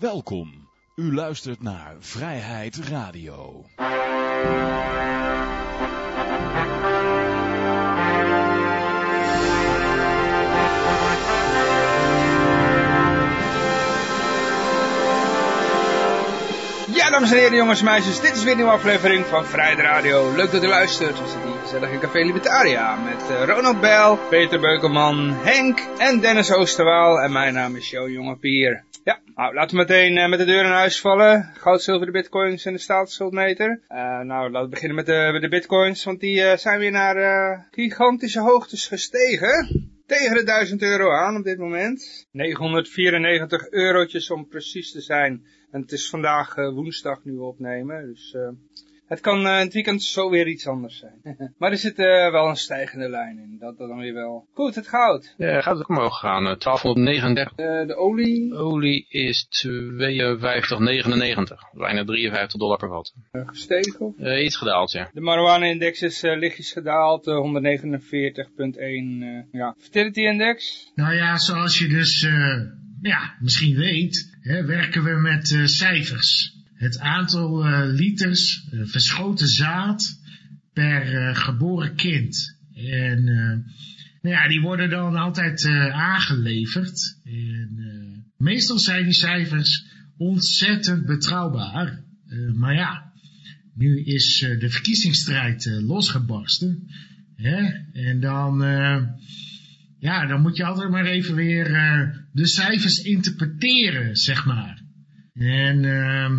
Welkom. U luistert naar Vrijheid Radio. Ja, dames en heren, jongens en meisjes, dit is weer een nieuwe aflevering van Vrijheid Radio. Leuk dat u luistert. We zitten hier in Café Libertaria met eh, Ronald Bell, Peter Beukelman, Henk en Dennis Oosterwaal. En mijn naam is Jo Jonge Pier. Ja, nou, laten we meteen eh, met de deur in huis vallen. Goud, zilver, de bitcoins en de staatsschuldmeter. Eh, nou, laten we beginnen met de, de bitcoins, want die eh, zijn weer naar gigantische hoogtes gestegen. Tegen de 1000 euro aan op dit moment. 994 eurotjes om precies te zijn. En het is vandaag woensdag nu opnemen, dus het kan eh, in het weekend zo weer iets anders zijn. maar er zit eh, wel een stijgende lijn in, dat, dat dan weer wel. Goed, het goud. Ja, gaat het ook omhoog gaan. eh, 1239. Eh, de olie, Olie is 52,99. Bijna 53 dollar per vat. eh, gestegen. Eh, iets gedaald, ja. De marijuana-index is eh, lichtjes gedaald, eh, 149,1. eh, ja. Fertility-index, Nou ja, zoals je dus eh, ja, misschien weet, hè, werken we met eh, cijfers. Het aantal eh, liters eh, verschoten zaad per eh, geboren kind. En nou ja, die worden dan altijd aangeleverd. En meestal zijn die cijfers ontzettend betrouwbaar. Maar ja, nu is de verkiezingsstrijd losgebarsten. Hè? En dan... ja, dan moet je altijd maar even weer de cijfers interpreteren, zeg maar. En, ehm,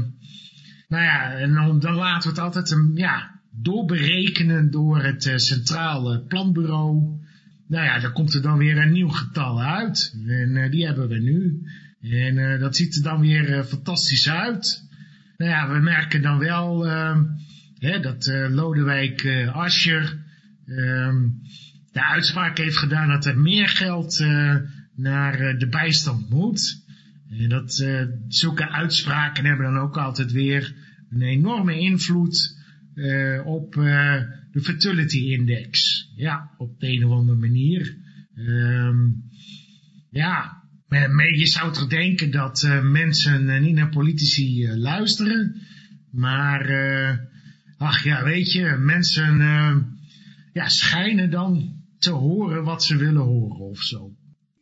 nou ja, en dan, dan laten we het altijd um, ja, doorberekenen door het eh, Centraal Planbureau. Nou ja, daar komt er dan weer een nieuw getal uit. En eh, die hebben we nu. En eh, dat ziet er dan weer fantastisch uit. Nou ja, we merken dan wel ehm, hè, dat Lodewijk Asscher ehm, de uitspraak heeft gedaan dat er meer geld naar de bijstand moet. Dat, eh, zulke uitspraken hebben dan ook altijd weer een enorme invloed eh, op eh, de fertility index. Ja, op de een of andere manier. Ehm, ja, je zou toch denken dat mensen niet naar politici luisteren. Maar, ach ja, weet je, mensen ja, schijnen dan te horen wat ze willen horen of zo.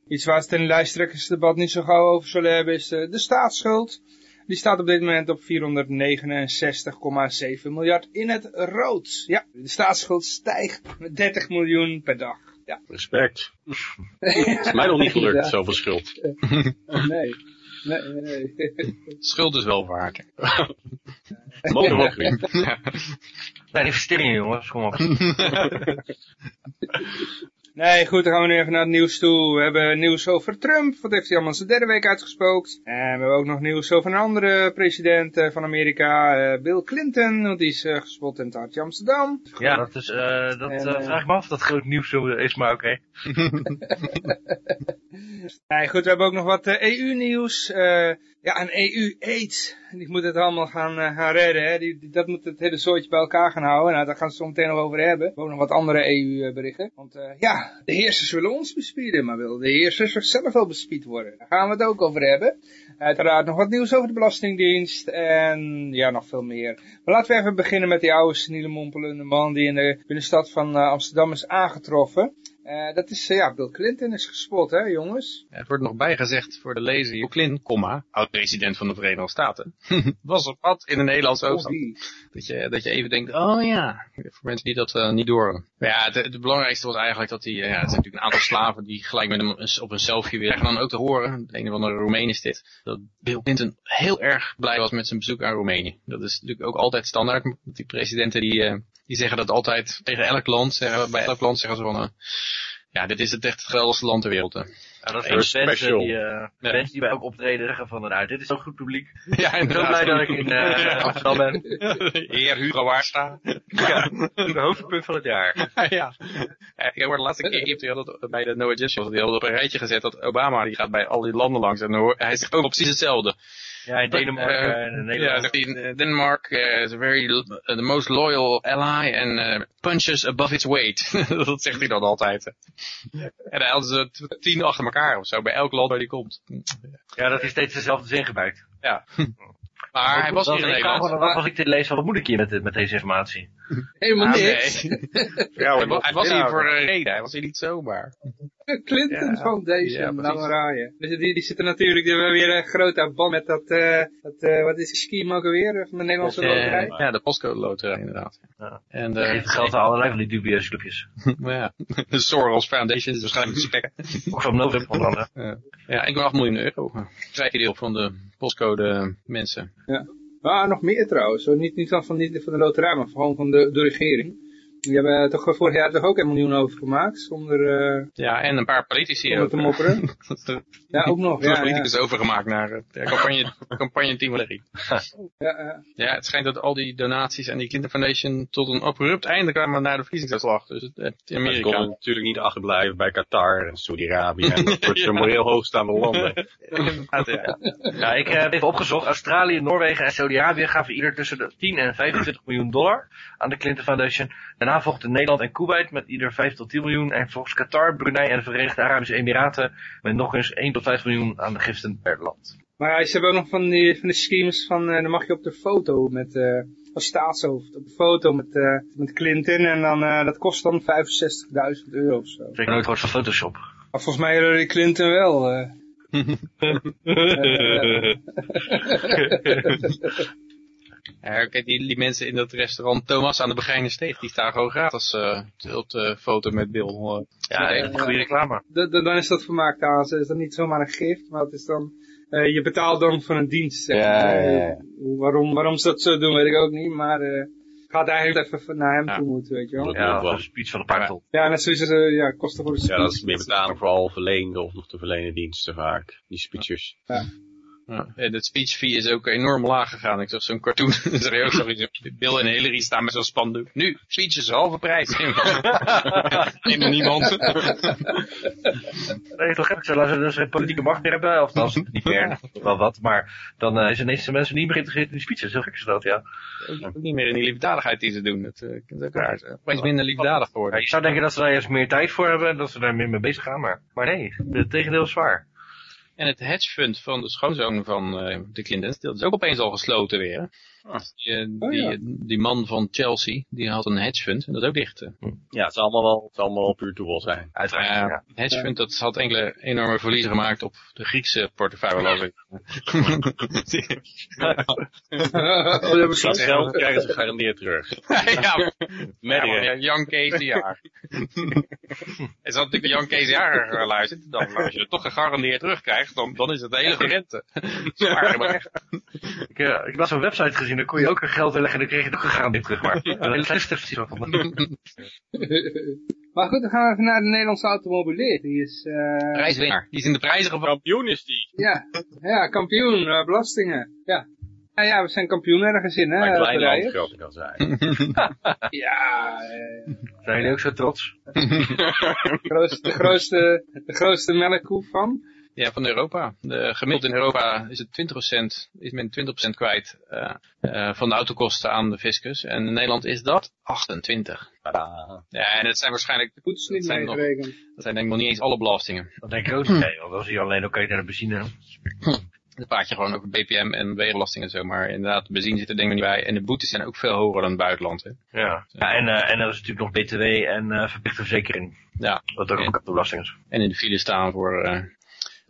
Iets waar ze het in het lijsttrekkersdebat niet zo gauw over zullen hebben is eh, de staatsschuld. Die staat op dit moment op 469,7 miljard in het rood. Ja, de staatsschuld stijgt met 30 miljoen per dag. Ja, Respect. Het is mij nog niet gelukt, Ja. zoveel schuld. nee. Nee, nee, nee. Schuld is wel waard. Mogen we ook weer. Ja. Bij die verstillingen jongens, kom op. Nee, goed, dan gaan we nu even naar het nieuws toe. We hebben nieuws over Trump, wat heeft hij allemaal zijn derde week uitgespookt. En we hebben ook nog nieuws over een andere president eh, van Amerika, eh, Bill Clinton, want die is eh, gespot in het hartje Amsterdam. Ja, dat is, dat En, vraag ik me af of dat groot nieuws zo is, maar oké. Nee, goed, we hebben ook nog wat EU-nieuws. ja, een EU-AIDS. Die moet het allemaal gaan, eh, gaan redden. Hè. Die, die- dat moet het hele soortje bij elkaar gaan houden. Nou, daar gaan ze het zo meteen nog over hebben. We ook nog wat andere EU-berichten. Want eh, ja, de heersers willen ons bespieden, maar willen de heersers zichzelf wel bespied worden. Daar gaan we het ook over hebben. Uiteraard nog wat nieuws over de Belastingdienst en ja, nog veel meer. Maar laten we even beginnen met die oude seniele mompelende man die in de binnenstad van eh, Amsterdam is aangetroffen. Eh, dat is, ja, Bill Clinton is gespot, hè jongens? Het wordt nog bijgezegd voor de lezer. Bill Clinton, oud-president van de Verenigde Staten, was op pad in een Nederlandse hoofdstad. die. Dat je, dat je even denkt, oh ja, voor mensen die dat eh, niet door. Maar ja, het, het belangrijkste was eigenlijk dat hij, eh, ja, het zijn natuurlijk een aantal slaven die gelijk met hem op een selfie weer. En dan ook te horen, de een of andere Roemeen is dit, dat Bill Clinton heel erg blij was met zijn bezoek aan Roemenië. Dat is natuurlijk ook altijd standaard. Die presidenten die, eh, die zeggen dat altijd tegen elk land, zeggen, bij elk land zeggen ze van, ja, dit is het echt geweldigste land ter wereld. hè. Ja, dat Heel is voor mensen special. die, eh, mensen die bij elk optreden zeggen van, nou, dit is zo'n goed publiek. Ja, Ik ben zo blij dat ik in eh, Amsterdam ben. Heer Hugo Waarsta. Ja, het hoogtepunt van het jaar. ja. Ja, Ik hoorde de laatste keer, had het bij de Noah Jazz Show, die hadden op een rijtje gezet dat Obama, die gaat bij al die landen langs en hij zegt ook precies hetzelfde. Ja, in Denemarken Eh, en in Ja, Nederland. Denmark eh, is a very uh, the most loyal ally and eh, punches above its weight. dat zegt hij dan altijd. En hij hadden ze tien achter elkaar of zo bij elk land waar hij komt. Ja, dat hij steeds dezelfde zin gebruikt. Ja. Maar hij was hier in Nederland. Wat was ik dit lezen? van, Wat moet ik hier met, met deze informatie? Helemaal Ah, niks. nee. Ja, Hij, wa- hij was hier voor een reden, hij was hier niet zomaar. Clinton Ja. Foundation, Ja, nou raaien. Dus die, die zitten natuurlijk, die hebben weer een grote band met dat, eh, dat eh, wat is die scheme ook alweer, van de Nederlandse loterij. ja, de postcode loterij inderdaad. Ja. En de, geeft geld aan allerlei van die dubieuze clubjes. maar ja, de Soros Foundation is waarschijnlijk te spekken. Oxfam Novib onder andere. Ja, 1,8 miljoen euro. Krijg je deel van de postcode mensen. Ah, nog meer trouwens. Niet, niet van, van, niet van de loterij, maar gewoon van de, de regering. Die hebben er toch vorig jaar toch ook een miljoen over gemaakt, zonder, eh Ja, en een paar politici zonder te ook. mopperen. Ja, ook nog. Ja, ja. politicus overgemaakt naar het eh, campagne, campagne Team Larry. Ja, ja. Ja, het schijnt dat al die donaties aan die Clinton Foundation tot een abrupt einde kwamen na de verkiezingsuitslag. Dus het, Amerika. natuurlijk niet achterblijven bij Qatar en Saudi-Arabië en dat soort eh, moreel hoogstaande landen. Ja. Ja, ik eh, heb even opgezocht. Australië, Noorwegen en Saudi-Arabië gaven ieder tussen de 10 en 25 miljoen dollar aan de Clinton Foundation. Daarna volgden Nederland en Kuwait met ieder 5 tot 10 miljoen. En volgens Qatar, Brunei en de Verenigde Arabische Emiraten met nog eens 1 tot 5 miljoen aan de giften per land. Maar ja, ze hebben ook nog van die, van de schemes van, eh, dan mag je op de foto met, eh als staatshoofd, op de foto met, eh, met Clinton en dan, eh, dat kost dan 65.000 euro of zo. Zeker nooit gehoord van Photoshop. Maar volgens mij Hillary Clinton wel. Ja, kijk, die, die mensen in dat restaurant Thomas aan de Begijnen Steeg, die staan gewoon gratis eh, op de foto met Bill. eh. Ja, echt goede reclame. Dan is dat vermaakt aan ze. Is dat niet zomaar een gift, maar het is dan, eh, je betaalt dan voor een dienst. Zeg. Ja, maar. ja, ja. Waarom, waarom ze dat zo doen, weet ik ook niet, maar eh gaat eigenlijk even naar hem Ja. toe moeten, weet je wel. Dat Ja, wel. een speech van de partel. Ja, net zoals ze, ja, kosten voor de Ja, speech. dat is meer betalen voor al verleende of nog te verlenen diensten vaak. Die speeches. Ja. En het speech fee is ook enorm laag gegaan. Ik zag zo'n cartoon, zo- Bill en Hillary staan met zo'n spandoek. Nu, speeches halve prijs. Neem niemand. Nee, toch gek. Zolang ze dus geen politieke macht meer hebben, of dan niet meer, wel wat, maar dan eh, is ineens de mensen niet meer geïnteresseerd in die speeches. Heel gek is dat, ja. Ook niet meer in die liefdadigheid die ze doen. Dat eh, is ook zijn minder liefdadig Ja, geworden. je zou denken dat ze daar juist meer tijd voor hebben en dat ze daar meer mee bezig gaan, maar, maar nee, het tegendeel is waar. En het hedgefund van de schoonzoon van eh, de Clintons, dat is ook opeens al gesloten weer. Hè. Die, eh, Oh, die, ja. die man van Chelsea, die had een hedgefund en dat is ook dicht. eh. Ja, het zal allemaal wel, het zal allemaal wel puur toeval zijn. Uiteraard, Ja, ja. het hedgefund dat had enkele enorme verliezen gemaakt op de Griekse portefeuille, geloof ik. oh, dat geld krijgen ze gegarandeerd terug. ja, Met ja, Jan Kees de Jaar. En zo natuurlijk Jan Kees de Jaar geluisterd. Dan, als je het toch gegarandeerd terugkrijgt, dan, dan is het de hele rente. Zwaar, maar echt. Ik, eh, ik had zo'n website gezien, daar kon je ook een geld inleggen en dan kreeg je het ook gegarandeerd terug, maar een zo van. Maar goed, dan gaan we even naar de Nederlandse automobilist. Die is, eh, Prijswinnaar. Die is in de prijzen gevallen. Kampioen is die. ja, ja, kampioen, eh, belastingen. Ja. Ja, ja, we zijn kampioen ergens in, hè, Maar een kleine rijden. handgeld kan zijn. Ja, eh, Zijn jullie ook zo trots? de grootste, de grootste, de grootste melkkoe van. Ja, van Europa. De, gemiddeld in Europa is het 20%, is men 20% kwijt eh, eh, van de autokosten aan de fiscus. En in Nederland is dat 28. Tadaa. Ja, en het zijn waarschijnlijk, Goed is niet Dat zijn nog- dat zijn denk ik nog niet eens alle belastingen. Dat denk ik ook niet. Nee, want als je alleen ook kijkt naar de benzine. Dan praat je gewoon over BPM en wegenbelasting en zo. Maar inderdaad, de benzine zit er denk ik niet bij. En de boetes zijn ook veel hoger dan het buitenland. Hè. Ja. ja en, eh, en er is natuurlijk nog BTW en eh verplichte verzekering. Ja, Wat ook Ja. een belasting is. en in de file staan voor eh,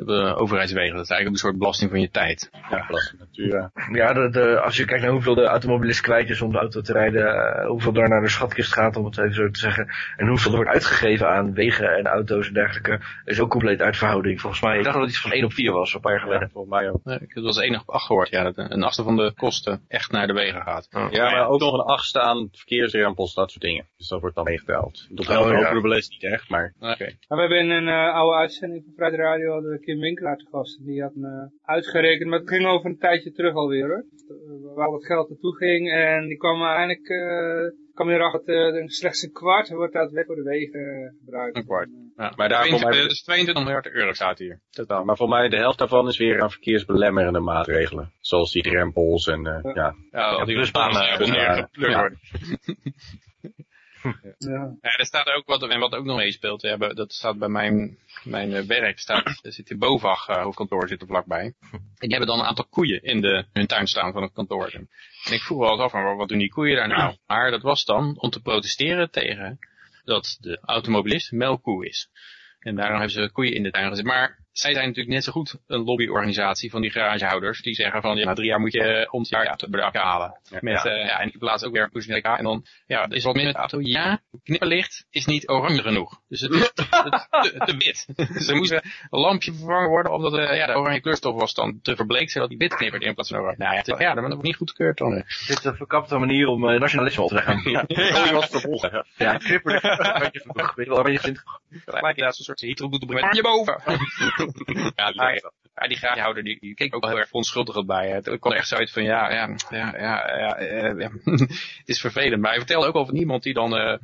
de overheidswegen. Dat is eigenlijk een soort belasting van je tijd. Ja, belasting natura. Ja, de, de, als je kijkt naar hoeveel de automobilist kwijt is om de auto te rijden, eh, hoeveel daar naar de schatkist gaat, om het even zo te zeggen, en hoeveel er wordt uitgegeven aan wegen en auto's en dergelijke, is ook compleet uit verhouding. Volgens mij, ik dacht dat het iets van 1 op 4 was, een paar jaar geleden. Ja, volgens mij ook. Eh, Ik heb wel eens 1 op 8 gehoord. Ja, dat een achtste van de kosten echt naar de wegen gaat. Ja, maar ook nog een acht staan, verkeersrempels, dat soort dingen. Dus dat wordt dan meegeteld. Dat Oh, helpt ja. ook de niet echt, maar Oké. Maar we hebben in een eh, oude uitzending van Vrijde Radio hadden we Kim Winkelaar te gast. En Die had me uitgerekend, maar het ging over een tijdje terug alweer hoor. Eh, Waar al het geld naartoe ging. En die kwam uiteindelijk, eh, kwam erachter dat uh, slechts een kwart wordt daadwerkelijk voor de wegen uh, gebruikt. Een kwart. Ja. Maar daar voor mij... Dus 22 miljard euro staat hier. Totaal. Maar voor mij de helft daarvan is weer aan verkeersbelemmerende maatregelen. Zoals die drempels en uh, ja. Ja, al die plusbanen Ja. neergeplukt Ja. Ja. Ja, er staat ook wat, en wat ook nog meespeelt, we hebben, dat staat bij mijn, mijn eh, werk, staat, er zit de BOVAG eh, hoofdkantoor zit er vlakbij. En die hebben dan een aantal koeien in de, hun tuin staan van het kantoor. En ik vroeg wel eens af, van, wat doen die koeien daar nou? Maar dat was dan om te protesteren tegen dat de automobilist melkkoe is. En daarom hebben ze koeien in de tuin gezet. Maar zij zijn natuurlijk net zo goed een lobbyorganisatie van die garagehouders. Die zeggen van, ja, na drie jaar moet je eh, ons jaar acca halen. Met, ja. ja, en ik plaats ook weer een En dan, ja, is wat met de auto. Ja, knipperlicht is niet oranje genoeg. Dus het is te, te, te wit. dus er moest een lampje vervangen worden, omdat uh, ja, de oranje kleurstof was dan te verbleekt, zodat die wit knipperde in plaats van oranje. Nou ja, het, ja dat wordt niet goedgekeurd dan. Dit is een verkapte manier om uh, nationalisme op te leggen. Ja, ja. was vervolgen. Ja, knipper. Weet je wel, oranje vindt. Gelijk inderdaad zo'n soort Hitler moeten brengen. je boven. ja, die, ja, die graaihouder, die, die keek ook wel heel erg onschuldig bij. Het kwam echt zo uit van, ja, ja, ja, ja, ja, ja. het is vervelend. Maar hij vertelde ook over iemand die dan, uh,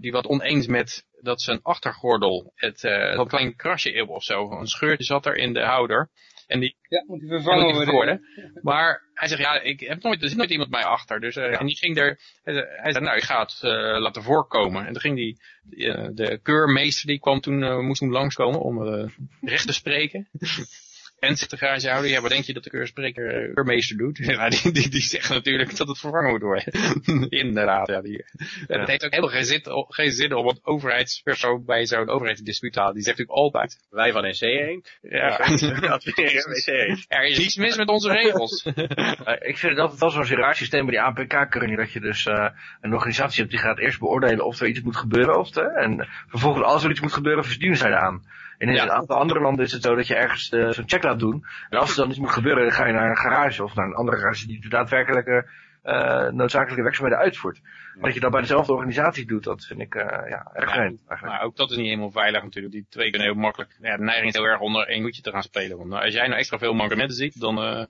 die wat oneens met dat zijn achtergordel, het, uh, een klein krasje of zo, een scheurtje zat er in de houder. En die, ja, moet die vervangen worden. Maar hij zegt, ja, ik heb nooit, er zit nooit iemand mij achter. Dus, uh, ja. En die ging er, hij zei, nou, ik ga het uh, laten voorkomen. En toen ging die, uh, de keurmeester, die kwam toen, moest toen langskomen om recht te spreken. En zit de garagehouder, ja, wat denk je dat de keurspreker, keurmeester doet? Ja, die, die, die zegt natuurlijk dat het vervangen moet worden. Inderdaad, ja. Die. Het heeft ook helemaal geen zin, geen zin om een overheidspersoon bij zo'n overheidsdispuut te halen. Die zegt natuurlijk altijd. Wij van NC1. Ja. er is niets mis met onze regels. ik vind het altijd wel zo'n raarsysteem bij die APK-keuring, dat je dus uh, een organisatie hebt die gaat eerst beoordelen of er iets moet gebeuren. Of te, en vervolgens als er iets moet gebeuren, verdienen zij eraan. En in ja. een aantal andere landen is het zo dat je ergens uh, zo'n check laat doen. En als er dan iets moet gebeuren, dan ga je naar een garage of naar een andere garage die daadwerkelijke uh, noodzakelijke werkzaamheden uitvoert. Maar dat je dat bij dezelfde organisatie doet, dat vind ik uh, ja, erg vreemd. Ja, maar ook dat is niet helemaal veilig natuurlijk. Die twee kunnen heel makkelijk, ja, de neiging is heel erg onder één hoedje te gaan spelen. Want als jij nou extra veel mankementen ziet, dan, uh,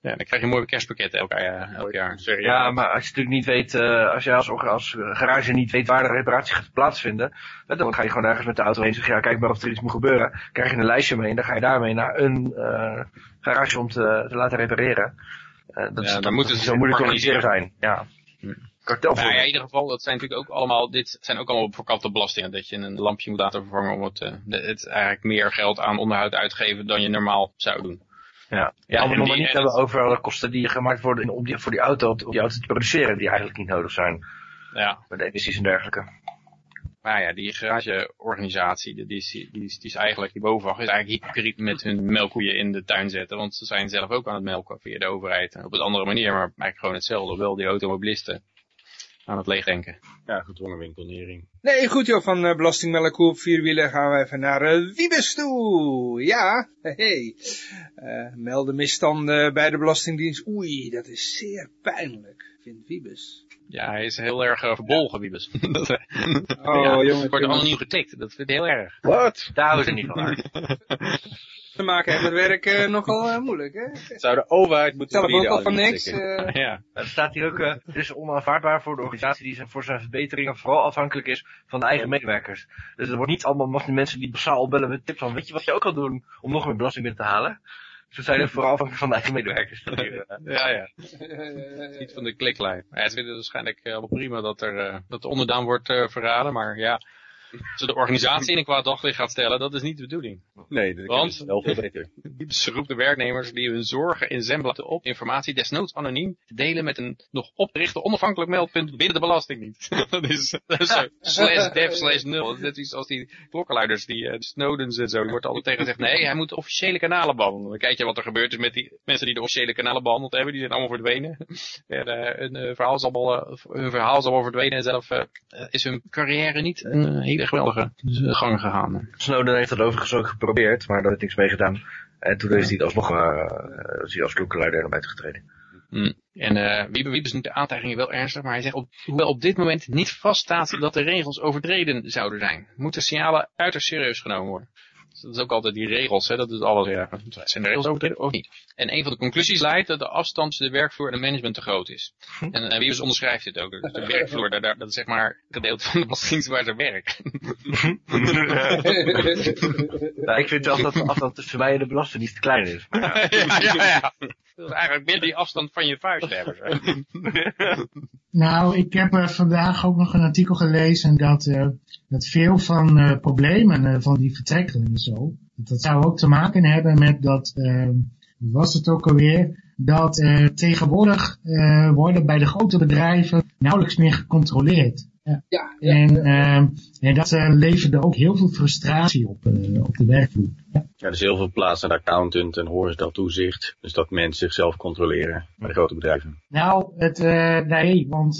ja, dan krijg je mooie kerstpakketten elk, uh, elk jaar. Ja, maar als je natuurlijk niet weet, als je als, als garage niet weet waar de reparatie gaat plaatsvinden, dan ga je gewoon ergens met de auto heen en zeg ja, kijk maar of er iets moet gebeuren. Krijg je een lijstje mee en dan ga je daarmee naar een garage om te, te laten repareren. Uh, dat ja, is, dan moet het zo moeilijk te organiseren zijn. Ja. Kartel nou, ja, in ieder geval, dat zijn natuurlijk ook allemaal, dit zijn ook allemaal verkapte belastingen. Dat je een lampje moet laten vervangen om het, uh, het eigenlijk meer geld aan onderhoud uitgeven dan je normaal zou doen. Ja, ja en we nog niet hebben over alle kosten die gemaakt worden om die, voor die auto, om die auto te produceren, die eigenlijk niet nodig zijn. Ja. Met de emissies en dergelijke. Maar ja, die garageorganisatie, die is, die, is, die is eigenlijk, die BOVAG is eigenlijk hypocriet met hun melkkoeien in de tuin zetten. Want ze zijn zelf ook aan het melken via de overheid. Op een andere manier, maar eigenlijk gewoon hetzelfde. Wel die automobilisten aan het leegdenken. Ja, gedwongen winkelnering. Nee, goed joh, van uh, belastingmelkkoe op vierwielen gaan we even naar uh, Wiebes toe. Ja, hey. Uh, melden misstanden bij de Belastingdienst. Oei, dat is zeer pijnlijk, vindt Wiebes. Ja, hij is heel erg uh, verbolgen, Wiebes. oh, ja, jongen. Wordt anoniem getikt, dat vind ik heel erg. Wat? Daar houden ze niet van uit. Ze maken het werk uh, nogal uh, moeilijk, hè? Zou de overheid moeten Zelf ook al van niks. Uh... Ja. Er staat hier ook, uh, het is onaanvaardbaar voor de organisatie die voor zijn verbeteringen vooral afhankelijk is van de eigen medewerkers. Dus er wordt niet allemaal mensen die basaal bellen met tips van, weet je wat je ook kan doen om nog meer belasting binnen te halen? Ze zijn er vooral afhankelijk van de eigen medewerkers. ja, ja. Niet van de kliklijn. Ja, het is waarschijnlijk uh, wel prima dat er uh, dat de onderdaan wordt uh, verraden, maar ja. Als ze de organisatie in een kwaad daglicht gaat stellen, dat is niet de bedoeling. Nee, dat Want, is wel veel beter. Ze roept de werknemers die hun zorgen in zembladen op informatie desnoods anoniem te delen met een nog opgerichte onafhankelijk meldpunt binnen de belastingdienst. dat is, dat is slash dev slash nul. Dat net iets als die klokkenluiders, die uh, Snowdens en zo. Die wordt altijd tegen gezegd, nee, hij moet de officiële kanalen behandelen. Dan kijk je wat er gebeurt is met die mensen die de officiële kanalen behandeld hebben. Die zijn allemaal verdwenen. en, uh, hun, uh, verhaal is allemaal, uh, hun verhaal is allemaal verdwenen en zelf uh, is hun carrière niet een hele geweldige gang gegaan. Snowden heeft dat overigens ook geprobeerd, maar daar heeft niks mee gedaan. En toen is hij alsnog uh, is hij als klokkenluider naar buiten getreden. Mm. En uh, Wiebe Wiebes noemt de aantijgingen wel ernstig, maar hij zegt, op, hoewel op dit moment niet vaststaat dat de regels overtreden zouden zijn, moeten signalen uiterst serieus genomen worden. Dat is ook altijd die regels, hè? dat is alles. Ja. Zijn de regels overtreden of niet? En een van de conclusies leidt dat de afstand tussen de werkvloer en de management te groot is. En uh, Wiebes onderschrijft dit ook. Dus de werkvloer, daar, daar, dat is zeg maar het gedeelte van de belastingdienst waar ze werken. nou, ik vind zelf dat de afstand tussen mij en de belastingdienst te klein is. ja, ja, ja. ja. Dat is eigenlijk binnen die afstand van je vuist hebben. nou, ik heb uh, vandaag ook nog een artikel gelezen dat, uh, dat veel van uh, problemen van die vertrekkingen en zo, dat zou ook te maken hebben met dat, was het ook alweer, dat tegenwoordig worden bij de grote bedrijven nauwelijks meer gecontroleerd. Ja. Ja, ja, en, uh, en dat uh, leverde ook heel veel frustratie op, uh, op de werkvloer. Ja. ja, er is heel veel plaats naar de accountant en horizontaal toezicht. Dus dat mensen zichzelf controleren bij de grote bedrijven. Nou, het, nee, want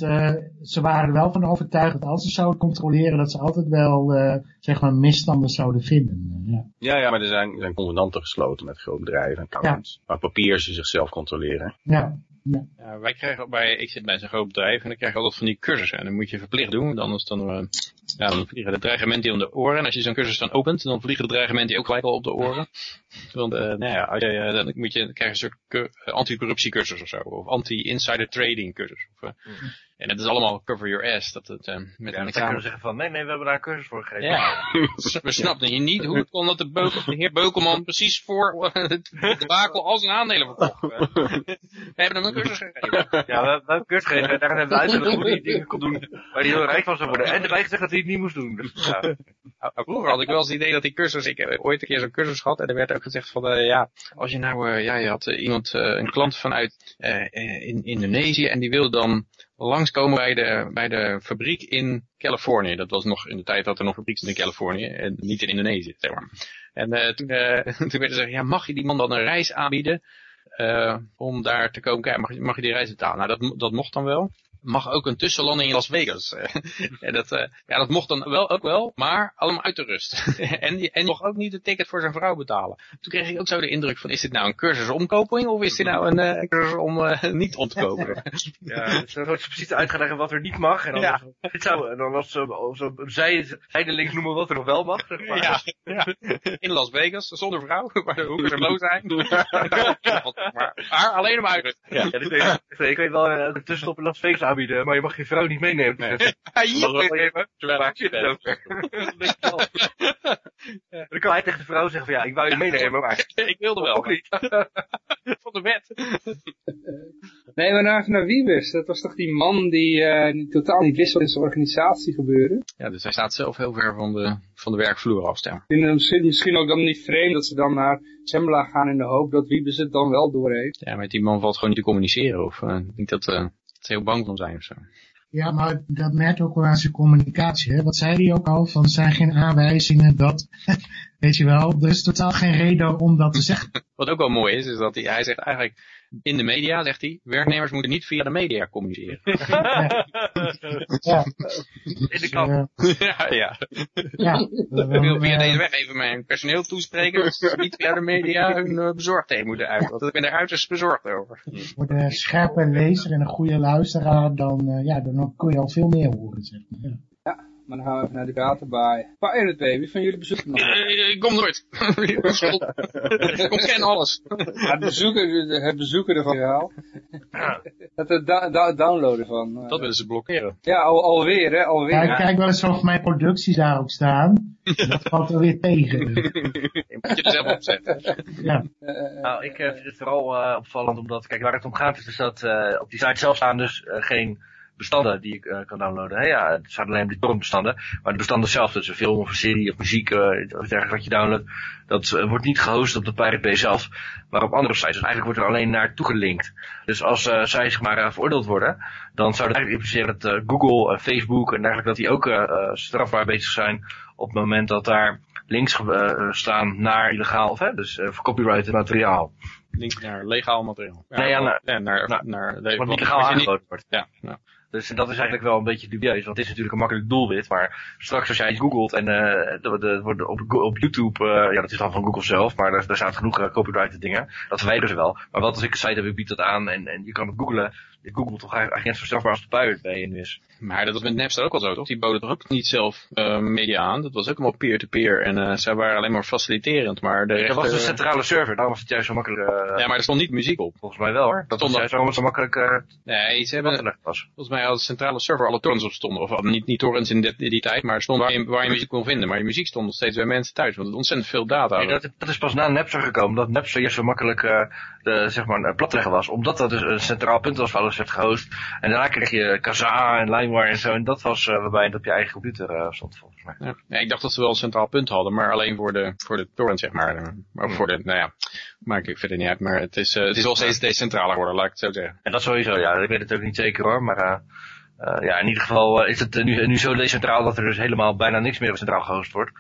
ze waren er wel van overtuigd dat als ze zouden controleren, dat ze altijd wel, zeg maar, misstanden zouden vinden. ja. ja, ja, maar er zijn, er zijn convenanten gesloten met grote bedrijven en accountants. Waar papier ze zichzelf controleren. Ja. Ja. ja. wij krijgen bij, ik zit bij zo'n groot bedrijf en dan krijg je altijd van die cursussen. En dan moet je verplicht doen, anders dan, uh, ja, dan vliegen de dreigementen om de oren. En als je zo'n cursus dan opent, dan vliegen de dreigementen ook gelijk al op de oren. Want, uh, nou ja, als je, uh, dan moet je, dan krijg je een soort anticorruptiecursus of zo. Of anti-insider trading cursus. Of, mm. En het is allemaal cover your ass. Dat het, uh, met ja, dan kunnen we zeggen van, nee, nee, we hebben daar een cursus voor gegeven. Ja, we snapten hier niet hoe het kon dat de, Beukel, de heer Beukelman precies voor de Bakel al zijn aandelen verkocht. we hebben hem een cursus gegeven. Ja, we hebben een cursus gegeven. Daar hebben we uitgelegd hoe hij dingen kon doen waar hij heel rijk van zou worden. En erbij gezegd dat hij het niet moest doen. Dus, ja. Vroeger had ik wel eens het idee dat die cursus, ik heb ooit een keer zo'n cursus gehad en er werd ook gezegd van, uh, ja, als je nou, ja, je had iemand, een klant vanuit in Indonesië en die wilde dan langskomen bij de, bij de fabriek in Californië. Dat was nog in de tijd dat er nog fabriek in Californië en niet in Indonesië, zeg maar. En toen, toen werd er gezegd, ja, mag je die man dan een reis aanbieden om daar te komen kijken? Mag, je, mag je die reis betalen? Nou, dat, dat mocht dan wel mag ook een tussenlanding in Las Vegas. en dat, uh, ja, dat mocht dan wel ook wel, maar allemaal uit de rust. en, die, en mocht ook niet het ticket voor zijn vrouw betalen. Toen kreeg ik ook zo de indruk van, is dit nou een cursus omkoping of is dit nou een uh, cursus om niet om te kopen? ja, dus dan wordt ze precies uitgelegd wat er niet mag. En dan, ja. dit zou, en dan was zo, zo zij, zij de links noemen wat er nog wel mag. Zeg maar. ja, ja, in Las Vegas, zonder vrouw, waar de hoekers er loos zijn. maar, maar alleen om uit. Ja, ik, ik weet wel, een tussenstop in Las Vegas aanbieden, maar je mag je vrouw niet meenemen. Nee. Ja, even. Terwijl ik. Dan kan hij tegen de vrouw zeggen van ja, ik wou je meenemen, maar ik wilde wel. Ook niet. Van de wet. Nee, maar naar, naar Wiebes, dat was toch die man die, uh, die totaal niet wist wat in zijn organisatie gebeurde? Ja, dus hij staat zelf heel ver van de, van de werkvloer af, vind het misschien, misschien ook dan niet vreemd dat ze dan naar Zembla gaan in de hoop dat Wiebes het dan wel doorheeft. Ja, maar die man valt gewoon niet te communiceren. Of uh, ik denk dat uh, ze heel bang van zijn of zo. Ja, maar dat merkt ook wel aan zijn communicatie. Hè? Wat zei hij ook al? Van zijn geen aanwijzingen dat, weet je wel, er is totaal geen reden om dat te zeggen. Wat ook wel mooi is, is dat hij, hij zegt eigenlijk, in de media, zegt hij, werknemers moeten niet via de media communiceren. ja. In de kant. ja, ja. ja. Ik wil via deze weg even mijn personeel toespreken, dat ze niet via de media hun uh, bezorgdheid moeten uit. Want ik ben er uiterst bezorgd over. Voor de scherpe lezer en een goede luisteraar, dan, uh, ja, dan kun je al veel meer horen, zeg maar. Ja. Maar dan gaan we even naar de databaai. Pirate Bay, wie van jullie bezoekt nog? Uh, ik kom nooit. ik ken alles. Ja, het bezoeken, het bezoeken ervan verhaal. Het da da downloaden van. Dat willen ze blokkeren. Ja, al, alweer hè, alweer. Ja, kijk wel eens of mijn producties daarop staan. Dat valt er weer tegen. Je moet je er zelf opzetten. Ja. Uh, nou, ik uh, vind het vooral uh, opvallend omdat, kijk, waar het om gaat is dus dat op die site zelf staan dus geen bestanden die ik uh, kan downloaden. Hè? Ja, het zijn alleen de bestanden, maar de bestanden zelf, dus een film of een serie of muziek uh, of dergelijke wat je downloadt, dat uh, wordt niet gehost op de Pirate Bay zelf, maar op andere sites. Dus eigenlijk wordt er alleen naar toegelinkt. Dus als zij zeg maar veroordeeld worden, dan zou dat eigenlijk impliceren dat Google, Facebook en dergelijke, dat die ook strafbaar bezig zijn op het moment dat daar links staan naar illegaal, of, hè, dus voor copyrighted materiaal. Link naar legaal materiaal. Ja, nee, ja, naar, naar, naar, naar, naar wat niet legaal aangeboden wordt. Ja, nou. Dus dat is eigenlijk wel een beetje dubieus, want het is natuurlijk een makkelijk doelwit. Maar straks als jij iets googelt en de, de, de- op, op YouTube, eh, ja dat is dan van Google zelf, maar daar, daar staat genoeg eh, copyrighted dingen. Dat verwijderen ze wel. Maar wat als ik een site heb, ik bied dat aan en, en je kan het googlen. Je googelt toch eigenlijk net zo strafbaar als de Pirate Bay nu is. Maar dat was met Napster ook al zo, toch? Die boden toch ook niet zelf eh, media aan? Dat was ook allemaal peer-to-peer. En eh zij waren alleen maar faciliterend. Maar de Dat was een centrale server, daarom was het juist zo makkelijk. eh, Ja, maar er stond niet muziek op. Volgens mij wel hoor. Dat Stond juist zo makkelijk Nee, ze hebben was. volgens mij als centrale server alle torrents op stonden. Of niet, niet torrents in die, die tijd, maar stond waar je, waar je muziek kon vinden. Maar je muziek stond nog steeds bij mensen thuis, want het ontzettend veel data. Nee, dat, dat is pas na Napster gekomen, dat Napster juist zo makkelijk de, zeg maar, eh, plat te leggen was. Omdat dat dus een centraal punt was waar alles werd gehost. En daarna kreeg je Kazaa en LimeWire en zo. En dat was eh, waarbij het op je eigen computer eh, stond volgens mij. Ja. Ja, ik dacht dat ze wel een centraal punt hadden, maar alleen voor de, voor de torrent, zeg maar. Maar voor de, nou ja, maakt ik verder niet uit. Maar het is, eh, het is wel steeds decentraler geworden, laat ik het zo zeggen. En dat sowieso, ja. Ik weet het ook niet zeker hoor. Maar ja, in ieder geval is het nu, nu zo decentraal dat er dus helemaal bijna niks meer centraal gehost wordt.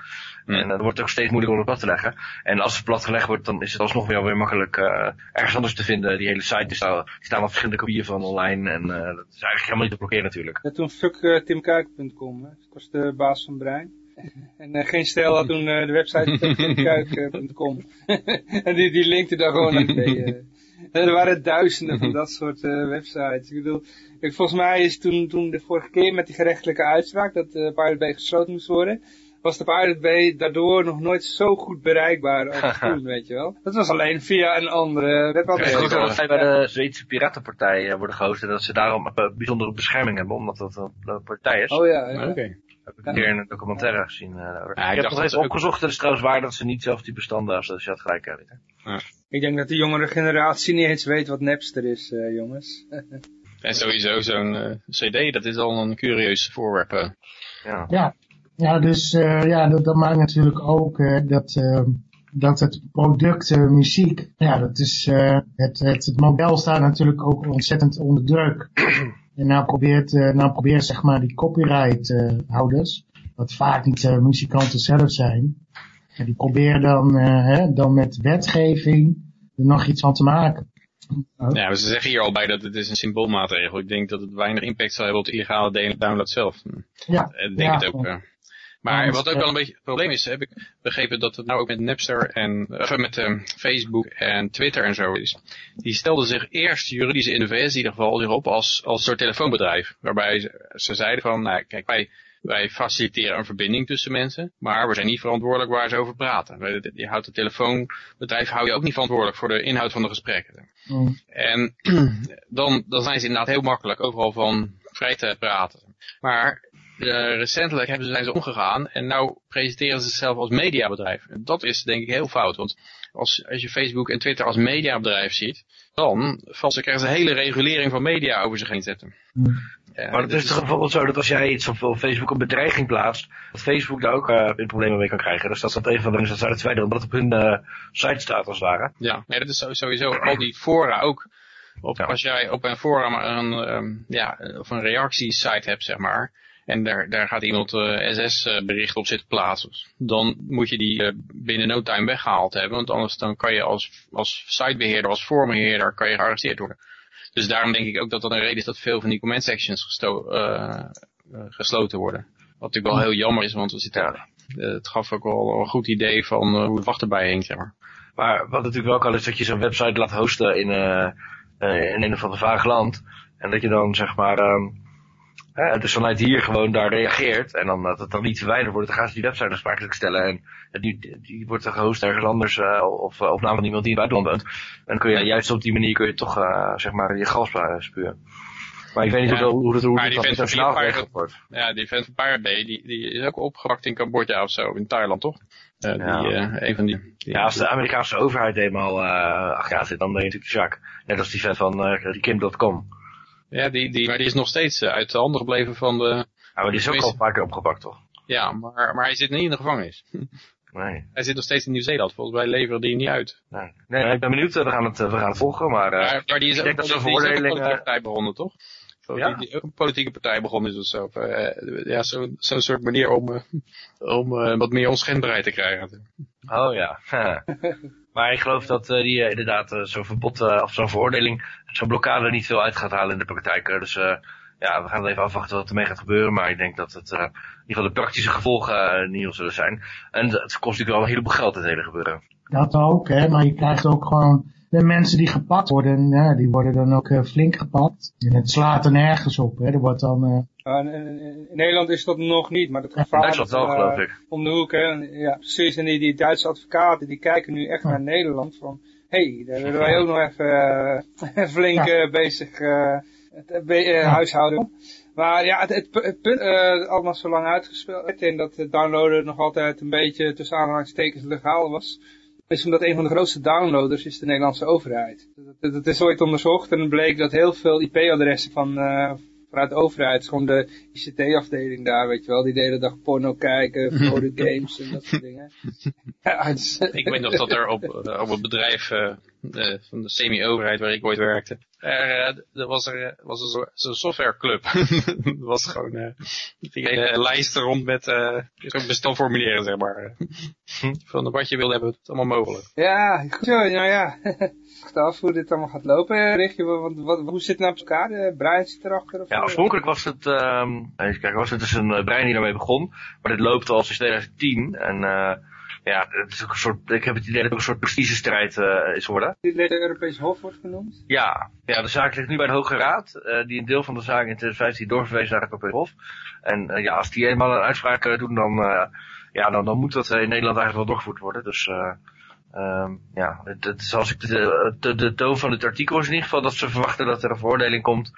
Hmm. En uh, het wordt ook steeds moeilijker om het plat te leggen. En als het plat gelegd wordt, dan is het alsnog weer, weer makkelijk uh, ergens anders te vinden. Die hele site, die staan, die staan al verschillende kopieën van online. En uh, dat is eigenlijk helemaal niet te blokkeren natuurlijk. Ja, toen fuck uh, timkuik.com, dat was de baas van Brein. En uh, geen stel had toen uh, de website timkuik.com. en die, die linkte daar gewoon naar mee. er waren duizenden van dat soort websites. Ik bedoel, ik, volgens mij is toen, toen de vorige keer met die gerechtelijke uitspraak dat uh, Pirate Bay gesloten moest worden, was de Pirate Bay daardoor nog nooit zo goed bereikbaar als toen, weet je wel. Dat was alleen via een andere webadres. Ja, goed dat zij bij de Zweedse Piratenpartij uh, worden gehost en dat ze daarom uh, bijzondere bescherming hebben, omdat dat een partij is. Oh ja, ja. Oké. Okay. Heb ik een keer in een documentaire gezien. Uh, ja, ik, ik heb nog eens opgezocht, het is trouwens waar dat ze niet zelf die bestanden als je had gelijk hebt. Ja. Ik denk dat de jongere generatie niet eens weet wat Napster is, uh, jongens. en sowieso zo'n uh, cd, dat is al een curieus voorwerp. Uh. Ja. ja. Ja, dus uh, ja, dat, dat, maakt natuurlijk ook uh, dat, uh, dat het product muziek, ja, dat is, het, het, het model staat natuurlijk ook ontzettend onder druk. en nou probeert, nou probeert zeg maar die copyright houders, wat vaak niet muzikanten zelf zijn, ja, die proberen dan, hè, dan met wetgeving er nog iets van te maken. Ja, ze zeggen hier al bij dat het is een symboolmaatregel. Ik denk dat het weinig impact zal hebben op de illegale download zelf. Ja, ik denk ja, het ook. Maar wat ook wel een beetje het probleem is, heb ik begrepen dat het nou ook met Napster en of met uh, Facebook en Twitter en zo is. Die stelden zich eerst juridisch in de VS in ieder geval zich op als, als soort telefoonbedrijf. Waarbij ze, ze zeiden van, nou kijk, wij, wij faciliteren een verbinding tussen mensen, maar we zijn niet verantwoordelijk waar ze over praten. Je houdt het telefoonbedrijf hou je ook niet verantwoordelijk voor de inhoud van de gesprekken. Mm. En dan, dan zijn ze inderdaad heel makkelijk overal van vrij te praten. Maar uh, recentelijk hebben ze, zijn ze omgegaan en nou presenteren ze zichzelf als mediabedrijf. En dat is denk ik heel fout, want als, als je Facebook en Twitter als mediabedrijf ziet, dan valt ze krijgen ze een hele regulering van media over zich heen zetten. Mm. Ja, maar het is toch bijvoorbeeld zo dat als jij iets op Facebook een bedreiging plaatst, dat Facebook daar ook uh, in problemen mee kan krijgen. Dus dat is dat een van de dat zou het verwijderen omdat het op hun uh, site staat als het ware. Ja, nee, dat is sowieso al die fora ook. Op, ja. Als jij op een forum een, um, ja, of een reactiesite hebt, zeg maar, en daar, daar gaat iemand uh, SS-bericht op zitten plaatsen, dan moet je die uh, binnen no time weggehaald hebben, want anders dan kan je als, als sitebeheerder, als forumbeheerder, kan je gearresteerd worden. Dus daarom denk ik ook dat dat een reden is dat veel van die comment sections uh, gesloten worden. Wat natuurlijk wel heel jammer is, want we zitten, ja. het gaf ook wel een goed idee van hoe het wacht erbij hing, zeg maar. Maar wat natuurlijk wel kan is dat je zo'n website laat hosten in, in een of ander vaag land. En dat je dan zeg maar, um, hè, dus vanuit hier gewoon daar reageert. En dan dat het dan niet verwijderd wordt, dan gaan ze die website aansprakelijk stellen. En die, die wordt dan gehost ergens anders, uh, of op naam van iemand die in het buitenland woont. En dan kun je juist op die manier kun je toch, uh, zeg maar, je gas spuren. Maar ik weet niet ja, hoe, hoe, hoe, dat internationaal geregeld wordt. Ja, die vent van Bay, die, die is ook opgepakt in Cambodja of zo, in Thailand toch? Uh, ja. Die, uh, een van die, die, ja, als de Amerikaanse overheid eenmaal uh, ach ja, zit, dan ben je natuurlijk de Jacques. Net als die vent van uh, Kim.com. Ja, die, die, maar die is nog steeds uh, uit de handen gebleven van de... Ja, maar die is ook al een paar keer opgepakt, toch? Ja, maar, maar hij zit niet in de gevangenis. Nee. Hij zit nog steeds in Nieuw-Zeeland. Volgens mij leveren die niet uit. Nee, nee ik ben benieuwd. We gaan het, we gaan het volgen, maar... Uh, maar, maar die is ook, denk dat ze een veroordeling... politieke partij begonnen, toch? Ja? Die, die ook een politieke partij begonnen is of zo. Uh, ja, zo'n zo soort manier om, uh, om wat meer onschendbaarheid te krijgen. Oh ja. maar ik geloof dat uh, die uh, inderdaad uh, zo'n verbod of zo'n veroordeling, zo'n blokkade niet veel uit gaat halen in de praktijk. Dus ja, we gaan het even afwachten wat ermee gaat gebeuren. Maar ik denk dat het in ieder geval de praktische gevolgen niet zullen zijn. En het kost natuurlijk wel een heleboel geld, het hele gebeuren. Dat ook, hè, maar je krijgt ook gewoon de mensen die gepakt worden, ja, die worden dan ook flink gepakt. En het slaat er nergens op, hè. Er wordt dan... In, in, Nederland is dat nog niet, maar dat gevaar Duitsland wel, geloof ik. om de hoek. Hè. Ja, precies. En die, die Duitse advocaten die kijken nu echt naar Nederland van, hé, hey, daar willen wij ook nog even uh, flink uh, bezig uh, het, uh, huishouden. Maar ja, het, het, het punt, uh, allemaal zo lang uitgespeeld en dat het downloaden nog altijd een beetje tussen aanhalingstekens legaal was, is omdat een van de grootste downloaders is de Nederlandse overheid. Dat, is ooit onderzocht en bleek dat heel veel IP-adressen van, uh, vanuit de overheid, gewoon de ICT-afdeling daar, weet je wel, die de hele dag porno kijken, verboden games en dat soort dingen. Ja, dus, ik weet nog dat er op, uh, op het bedrijf uh, uh, van de semi-overheid waar ik ooit werkte, er, er was er was een soort zo softwareclub. dat was gewoon, uh, die hele lijst rond met uh, zo'n bestelformulieren, zeg maar. van wat je wilde hebben, het allemaal mogelijk. Ja, goed zo, nou ja. Af hoe dit allemaal gaat lopen, Richtje. Wat, wat, hoe zit het nou op elkaar? De Brian zit erachter? Of ja, oorspronkelijk was het, um, even kijken, was het dus een uh, Brian die daarmee begon. Maar dit loopt al sinds 2010 en... Uh, ja, het is ook een soort, ik heb het idee dat het ook een soort prestigestrijd uh, is geworden. Die de Europese Hof wordt genoemd? Ja, ja, de zaak ligt nu bij de Hoge Raad, uh, die een deel van de zaak in 2015 doorverwezen naar het Europese Hof. En uh, ja, als die eenmaal een uitspraak doen, dan, ja, dan, dan moet dat in Nederland eigenlijk wel doorgevoerd worden. Dus um, ja, het, het, zoals ik de, de, de toon van het artikel is in ieder geval dat ze verwachten dat er een veroordeling komt.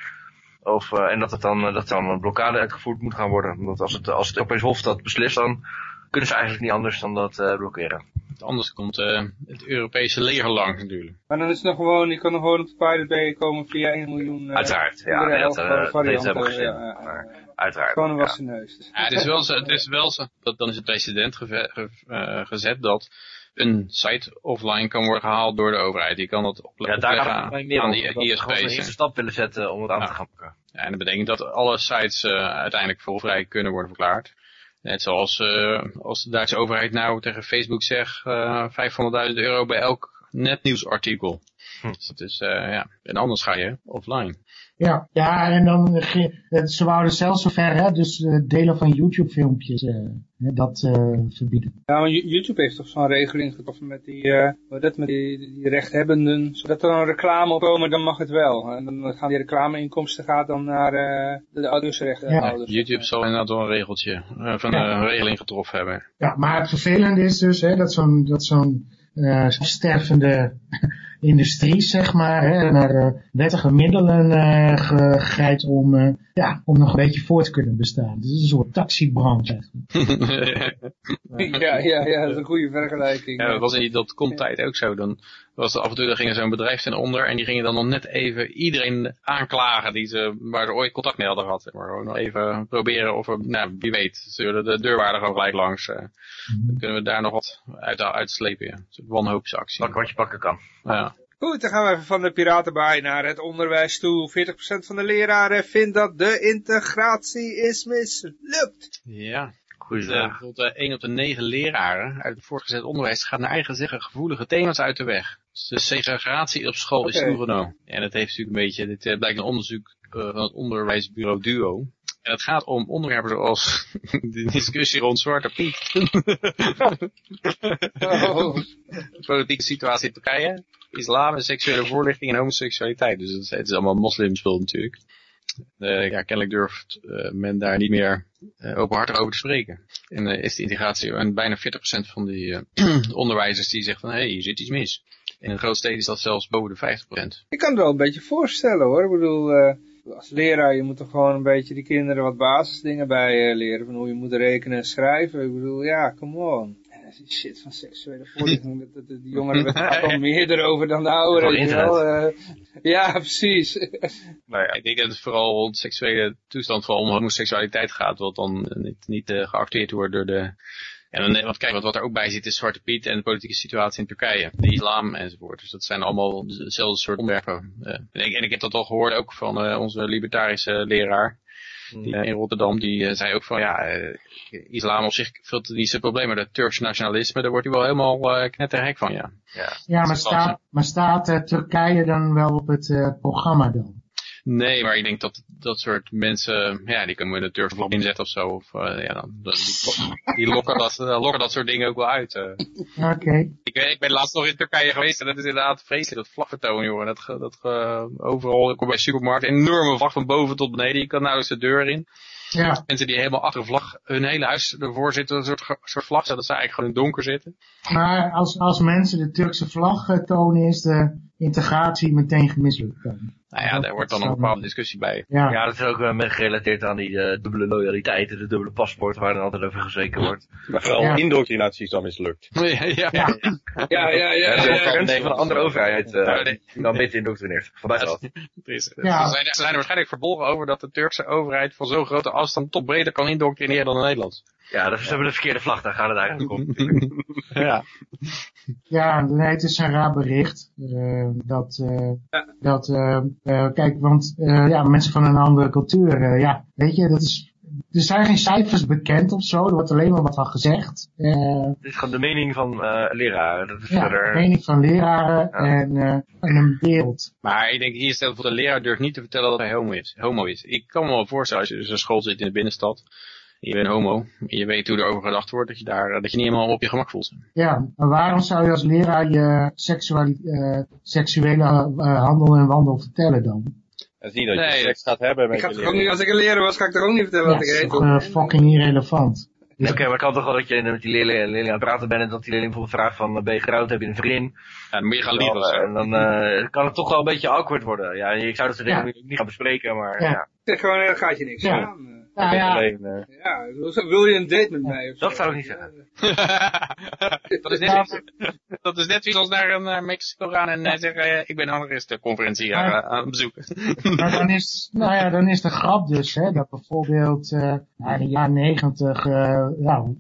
Of, en dat, het dan, dat dan een blokkade uitgevoerd moet gaan worden. Want als het, als het Europese Hof dat beslist, dan kunnen ze eigenlijk niet anders dan dat uh, blokkeren. Anders komt uh, het Europese leger langs natuurlijk. Maar dan is het nog gewoon, je kan nog gewoon op de Pirate Bay komen via 1 miljoen... Uh, uiteraard, ja. Nee, dat, uh, dat hebben gezien. Ja, ja, maar, uiteraard. Gewoon een wassen neus. Ja, het is wel zo, het is wel zo dat dan is het precedent ge, ge, uh, gezet dat een site offline kan worden gehaald door de overheid. Die kan dat opleggen ja, daar aan, aan, aan die ISP's. een eerste stap willen zetten om het aan te gaan pakken. Ja, en dat betekent dat alle sites uh, uiteindelijk volvrij kunnen worden verklaard. Net zoals uh, als de Duitse overheid nou tegen Facebook zegt uh, 500.000 euro bij elk netnieuwsartikel. Hm. Dus dat is, ja, en anders ga je offline. Ja, ja en dan, ze wouden zelfs zover, hè, dus uh, delen van YouTube filmpjes, uh, dat uh, verbieden. Ja, maar YouTube heeft toch zo'n regeling getroffen met die, uh, dat met die, die rechthebbenden, zodat er een reclame op komen, dan mag het wel. En dan gaan die reclameinkomsten gaat dan naar uh, de auteursrechten. Ja. YouTube zal inderdaad wel een regeltje, van ja. een regeling getroffen hebben. Ja, maar het vervelende is dus, hè, dat zo'n, dat zo'n uh, stervende industrie, zeg maar, hè, naar uh, wettige middelen uh, gegrijpt om, uh, ja, om nog een beetje voor te kunnen bestaan. Dus het is een soort taxibranche ja, ja, ja, dat is een goede vergelijking. Ja, dat was in dat komt tijd ook zo. Dan was er af en toe, dan ging zo'n bedrijf ten onder en die gingen dan nog net even iedereen aanklagen die ze, waar ze ooit contact mee hadden gehad. Maar gewoon nog even proberen of, er, nou, wie weet, zullen de deurwaarder gewoon gelijk langs. Uh, dan kunnen we daar nog wat uit, uitslepen, ja. Een soort wanhoopsactie. Pak wat je pakken kan. Ja. Goed, dan gaan we even van de piratenbaai naar het onderwijs toe. 40% van de leraren vindt dat de integratie is mislukt. Ja. Goed, uh, 1 op de 9 leraren uit het voortgezet onderwijs gaat naar eigen zeggen gevoelige thema's uit de weg. De segregatie op school okay. is toegenomen. En dat heeft natuurlijk een beetje, dit uh, blijkt een onderzoek van het onderwijsbureau DUO. En het gaat om onderwerpen zoals de discussie rond Zwarte Piet. oh. De politieke situatie in Turkije, islam en seksuele voorlichting en homoseksualiteit. Dus het is, het is allemaal moslimspul natuurlijk. Uh, ja, kennelijk durft uh, men daar niet meer uh, openhartig over te spreken. En is de integratie, en bijna 40% van die onderwijzers die zegt van, hé, hey, hier zit iets mis. In een grote steden is dat zelfs boven de 50%. Ik kan het wel een beetje voorstellen hoor. Ik bedoel, als leraar, je moet toch gewoon een beetje die kinderen wat basisdingen bij leren. Van hoe je moet rekenen en schrijven. Ik bedoel, ja, come on. Shit van seksuele voorlichting, dat, dat, die jongeren al meer erover dan de ouderen. Uh, ja, precies. Nou ja, ik denk dat het vooral rond seksuele toestand van om homoseksualiteit gaat, wat dan niet, niet uh, geacteerd wordt door de... En dan, want kijk, wat, wat er ook bij zit is Zwarte Piet en de politieke situatie in Turkije, de islam enzovoort. Dus dat zijn allemaal dezelfde soort onderwerpen. Uh, en, ik, en ik heb dat al gehoord ook van uh, onze libertarische leraar. Die, uh, in Rotterdam, die uh, zei ook van ja, uh, islam op zich vult niet zijn probleem, maar dat Turks nationalisme, daar wordt hij wel helemaal knetterhek van, ja. Ja, ja maar, staat, maar staat Turkije dan wel op het programma dan? Nee, maar ik denk dat dat soort mensen, ja, die kunnen de Turkse vlag inzetten of zo. Of, eh, ja, dan, die, die lokken, dat, lokken dat soort dingen ook wel uit. eh. Oké. Ik, weet- ik ben laatst nog in Turkije geweest en dat is inderdaad vreselijk, dat vlagvertoon, joh. Dat, dat ge- overal, ik kom bij supermarkt, een enorme vlag van boven tot beneden. Je kan nauwelijks de deur in. Ja, Mensen die helemaal achter de vlag, hun hele huis ervoor zitten, een soort, soort vlag, zodat ze eigenlijk gewoon in het donker zitten. maar als, als mensen de Turkse vlag eh, tonen, is de integratie meteen mislukt. Dan. Nou ja, Dat daar wordt dan een dan- bepaalde discussie bij. Ja, Ja, dat is ook wel met gerelateerd aan die eh, dubbele loyaliteit, de dubbele paspoort, waar er altijd over gezeken wordt. Maar vooral Ja. indoctrinatie is dan mislukt. Ja, ja, ja. Ja, ja, ja. Ja, ja, dat is ja. een van een andere overheid Ja, eh dan beter indoctrineert. Van buitenaf. Er is- Ja. Ze, zijn, ze zijn er waarschijnlijk verbolgen over dat de Turkse overheid van zo'n grote afstand toch breder kan indoctrineren dan de Nederlands. Ja, dat is, ze hebben de verkeerde vlag, daar gaat het eigenlijk om. ja. ja nee, het is een raar bericht. eh, dat, eh, Ja. dat eh, kijk, want eh, ja, mensen van een andere cultuur, eh, ja, weet je, dat is, er zijn geen cijfers bekend of zo, er wordt alleen maar wat van gezegd. Eh, Dit is gewoon de mening van eh leraren. Dat is ja, verder... mening van leraren Ja. en, eh, en een beeld. Maar ik denk hier stel voor de leraar durft niet te vertellen dat hij homo is. Homo is. Ik kan me wel voorstellen als je dus een school zit in de binnenstad. Je bent homo. en Je weet hoe er over gedacht wordt. Dat je daar, dat je niet helemaal op je gemak voelt. Ja, maar waarom zou je als leraar je seksuali- eh, seksuele eh, handel en wandel vertellen dan? Het is niet dat je Nee, seks gaat hebben met Ik ga je toch ook niet, als ik een leraar was, ga ik toch ook niet vertellen Ja, wat dat ik is heet. toch eh, fucking irrelevant. Oké, maar het kan toch wel dat je met die leerling, leerling aan het praten bent en dat die leerling bijvoorbeeld vraagt van, ben je getrouwd, heb je een vriendin? Ja, dan moet je gaan liegen zo. En dan eh, kan het toch wel een beetje awkward worden. Ja, ik zou dat soort Ja. dingen niet gaan bespreken, maar Ja. ja. Gewoon, eh, gaat je niks Ja. aan. Nou ja, Alleen, eh, Ja, bedoel, wil je een date met mij? of Dat zo? zou ik niet zeggen. dat, is net, dat is net zoiets als naar, naar Mexico gaan en eh, zeggen, eh, ik ben anarchistenconferentie Ja. uh, aan het bezoeken. Maar dan is, nou ja, dan is de grap dus, hè, dat bijvoorbeeld eh nou, in de jaren negentig, eh, nou,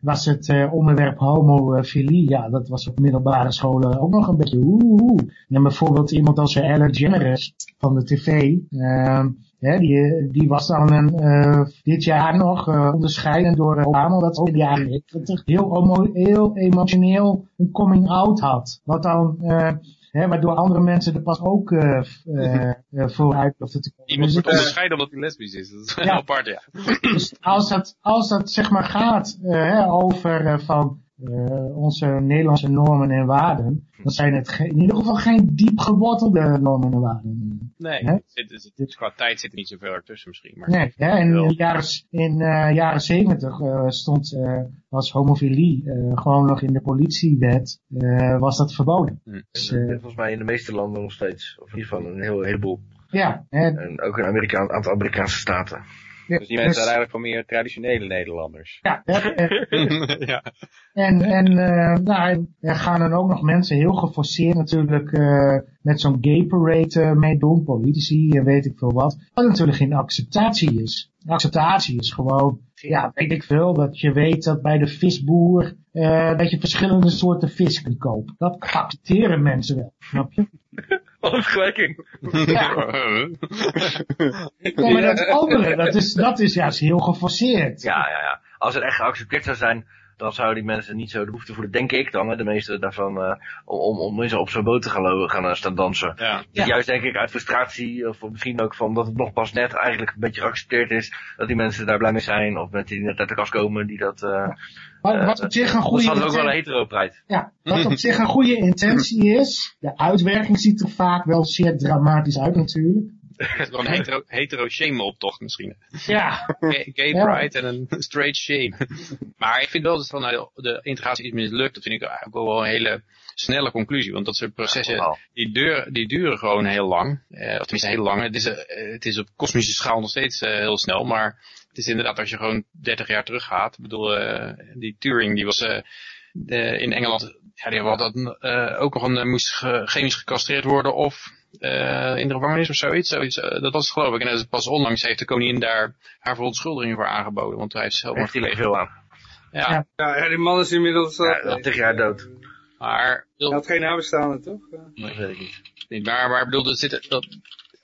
was het eh, onderwerp homofilie, ja, dat was op middelbare scholen ook nog een beetje oeh. En bijvoorbeeld iemand als eh, Ellen DeGeneres van de tv, ehm, hè, die, die was dan een, eh, dit jaar nog eh, onderscheiden door Obama, dat ook in de jaren negentig heel, homo- heel emotioneel een coming out had. Wat dan... eh, Hè, waardoor andere mensen er pas ook eh eh, eh, vooruit te komen. Iemand Dus wordt ik- onderscheiden omdat hij lesbisch is. Dat is Ja. apart, ja. dus als dat, als dat zeg maar gaat eh, hè, over eh, van eh, onze Nederlandse normen en waarden, dan zijn het in ieder geval geen diep gewortelde normen en waarden. Nee, zit- qua tijd zit er niet zoveel ertussen misschien. Maar Nee, hè, in de jaren, in eh jaren zeventig eh, stond, eh, was homofilie eh, gewoon nog in de politiewet, eh, was dat verboden. Hm. Dus, En, eh, eh, Volgens mij in de meeste landen nog steeds. Of in ieder geval een heel, heleboel. ja, hè, En ook in Amerika, een aantal Amerikaanse staten. Dus die mensen zijn eigenlijk voor meer traditionele Nederlanders. ja, eh, ja. En, en uh, nou, er gaan dan ook nog mensen heel geforceerd natuurlijk uh, met zo'n gay parade uh, meedoen, politici en weet ik veel wat. Wat natuurlijk geen acceptatie is. Acceptatie is gewoon, ja, weet ik veel, dat je weet dat bij de visboer uh, dat je verschillende soorten vis kunt kopen. Dat accepteren mensen wel, snap je? Wat een vergelijking. Ja, maar dat andere, dat is, dat is juist heel geforceerd. Ja, ja, ja. Als het echt geaccepteerd zou zijn, dan zouden die mensen niet zo de behoefte voelen, denk ik dan, hè, de meeste daarvan, uh, om, om mensen op zo'n boot te gaan, gaan uh, staan dansen. Ja. Ja. Juist denk ik uit frustratie, of misschien ook van dat het nog pas net eigenlijk een beetje geaccepteerd is, dat die mensen daar blij mee zijn, of mensen die net uit de kast komen, die dat... Uh, wat, wat op zich een goede is ook wel een. Ja, wat op zich een goede intentie is. De uitwerking ziet er vaak wel zeer dramatisch uit natuurlijk. Het is wel een hetero, hetero shame optocht misschien. Ja. Gay, gay Ja. pride en een straight shame. maar ik vind wel dat van nou, de integratie is mislukt. Dat vind ik eigenlijk wel een hele snelle conclusie. Want dat soort processen, die, duren, die duren gewoon heel lang. Eh, of tenminste heel lang. Het is, eh, het is op kosmische schaal nog steeds eh, heel snel. Maar het is inderdaad als je gewoon 30 jaar terug gaat. Ik bedoel, eh, die Turing die was... eh, de- in Engeland, ja, die had dat, eh, ook nog een, moest ge- chemisch gecastreerd worden of eh, in de gevangenis of zoiets. zoiets dat was het geloof ik. En dat is pas onlangs heeft de koningin daar haar verontschuldiging voor aangeboden. Want hij heeft zelf gepleegd. veel aan. Ja, Ja. Ja, die man is inmiddels... uh, Ja, al tegen jaar dood. maar, Hij had geen nabestaanden, toch? Dat weet ik niet. niet, maar, maar ik bedoel, er zit, dat,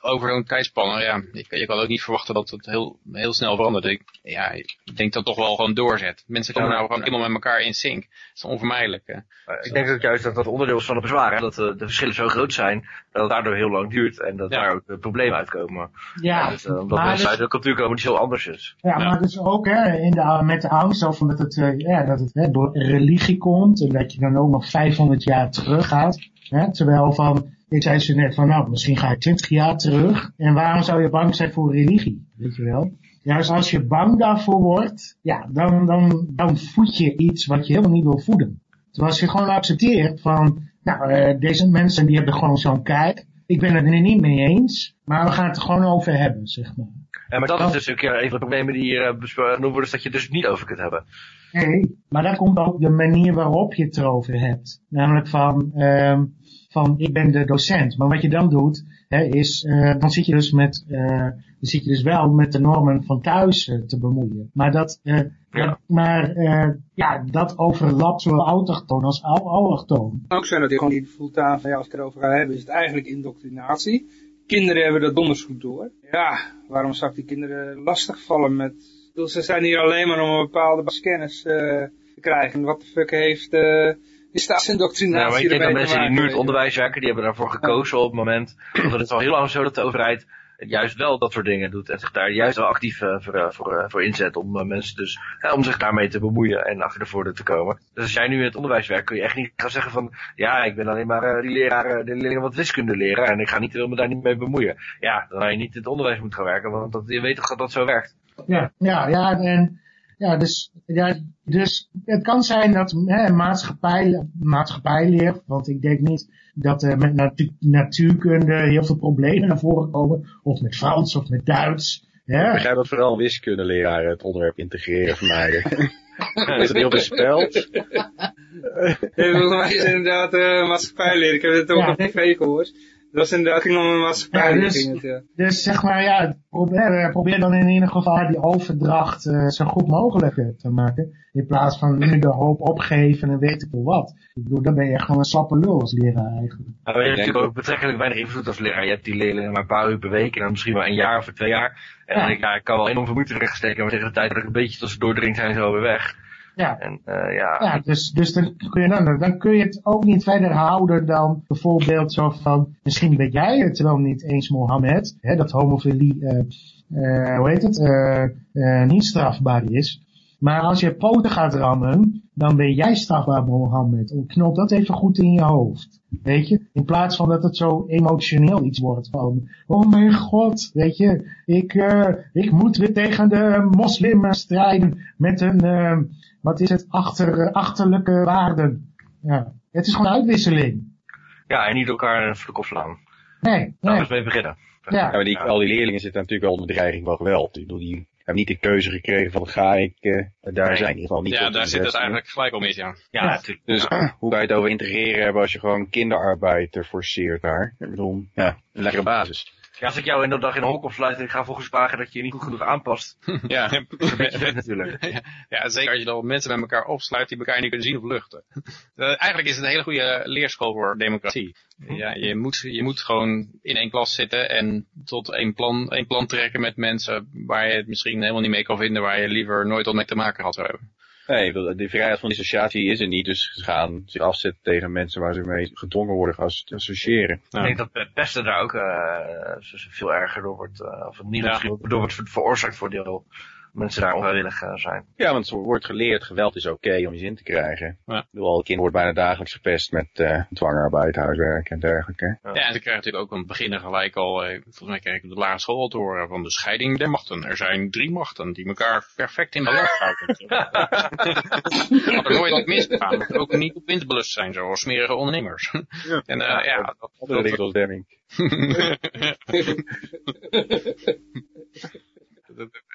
over zo'n tijdspanne, ja, je, je kan ook niet verwachten dat het heel, heel snel verandert. Ik, ja, ik denk dat het toch wel gewoon doorzet. Mensen komen nou gewoon ja. helemaal met elkaar in sync. Dat is onvermijdelijk. Hè. Ik denk ook juist dat dat onderdeel is van het bezwaar. Hè? Dat de verschillen zo groot zijn, dat het daardoor heel lang duurt. En dat Ja. daar ook problemen uitkomen. Ja, dus, eh, omdat mensen dus- uit een cultuur komen die zo anders is. Ja, maar dus ook hè, in de, met de angst over dat het, eh, ja, dat het hè, door religie komt en dat je dan ook nog 500 jaar terug gaat. Hè, terwijl van, ik zei ze net van nou, misschien ga ik 20 jaar terug. En waarom zou je bang zijn voor religie? Weet je wel? Juist als je bang daarvoor wordt, ja, dan, dan, dan voed je iets wat je helemaal niet wil voeden. Terwijl als je gewoon accepteert van, nou, eh, deze mensen die hebben gewoon zo'n kijk. Ik ben het er niet mee eens, maar we gaan het er gewoon over hebben, zeg maar. En maar dat is dus ook ja, een van de problemen die hier eh, besproken worden, is dat je het dus niet over kunt hebben. Nee, maar daar komt ook de manier waarop je het erover hebt. Namelijk van, ehm van ik ben de docent. Maar wat je dan doet, hè, is, eh, dan zit je dus met, eh, dan zit je dus wel met de normen van thuis eh, te bemoeien. Maar dat, eh, Ja. dat- maar, eh, ja, dat overlapt zowel autochtoon als al- allochtoon. ook zijn dat die gewoon niet voelt aan van ja, als ik het erover ga hebben, is het eigenlijk indoctrinatie. Kinderen hebben dat donders goed door. Ja, waarom zou ik die kinderen lastigvallen met... Ik bedoel, ze zijn hier alleen maar om een bepaalde eh te krijgen. En wat de fuck heeft die staatsindoctrinatie Ja, maar ik denk dat mensen die nu het onderwijs werken, die hebben daarvoor gekozen op het moment. Of het is al heel lang zo dat de overheid juist wel dat soort dingen doet. En zich daar juist wel actief eh, voor, eh, voor, eh, voor inzet om mensen dus, om zich daarmee te bemoeien en achter de voordeur te komen. Dus als jij nu in het onderwijs werkt, kun je echt niet gaan zeggen van, ja, ik ben alleen maar die leraar, de leerlingen wat wiskunde leren en ik ga niet, wil me daar niet mee bemoeien. Ja, dan had je niet in het onderwijs moeten gaan werken, want dat, je weet toch dat dat zo werkt. Ja, ja, ja, en, ja, dus, ja, dus het kan zijn dat hè, maatschappij, maatschappijleer, want ik denk niet dat er met natu natuurkunde heel veel problemen naar voren komen, of met Frans of met Duits. Ik Hè? begrijp dat vooral wiskundeleraren het onderwerp integreren vermijden. is het heel bespeld? Ja, volgens mij is het inderdaad eh maatschappijleer. Ik heb het ook Ja. op tv gehoord. Dat was inderdaad, ging om een maatschappijleer. Ja, dus- ging het, ja. Dus zeg maar, ja, probeer, eh, probeer dan in ieder geval die overdracht eh, zo goed mogelijk eh, te maken. In plaats van nu de hoop opgeven en weet ik veel wat. Ik bedoel, dan ben je echt gewoon een slappe lul als leraar eigenlijk. Maar je hebt natuurlijk ook betrekkelijk weinig invloed als leraar. Je hebt die leerlingen maar een paar uur per week en dan misschien wel een jaar of twee jaar. En dan Ja. denk ik, ja, ik kan wel enorm erin steken, maar tegen de tijd dat ik een beetje tussendoor drink zijn ze alweer weg. Ja, En eh, ja, Ja, dus, dus dan, kun je dan, dan kun je het ook niet verder houden dan bijvoorbeeld zo van, misschien weet jij het wel niet eens Mohammed, hè, dat homofilie, eh, eh, hoe heet het, niet strafbaar is. Maar als je poten gaat rammen, dan ben jij strafbaar Mohammed. Knop dat even goed in je hoofd. Weet je? In plaats van dat het zo emotioneel iets wordt van, oh mijn god, weet je, ik, ik moet weer tegen de moslims strijden met een, wat is het, achter, achterlijke waarden. Ja, het is gewoon uitwisseling. ja, en niet elkaar een vloek opslaan. Nee, Daar nee, is mee beginnen. Ja, ja, maar die, al die leerlingen zitten natuurlijk wel onder bedreiging van geweld. Ik bedoel, die hebben niet de keuze gekregen van ga ik eh, daar Nee. zijn. In ieder geval niet Ja, daar zit het eigenlijk gelijk al mis, ja. Ja, Ja. natuurlijk. Dus hoe kan je het over integreren hebben als je gewoon kinderarbeid er forceert daar? Ik bedoel, ja, een lekkere basis. Ja, als ik jou in de dag in een hok opsluit en ik ga volgens vragen dat je je niet goed genoeg aanpast. Ja, Dat is natuurlijk. ja, zeker als je dan mensen met elkaar opsluit die elkaar niet kunnen zien of luchten. Eh, eigenlijk is het een hele goede leerschool voor democratie. Ja, je moet, je moet gewoon in één klas zitten en tot één plan, één plan trekken met mensen waar je het misschien helemaal niet mee kan vinden, waar je liever nooit al mee te maken had zou hebben. Nee, de vrijheid van dissociatie is er niet. Dus ze gaan zich afzetten tegen mensen waar ze mee gedwongen worden te associëren. Ja. Ik denk dat pesten daar ook eh, veel erger door wordt, eh, of het niet Ja. door wordt ver- veroorzaakt voor deel mensen daar onvrijwillig eh, zijn. Ja, want er wordt geleerd, geweld is oké om je zin te krijgen. Ja. Ik bedoel, al kind wordt bijna dagelijks gepest met eh dwangarbeid, huiswerk en dergelijke. Ja, en ze krijgen natuurlijk ook een beginner gelijk al, eh, volgens mij krijg ik op de lagere school al te horen van de scheiding der machten. Er zijn drie machten die elkaar perfect in balans houden. Had er nooit wat misgegaan, ook niet op winstbelust zijn, zoals smerige ondernemers. En eh, ja, dat, Andere dingen zoals Demming.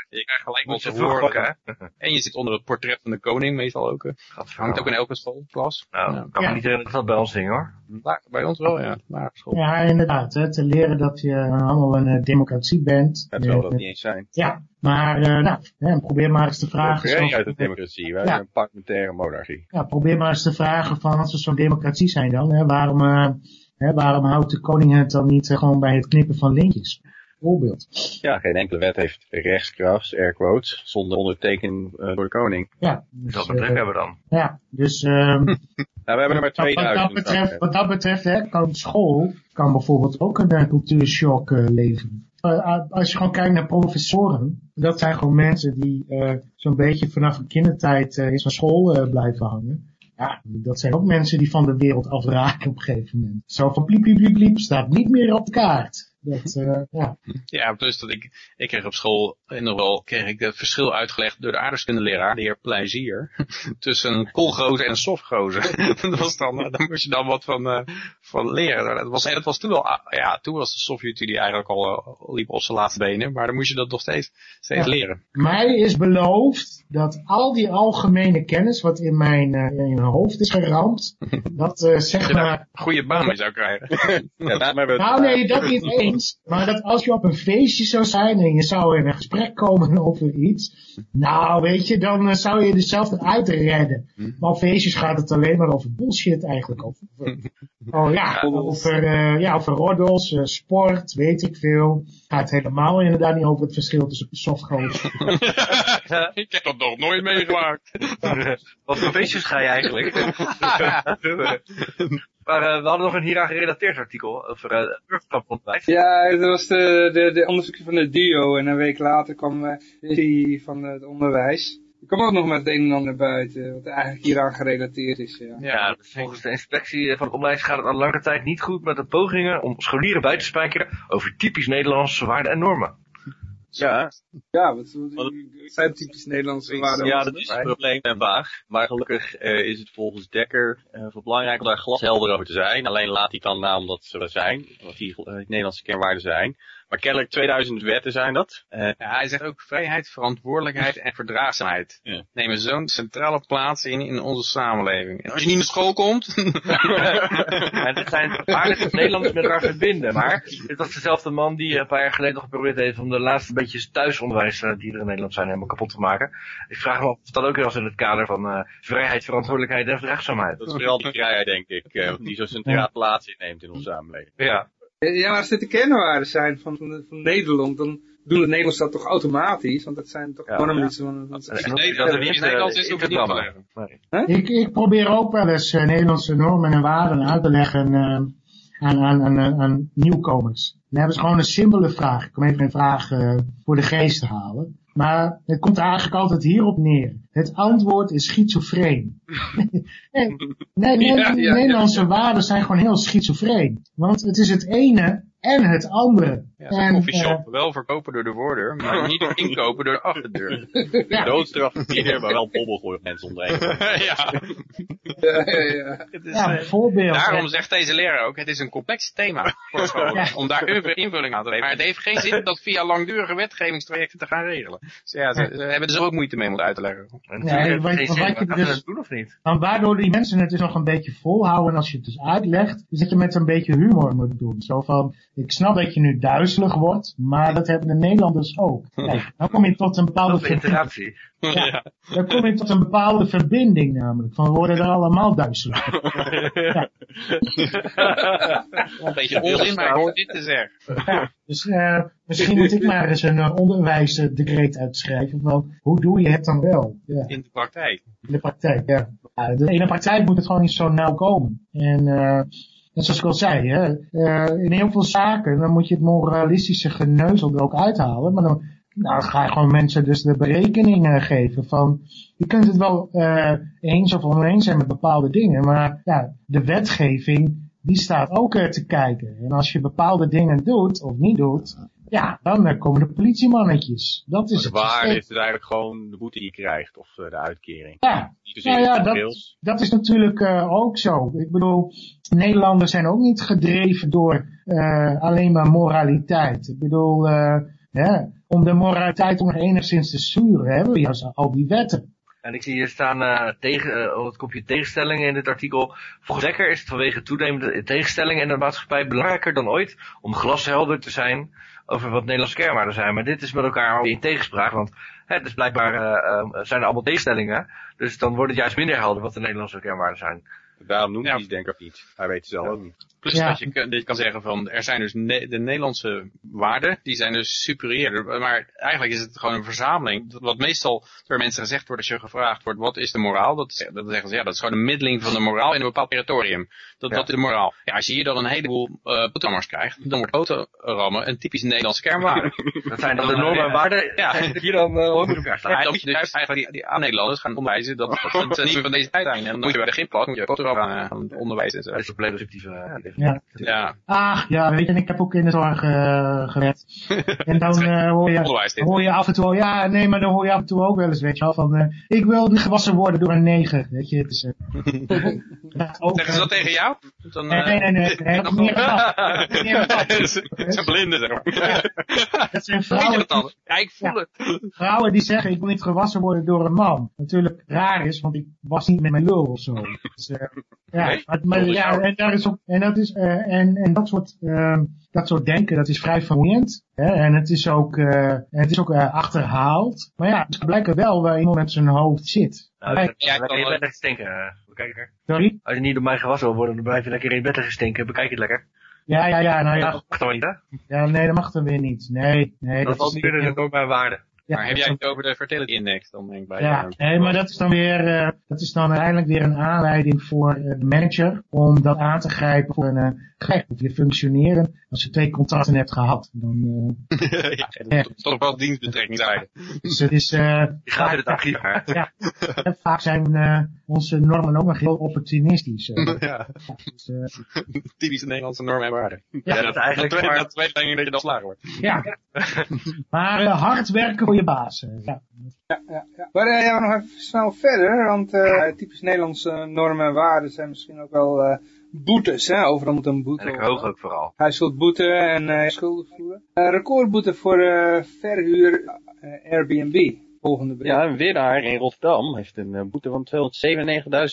Je krijgt gelijk wat te horen. En je zit onder het portret van de koning meestal ook. eh. Hangt ook in elke schoolklas. Nou, Ja. kan me niet herinneren dat dat bij ons ding hoor. Maar bij ons wel, ja. School. ja, inderdaad. Hè, te leren dat je allemaal een eh, democratie bent. We Eh, dat niet eens zijn. ja, maar eh, nou, hè, probeer maar eens te vragen. Vragen zo- uit de democratie. Wij Ja. zijn een parlementaire monarchie. ja, probeer maar eens te vragen van als we zo'n democratie zijn dan, hè, waarom, eh, Hè, waarom houdt de koning het dan niet eh, gewoon bij het knippen van linkjes? Voorbeeld. Ja, geen enkele wet heeft rechtskracht, air quotes, zonder onderteken eh, door de koning. Ja, Dus dat bedrijf eh, hebben we dan. ja, dus ehm, Nou, we hebben er maar wat, wat 2000. dat betreft, wat dat betreft hè, kan school kan bijvoorbeeld ook een cultuurshock eh, leveren. Eh, als je gewoon kijkt naar professoren, dat zijn gewoon mensen die eh, zo'n beetje vanaf een kindertijd eh, in zo'n school eh, blijven hangen. Ja, dat zijn ook mensen die van de wereld afraken op een gegeven moment. Zo van pliep, pliep, pliep, pliep, staat niet meer op de kaart. Dat, eh, ja. Ja, plus dat ik, ik kreeg op school en nog wel kreeg ik het verschil uitgelegd door de aardrijkskundeleraar, de heer Plezier, tussen een koolgozer en een softgozer. dat was dan, eh, daar moest je dan wat van, eh, van leren. Dat was, en dat was toen al, ah, ja, toen was de Sovjet-Unie eigenlijk al liep op zijn laatste benen, maar dan moest je dat nog steeds, steeds Ja. leren. Mij is beloofd dat al die algemene kennis wat in mijn, eh, in mijn hoofd is geramd, dat eh, zeg Dat je daar maar een goede baan mee zou krijgen. Ja, Nou nee, dat niet eens. Maar dat als je op een feestje zou zijn en je zou in een gesprek komen over iets. Nou weet je, dan eh, zou je er zelf eruit redden. Maar op feestjes gaat het alleen maar over bullshit eigenlijk. Over, oh ja, over, eh, ja, over roddels, eh, sport, weet ik veel. Gaat helemaal inderdaad niet over het verschil tussen softgoals. ik heb dat nog nooit meegemaakt. Wat voor feestjes ga je eigenlijk? Maar eh, we hadden nog een hieraan gerelateerd artikel over uh, Earthcamp-ontbijt. Ja, dat was de, de, de onderzoekje van de DIO en een week later kwam eh, die van het onderwijs. Die kwam ook nog met het een en ander buiten, wat eigenlijk hieraan gerelateerd is. Ja. Ja, dus volgens de inspectie van het onderwijs gaat het al lange tijd niet goed met de pogingen om scholieren bij te spijkeren over typisch Nederlandse waarden en normen. Ja, Ja, wat, wat zijn typisch Nederlandse waarden? ja, dat is het probleem en vaag. Maar gelukkig eh, is het volgens Dekker eh, veel belangrijk om daar glashelder over te zijn. Alleen laat hij dan na omdat ze er zijn, wat die eh, Nederlandse kernwaarden zijn. Maar kennelijk 2000 wetten zijn dat. Eh, Ja, hij zegt ook vrijheid, verantwoordelijkheid en verdraagzaamheid. Ja. Nemen zo'n centrale plaats in in onze samenleving. En als je niet naar school komt, dit zijn waarden die Nederlanders met elkaar verbinden. Maar dit was dezelfde man die een paar jaar geleden nog geprobeerd heeft om de laatste beetjes thuisonderwijs eh, die er in Nederland zijn helemaal kapot te maken. Ik vraag me af of dat ook weer was in het kader van eh, vrijheid, verantwoordelijkheid en verdraagzaamheid. dat is vooral die vrijheid, denk ik, eh, die zo centraal plaats inneemt in onze samenleving. Ja. Ja, maar als dit de kernwaarden zijn van, van, van Nederland, dan doen de Nederlanders dat toch automatisch? Want dat zijn toch Ja, gewoon ja. iets van... dat er is eh, Nederlands is, je niet ik, ik probeer ook wel eens eh, Nederlandse normen en waarden uit te leggen eh, aan, aan, aan, aan, nieuwkomers. Dan hebben ze gewoon een simpele vraag. Ik kom even een vraag eh, voor de geest te halen. Maar het komt eigenlijk altijd hierop neer. Het antwoord is schizofreen. nee, nee, nee, Ja, ja, ja. Nederlandse waarden zijn gewoon heel schizofreen. Want het is het ene en het andere. Ja, koffieshop. eh, Wel verkopen door de voordeur, maar niet inkopen door de achterdeur. ja. Doodstraf voor ieder, maar wel bobbel gooien mensen één. ja, Ja, ja, het is, ja, eh, bijvoorbeeld. Daarom zegt deze leraar ook, het is een complex thema voor scholen, Ja. om daar een invulling aan te geven. Maar het heeft geen zin dat via langdurige wetgevingstrajecten te gaan regelen. Dus ja, ze, ze hebben er zo ook moeite mee om het uit te leggen. En Nee, wat- geen wat zin, je dus- het doen of niet? Maar waardoor die mensen het dus nog een beetje volhouden als je het dus uitlegt, is dat je met een beetje humor moet doen. Zo van, ik snap dat je nu duizelig wordt, maar dat hebben de Nederlanders ook. Kijk, dan kom je tot een bepaalde Dat. Ja. Dan kom je tot een bepaalde verbinding namelijk. Van we worden er allemaal duizelig. Een beetje onzin, maar ik hoor dit te zeggen. Ja, dus eh, misschien moet ik maar eens een uh, onderwijsdecreet uitschrijven van hoe doe je het dan wel? Ja. In de praktijk. In de praktijk, ja. in de praktijk moet het gewoon niet zo nauw komen. En, uh, en zoals ik al zei, hè, uh, in heel veel zaken, dan moet je het moralistische geneuzel ook uithalen. Maar dan, nou, ga je gewoon mensen dus de berekeningen geven van, je kunt het wel uh, eens of oneens zijn met bepaalde dingen, maar ja, de wetgeving, die staat ook te kijken. En als je bepaalde dingen doet of niet doet, ja, dan komen de politiemannetjes. Dat is de het waarde systeem. is dus eigenlijk gewoon de boete die je krijgt, of uh, de uitkering. Ja, nou ja, dat, dat is natuurlijk uh, ook zo. Ik bedoel, Nederlanders zijn ook niet gedreven door uh, alleen maar moraliteit. Ik bedoel, uh, ja, om de moraliteit nog enigszins te sturen, hebben we juist al die wetten. En ik zie hier staan uh, tegen, uh, op het kopje tegenstellingen in dit artikel. Volgens Dekker is het vanwege toenemende tegenstellingen in de maatschappij belangrijker dan ooit om glashelder te zijn over wat Nederlandse kernwaarden zijn. Maar dit is met elkaar al in tegenspraak, want hè, dus blijkbaar uh, zijn er allemaal tegenstellingen. Dus dan wordt het juist minder helder wat de Nederlandse kernwaarden zijn. Daarom noemt Ja. hij het denk ik ook niet. Hij weet het zelf ook niet. Plus Ja. dat je, kan- dat je kan zeggen van, er zijn dus ne- de Nederlandse waarden, die zijn dus superieur. Maar eigenlijk is het gewoon een verzameling. Wat meestal door mensen gezegd wordt als je gevraagd wordt, wat is de moraal? Dat, is- dat zeggen ze, ja, dat is gewoon een middeling van de moraal in een bepaald territorium. Dat, dat is de moraal. Ja, als je hier dan een heleboel uh, boterhammers krijgt, dan wordt boterhammen een typisch Nederlandse kernwaarde. Dat zijn dan de normen en waarden Ja. die hier dan uh, met elkaar staan. Ja, dan moet je juist eigenlijk die, die aan Nederlanders gaan onderwijzen dat het niet meer van deze tijd zijn. En dan moet je bij de gymklas moet je boterham gaan, onderwijzen en zo. Dat is een. Uh, Ja. Ja, Ach, ja, weet je, en ik heb ook in de zorg eh gewerkt. En dan eh, hoor, je, hoor je af en toe, ja, nee, maar dan hoor je af en toe ook wel eens, weet je wel, van, eh, ik wil niet gewassen worden door een neger, weet je. Het is, dat ook, Zeggen ze dat tegen jou? Dan, Nee, nee, nee, nee, nee, dat is. Meer gedacht. Ze blinden, zeg maar. Dat zijn vrouwen, dat dan? Ja, ik voel Ja. het. vrouwen die zeggen, ik wil niet gewassen worden door een man. Natuurlijk raar is, want ik was niet met mijn lul of zo. Dus, eh, ja, Nee, maar, maar dat ja, en, daar is ook, en, dat is, eh, en, en dat soort, ehm, dat soort denken, dat is vrij vermoeiend. Hè? En het is ook, eh, het is ook eh, achterhaald. Maar ja, het blijkt wel waar iemand met zijn hoofd zit. Nou, Kijk, dan Ja, ik lekker in kan je bed liggen stinken, bekijker. sorry? Als je niet door mij gewassen wil worden, dan blijf je lekker in je bed liggen stinken. Bekijk het lekker. Ja, ja, ja, nou ja. Dat mag toch niet, hè? Ja, nee, dat mag dan weer niet. Nee, nee. Dat valt niet binnen de normen en waarden. Ja, Maar heb jij het over de fertility index dan denk ik bij Ja, nee, maar dat is dan weer, eh, dat is dan uiteindelijk weer een aanleiding voor eh, de manager om dat aan te grijpen voor een uh, weer functioneren als je twee contracten hebt gehad. Dan, eh, ja, dat is toch wel dienstbetrekking zijn. dus het is, eh, Je gaat in het archief, hè? ja, en vaak zijn eh, onze normen ook nog heel opportunistisch. eh. Ja, Dus, eh, typische Nederlandse normen en waarden. Ja, dat is eigenlijk dat, maar- dat dat je dan slagen wordt. ja. maar eh, hard werken voor je baas. eh, ja. Ja, ja, ja. Maar eh, ja, nog even snel verder, want eh, typisch Nederlandse normen en waarden zijn misschien ook wel eh, boetes. Hè? Overal moet een boete En ik hoog ook vooral. Hij zult boeten en eh schulden voeren. Eh, recordboete voor eh, verhuur eh, Airbnb. Volgende. Ja, een winnaar in Rotterdam heeft een eh, boete van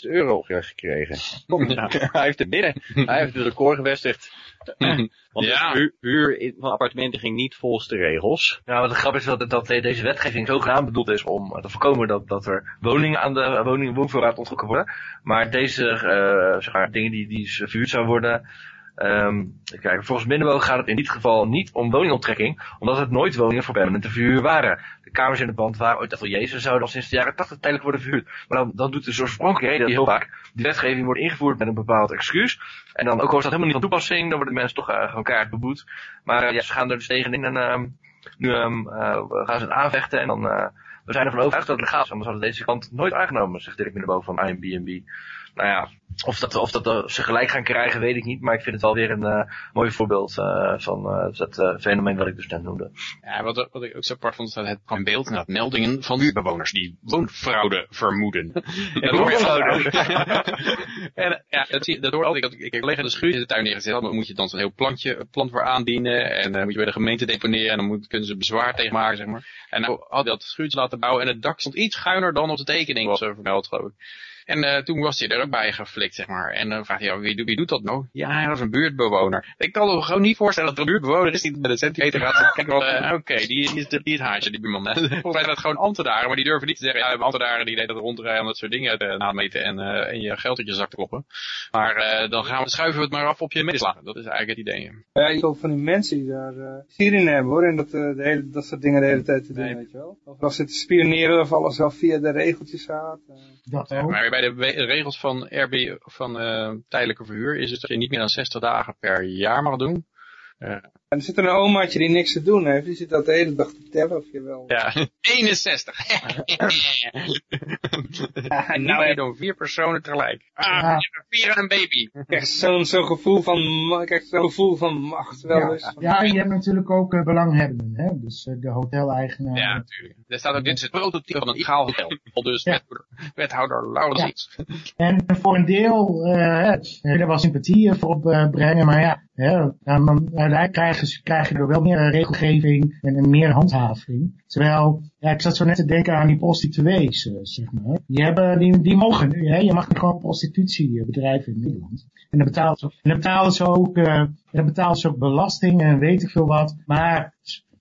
297.000 euro gekregen. hij heeft het binnen. Hij heeft het record gevestigd. Want Ja. de huur, van appartementen ging niet volgens de regels. Nou, wat de grap is dat, dat deze wetgeving zogenaamd bedoeld is om te voorkomen dat, dat er woningen aan de woning, woonvoorraad onttrokken worden. Maar deze eh, zeg maar, dingen die, die verhuurd zouden worden, ehm, kijk, volgens Mindenboog gaat het in dit geval niet om woningonttrekking, omdat het nooit woningen voor permanente verhuur waren. De kamers in het pand waren ooit ateliers en zouden al sinds de jaren 80 tijdelijk worden verhuurd. Maar dan, dan doet de oorspronkelijke reden heel vaak die wetgeving wordt ingevoerd met een bepaald excuus. En dan, ook al is dat helemaal niet van toepassing, dan worden de mensen toch uh, gewoon kaart beboet. Maar uh, ja, ze gaan er dus tegenin en uh, nu um, gaan ze het aanvechten en dan... we zijn ervan overtuigd dat het legaal is, anders hadden deze kant nooit aangenomen, zegt Dirk Middenboog van Airbnb. Nou ja, of dat, of dat uh, ze gelijk gaan krijgen, weet ik niet. Maar ik vind het wel weer een uh, mooi voorbeeld uh, van dat fenomeen wat ik dus net noemde. Ja, wat, wat ik ook zo apart vond, is dat het kwam beeld inderdaad meldingen van buurtbewoners die woonfraude vermoeden. en Woonfraude. en ja, dat, zie, dat hoor altijd. Ik, ik heb collega de schuur in de tuin neergezet. Dan moet je dan zo'n heel plantje, plant voor aandienen. En dan moet je bij de gemeente deponeren. En dan moet, kunnen ze bezwaar tegen maken, zeg maar. En nou had hij dat schuurtje laten bouwen. En het dak stond iets schuiner dan op de tekening was er vermeld, geloof ik. En uh, toen was hij er ook bij geflikt, zeg maar. En dan vraagt hij, ja, wie, wie doet dat nou? Ja, hij was een buurtbewoner. Ik kan me gewoon niet voorstellen dat er een buurtbewoner is die met een centimeter gaat. Kijk wel, uh, oké, okay, die, die, is die is het haasje, die buurman. Volgens mij zijn dat gewoon ambtenaren, maar die durven niet te zeggen, ja, we hebben ambtenaren die deden dat rondrijden om dat soort dingen te nameten en, uh, en je geld uit je zak te kloppen. Maar uh, dan gaan we, schuiven we het maar af op je medeslagen. Dat is eigenlijk het idee. Ja, ik hoop van die mensen die daar uh, hierin hebben hoor, en dat, uh, de hele, dat soort dingen de hele tijd te doen, nee. weet je wel. Of als ze te spioneren of alles wel via de regeltjes gaat. Uh. Dat ook. Maar bij de regels van RB, van uh, tijdelijke verhuur is het dat je niet meer dan 60 dagen per jaar mag doen. En er zit er een omaatje die niks te doen heeft, die zit dat de hele dag te tellen of je wel... Ja, 61! en nou je doen vier personen tegelijk. Ah, ja. vier en een baby. Ik krijg zo'n zo gevoel van, krijg zo'n gevoel van macht wel ja, eens. Ja, en je hebt natuurlijk ook uh, belanghebbenden, hè? dus uh, de hoteleigenaar. Ja, natuurlijk. Er staat ook, dit is het prototype van een illegaal hotel. Al dus ja. wethouder Laurens ja. En voor een deel uh, er wel sympathie voor opbrengen, maar ja, hè, dan, uiteindelijk krijgen ze, krijg je er wel meer regelgeving en, meer handhaving. Terwijl, ja, ik zat zo net te denken aan die prostituees, uh, zeg maar. Die, hebben, die, die mogen nu, hè. je mag nu gewoon prostitutie bedrijven in Nederland. En dan betalen ze, en dan betalen ze ook, uh, en dan betalen ze ook belasting en weet ik veel wat. Maar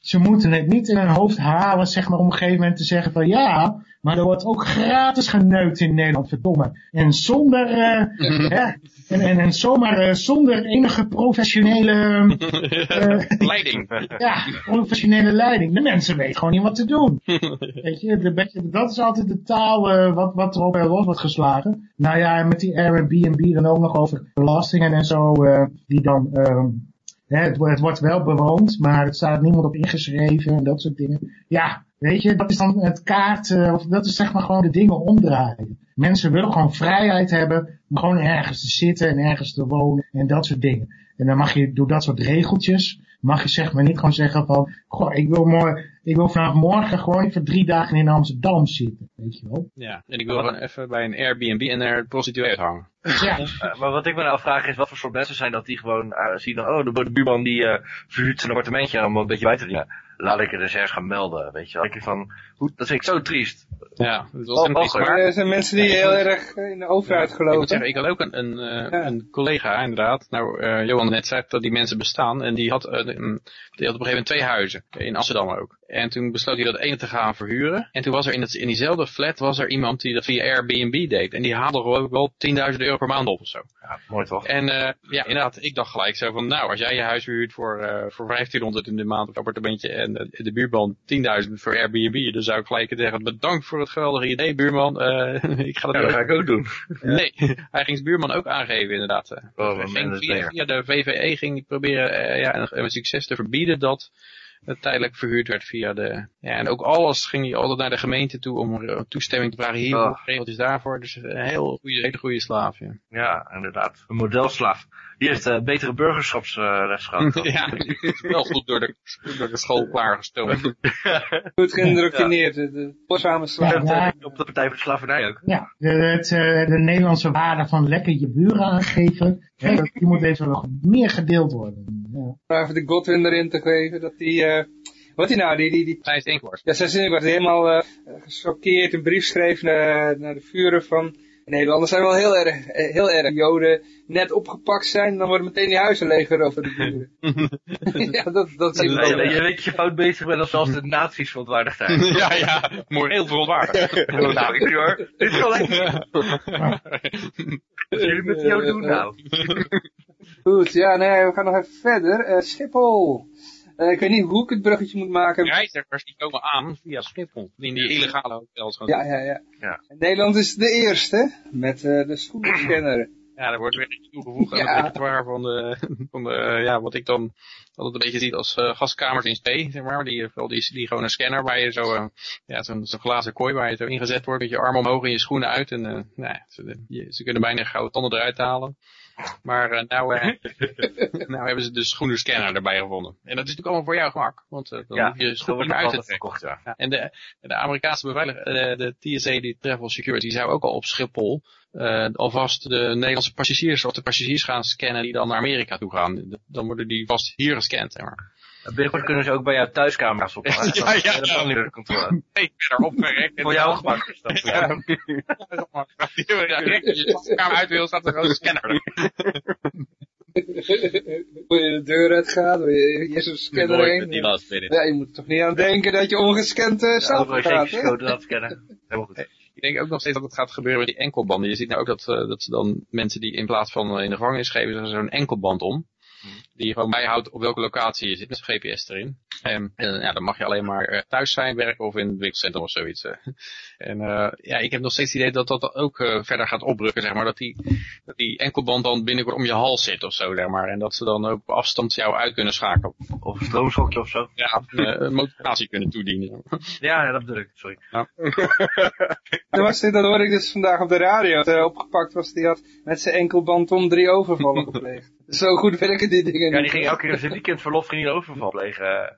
ze moeten het niet in hun hoofd halen, zeg maar, om op een gegeven moment te zeggen van ja, maar er wordt ook gratis geneukt in Nederland, verdomme. En zonder, eh, hè, en, en, en zomaar eh, zonder enige professionele, eh, Leiding. ja, professionele leiding. De mensen weten gewoon niet wat te doen. Weet je, de, dat is altijd de taal wat, wat er op en los wordt geslagen. Nou ja, en met die Airbnb dan ook nog over belastingen en zo, eh, die dan, ehm, hè, het, wordt- het wordt wel bewoond, maar het staat niemand op ingeschreven en dat soort dingen. Ja, weet je, dat is dan het kaart, eh, of dat is zeg maar gewoon de dingen omdraaien. Mensen willen gewoon vrijheid hebben om gewoon ergens te zitten en ergens te wonen en dat soort dingen. En dan mag je door dat soort regeltjes, mag je zeg maar niet gewoon zeggen van, goh, ik wil, mooi, ik wil vanaf morgen gewoon even drie dagen in Amsterdam zitten, weet je wel. Ja, en ik wil gewoon even bij een Airbnb en er prostituee uithangen. Ja, Eh, maar wat ik me nou afvraag is wat voor soort mensen zijn dat die gewoon eh, zien dan, oh, de, de buurman die eh, verhuurt zijn appartementje om een beetje bij te dienen. Laat ik er dus ergens gaan melden, weet je wel. Ik van, hoe, dat vind ik zo triest. Ja, dat was Oh, maar Er zijn mensen die heel erg in de overheid ik moet geloven. zeggen, ik had ook een, een, eh, Ja. een collega inderdaad. Nou, eh, Johan net zei dat die mensen bestaan. En die had, eh, een- die had op een gegeven moment twee huizen. In Amsterdam ook. En toen besloot hij dat ene te gaan verhuren. En toen was er in, het, in diezelfde flat was er iemand die dat via Airbnb deed. En die haalde geloof ik wel 10.000 euro per maand op of zo. Ja, mooi toch? En eh, ja, inderdaad, ik dacht gelijk zo van, nou, als jij je huis huurt voor, eh voor 1500 in de maand op het appartementje en eh, de buurman 10.000 voor Airbnb, dan zou ik gelijk zeggen, bedankt voor het geweldige idee, buurman. Eh, ik ga dat Ja, dat ga ik ook doen. Nee, hij ging zijn buurman ook aangeven inderdaad. eh. Oh, ging via, de VVE ging hij proberen eh, ja, en- en met succes te verbieden dat het tijdelijk verhuurd werd via de... Ja, en ook alles ging hij altijd naar de gemeente toe om eh, toestemming te vragen. Hier, Oh. regeltjes daarvoor. Dus een heel goede, hele goede slaaf, ja. Ja, inderdaad. Een modelslaaf. Die heeft eh, betere burgerschapsles gehad. ja, die is wel goed door de, door de school klaargestoomd. Goed geïndoctrineerd. De, de potzame slaaf. Ja. Op de Partij voor de Slavernij ook. ja. De, het, eh, de Nederlandse waarde van lekker je buren aangeven, hè, dat- die moet even nog meer gedeeld worden. Ja. Om even de Godwin erin te geven. Dat die, eh, wat die nou, die, die, die Inkwart. Ja, zij zijn was helemaal eh gechoqueerd een brief schreef naar, naar de vuren van Nederlanders zijn wel heel erg, eh, heel erg Joden net opgepakt zijn, dan worden meteen die huizen leger over de buren. ja, dat, dat zie je Je, wel. je weet dat je fout bezig bent als zelfs de nazi's verontwaardigd zijn. ja, ja, moreel verontwaardigd. nou, ik hoor. Dit is wel lekker. Wat jullie met jou doen nou? Goed, ja, nee, we gaan nog even verder. Eh, Schiphol. Eh, ik weet niet hoe ik het bruggetje moet maken. Reizigers die komen aan via Schiphol. In die illegale hotels Ja, ja, ja. Ja. En Nederland is de eerste met eh, de schoenenscanner. Ja, er wordt weer iets toegevoegd aan Ja. het repertoire van de, van de ja, wat ik dan altijd een beetje zie als eh, gaskamers in spe, zeg maar. Die, vooral die, die gewoon een scanner waar je zo, ja, zo'n zo'n glazen kooi waar je zo ingezet wordt met je arm omhoog en je schoenen uit. En, eh, nou ja, ze, ze kunnen bijna gouden tanden eruit halen. Maar eh, nou, eh, nou hebben ze de schoenenscanner erbij gevonden. En dat is natuurlijk allemaal voor jouw gemak. Want eh, dan Ja, hoef je schoenen uit te trekken. verkocht, ja. Ja, en de, de Amerikaanse beveiliger, de TSA, die Travel Security, zou ook al op Schiphol eh, alvast de Nederlandse passagiers of de passagiers gaan scannen die dan naar Amerika toe gaan. Dan worden die vast hier gescand, zeg maar. Binnenkort kunnen ze ook bij jouw thuiscamera's op. Ja, ja, ja. De bangliedencontrole. Nee, daarop werkt. Voor jouw gemak. dat. Ja. Als je kamer uit wil, staat er gewoon een scanner. Wil je de deur uitgaan, wil je eerst een scanner die heen. Ja, je moet er toch niet aan denken dat je ongescand uh, Ja, zelf overal gaat, zeker hè? schoten dat scannen. Helemaal goed. Ik denk ook nog steeds dat het gaat gebeuren met die enkelbanden. Je ziet nou ook dat, eh, dat ze dan mensen die in plaats van eh, in de gevangenis geven, ze zo'n enkelband om. Die je gewoon bijhoudt op welke locatie je zit met GPS erin. En, en ja, dan mag je alleen maar eh, thuis zijn, werken of in het winkelcentrum of zoiets. eh. En eh, ja, ik heb nog steeds het idee dat dat ook eh, verder gaat oprukken, zeg maar. Dat die, dat die enkelband dan binnenkort om je hals zit of zo, zeg maar. En dat ze dan ook op afstand jou uit kunnen schakelen. Of een stroomschokje of zo. Ja, of een, eh, een motivatie kunnen toedienen. Ja, ja, dat bedoel ik. Sorry. Er was dit, dat hoorde ik dus vandaag op de radio. Dat hij opgepakt was, die had met zijn enkelband om drie overvallen gepleegd. Zo goed werken die dingen Ja, die ging elke keer zijn weekendverlof ging hij een overval plegen.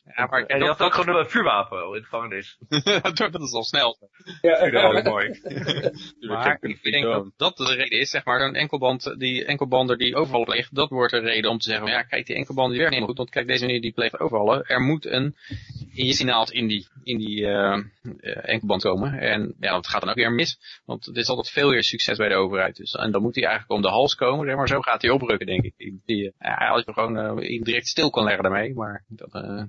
Ja, maar En die had ook gewoon een vuurwapen in de gevangenis. dat is al snel. Ja, Ja, mooi. Maar ik denk dat dat de reden is, zeg maar, zo'n enkelband, die enkelbander die overval pleegt, dat wordt een reden om te zeggen, van, ja, kijk, die enkelband die werkt niet goed, want kijk, deze meneer die pleegt overvallen, er moet een injectienaald in die in die uh, enkelband komen. En ja, dat gaat dan ook weer mis. Want het is altijd veel meer succes bij de overheid. Dus, en dan moet hij eigenlijk om de hals komen. Zeg maar zo gaat hij oprukken, denk ik. Die, ja, als je gewoon uh, direct stil kan leggen daarmee. Maar dat, uh,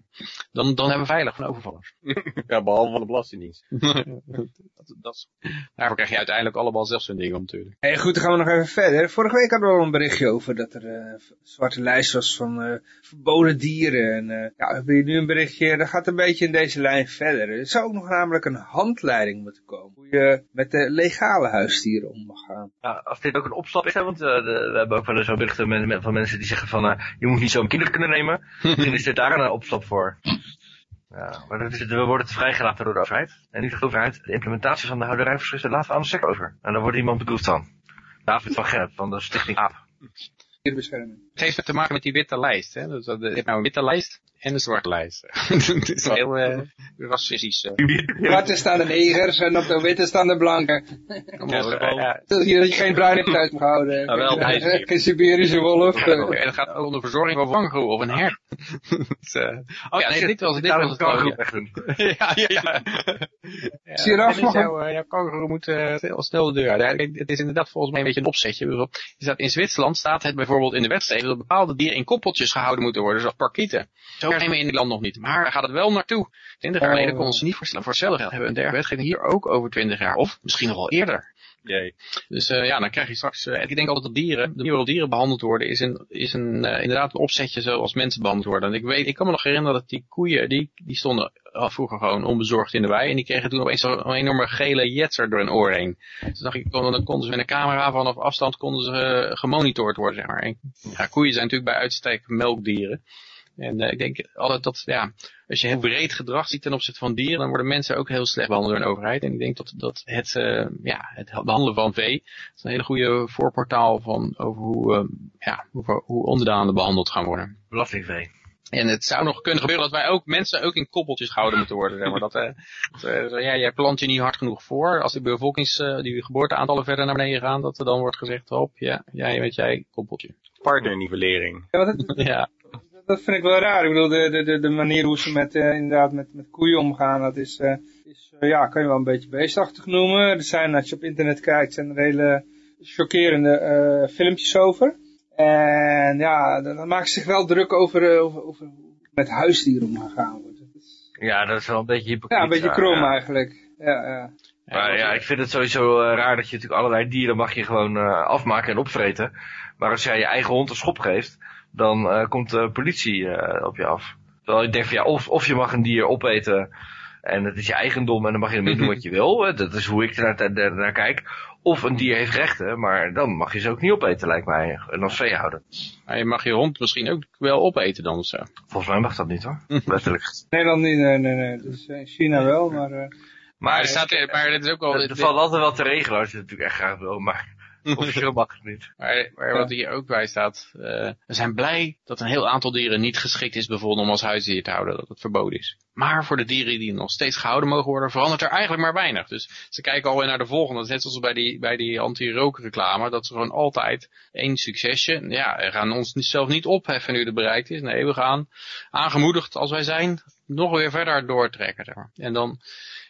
dan, dan hebben we veilig van overvallers. ja, behalve van de Belastingdienst. dat, dat, daarvoor krijg je uiteindelijk allemaal zelfzendingen natuurlijk. Hey, goed, dan gaan we nog even verder. Vorige week hadden we al een berichtje over dat er een zwarte lijst was van verboden dieren. En ja, we hebben hier nu een berichtje, dat gaat een beetje in deze lijn verder. Er zou ook nog namelijk een handleiding moeten komen. Hoe je met de legale huisdieren om mag gaan. Ja, als dit ook een opstap is, hè, want uh, de, we hebben ook wel eens zo berichten met, met, van mensen die zeggen van, uh, je moet niet zo'n kinderen kunnen nemen. Misschien is dit daar een opstap voor. Ja, maar is we worden het vrijgelaten door de overheid. En nu zegt de overheid, de implementatie van de houderijverschriften we aan de sector over. En dan wordt iemand bedoeld dan. David van Gerp van de Stichting AAP. Dierenbescherming. Het heeft te maken met die witte lijst. Hè? Dus, je hebt nou een witte lijst en een zwarte lijst. het is heel uh, racistisch. Uh. Zwarte staan de negers en op de witte staan de blanken. Ja, Dat je geen bruine thuis mag houden. Nou, wel, geen, geen Siberische wolf. Ja, en dat gaat ook onder verzorging van kangoeroe of een hert. dus, uh, oh ja, nee, dit was dit was het. Ja, ja, ja. ja. Giraf mag jouw, jouw kangoeroe moet uh, snel, snel de deur uit. Het is inderdaad volgens mij een beetje een opzetje. Je staat in Zwitserland staat het bijvoorbeeld in de wetgeving dat bepaalde dieren in koppeltjes gehouden moeten worden, zoals parkieten. Zo zijn we in Nederland nog niet. Maar daar gaat het wel naartoe. Twintig jaar geleden konden ze niet voorstellen. Voor hetzelfde geld hebben we een dergelijke wetgeving hier ook over twintig jaar. Of misschien nog wel eerder. Jee. Dus uh, ja, dan krijg je straks... Uh, ik denk altijd dat dieren, de manier waarop dieren behandeld worden, is, een, is een, uh, inderdaad een opzetje zoals mensen behandeld worden. En ik weet, ik kan me nog herinneren dat die koeien, die, die stonden vroeger gewoon onbezorgd in de wei. En die kregen toen opeens een enorme gele jetser door hun oor heen. Dus dacht ik, dan konden ze met een camera vanaf afstand konden ze gemonitord worden, zeg maar. Ja, koeien zijn natuurlijk bij uitstek melkdieren. En uh, ik denk altijd dat, ja, als je heel breed gedrag ziet ten opzichte van dieren, dan worden mensen ook heel slecht behandeld door een overheid. En ik denk dat, dat het, uh, ja, het behandelen van vee, is een hele goede voorportaal van over hoe, uh, ja, hoe, hoe onderdanen behandeld gaan worden. Belastingvee. En het zou nog kunnen gebeuren dat wij ook mensen ook in koppeltjes gehouden moeten worden. Zeg maar. dat, uh, dat uh, ja, jij plant je niet hard genoeg voor. Als de bevolkings, uh, die geboorteaantallen verder naar beneden gaan, dat er dan wordt gezegd, hop, ja, jij weet jij, koppeltje. Partnernivellering. Ja, dat, ja. Dat vind ik wel raar. Ik bedoel, de, de, de manier hoe ze met, uh, inderdaad met, met koeien omgaan, dat is, uh, is uh, ja, kan je wel een beetje beestachtig noemen. Er zijn, als je op internet kijkt, zijn er hele chockerende filmpjes over. En ja, dan maken ze zich wel druk over, over, over met huisdieren omgaan wordt. Ja, dat is wel een beetje hypocriet. Ja, een beetje krom ja. eigenlijk. Ja, ja. Maar ja, ik vind het sowieso raar dat je natuurlijk allerlei dieren mag je gewoon afmaken en opvreten. Maar als jij je eigen hond een schop geeft, dan uh, komt de politie op je af. Terwijl ik denk van ja, of, of je mag een dier opeten en het is je eigendom en dan mag je ermee doen wat je wil. Dat is hoe ik er naar, naar, naar kijk. Of een dier heeft rechten, maar dan mag je ze ook niet opeten, lijkt mij. En als veehouder. Maar je mag je hond misschien ook wel opeten dan of zo. Volgens mij mag dat niet hoor. Letterlijk. Nederland niet, nee, nee, nee. Dus in China wel, maar... Uh... Maar, er staat, maar dit is ook wel... Er valt altijd wel te regelen als je het natuurlijk echt graag wil, maar... Officieel mag het niet. Maar, maar wat hier ook bij staat, uh, we zijn blij dat een heel aantal dieren niet geschikt is bijvoorbeeld om als huisdier te houden, dat het verboden is. Maar voor de dieren die nog steeds gehouden mogen worden, verandert er eigenlijk maar weinig. Dus ze kijken alweer naar de volgende, net zoals bij die, bij die anti-rookreclame, dat ze gewoon altijd één succesje, ja, we gaan ons zelf niet opheffen nu het bereikt is. Nee, we gaan aangemoedigd als wij zijn, nog weer verder doortrekken. En dan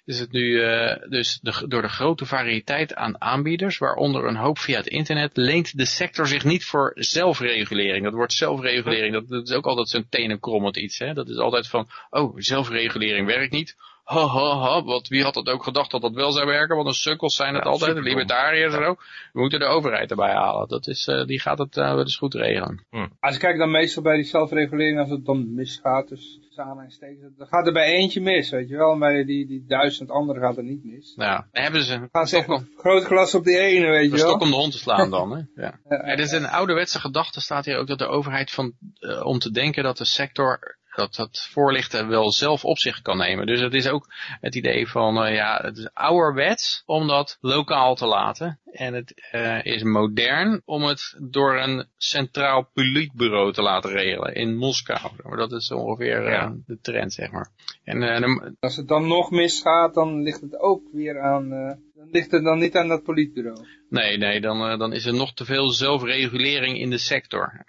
is het nu uh, dus de, door de grote variëteit aan aanbieders, waaronder een hoop via het internet, leent de sector zich niet voor zelfregulering. Dat wordt zelfregulering, dat, dat is ook altijd zo'n tenenkrommend iets. Hè? Dat is altijd van, oh, zelfregulering werkt niet. Ha, ha, ha, wat, wie had dat ook gedacht dat dat wel zou werken? Want een sukkels zijn het ja, altijd, de libertariërs en ook. We moeten de overheid erbij halen. Dat is, uh, die gaat het uh, wel eens goed regelen. Hm. Als je kijkt dan meestal bij die zelfregulering, als het dan misgaat, dus aanhalingstekens, dan gaat er bij eentje mis, weet je wel. En bij die, die duizend anderen gaat er niet mis. Ja, hebben ze. Gaan ze echt groot glas op die ene, weet je wel. stok om de hond te slaan dan, hè. Ja. ja, ja, is een ouderwetse gedachte, staat hier ook, dat de overheid van, uh, om te denken dat de sector dat dat voorlichten wel zelf op zich kan nemen. Dus het is ook het idee van, uh, ja, het is ouderwets om dat lokaal te laten. En het uh, is modern om het door een centraal politbureau te laten regelen in Moskou. Dat is ongeveer uh, ja. de trend, zeg maar. En, de, Als het dan nog misgaat, dan ligt het ook weer aan ligt het dan niet aan dat politbureau. Nee, nee, dan, eh, dan is er nog te veel zelfregulering in de sector.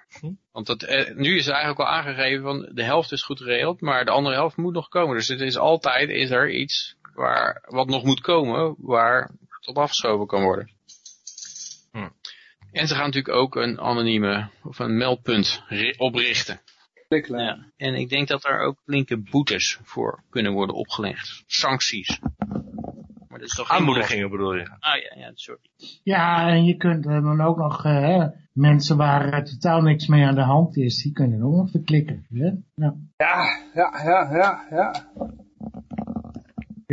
Want dat, eh, nu is er eigenlijk al aangegeven van de helft is goed geregeld, maar de andere helft moet nog komen. Dus het is altijd is er iets waar, wat nog moet komen, waar het op afgeschoven kan worden. Hm. En ze gaan natuurlijk ook een anonieme of een meldpunt ri- oprichten. Ja. En ik denk dat er ook flinke boetes voor kunnen worden opgelegd. Sancties. Maar dat is toch Aanmoedigingen bedoel je? Ah ja, ja, sorry. Ja, en je kunt dan ook nog eh, hè, mensen waar totaal niks mee aan de hand is, die kunnen er ook nog verklikken. Hè? Ja. Ja, ja, ja, ja, ja.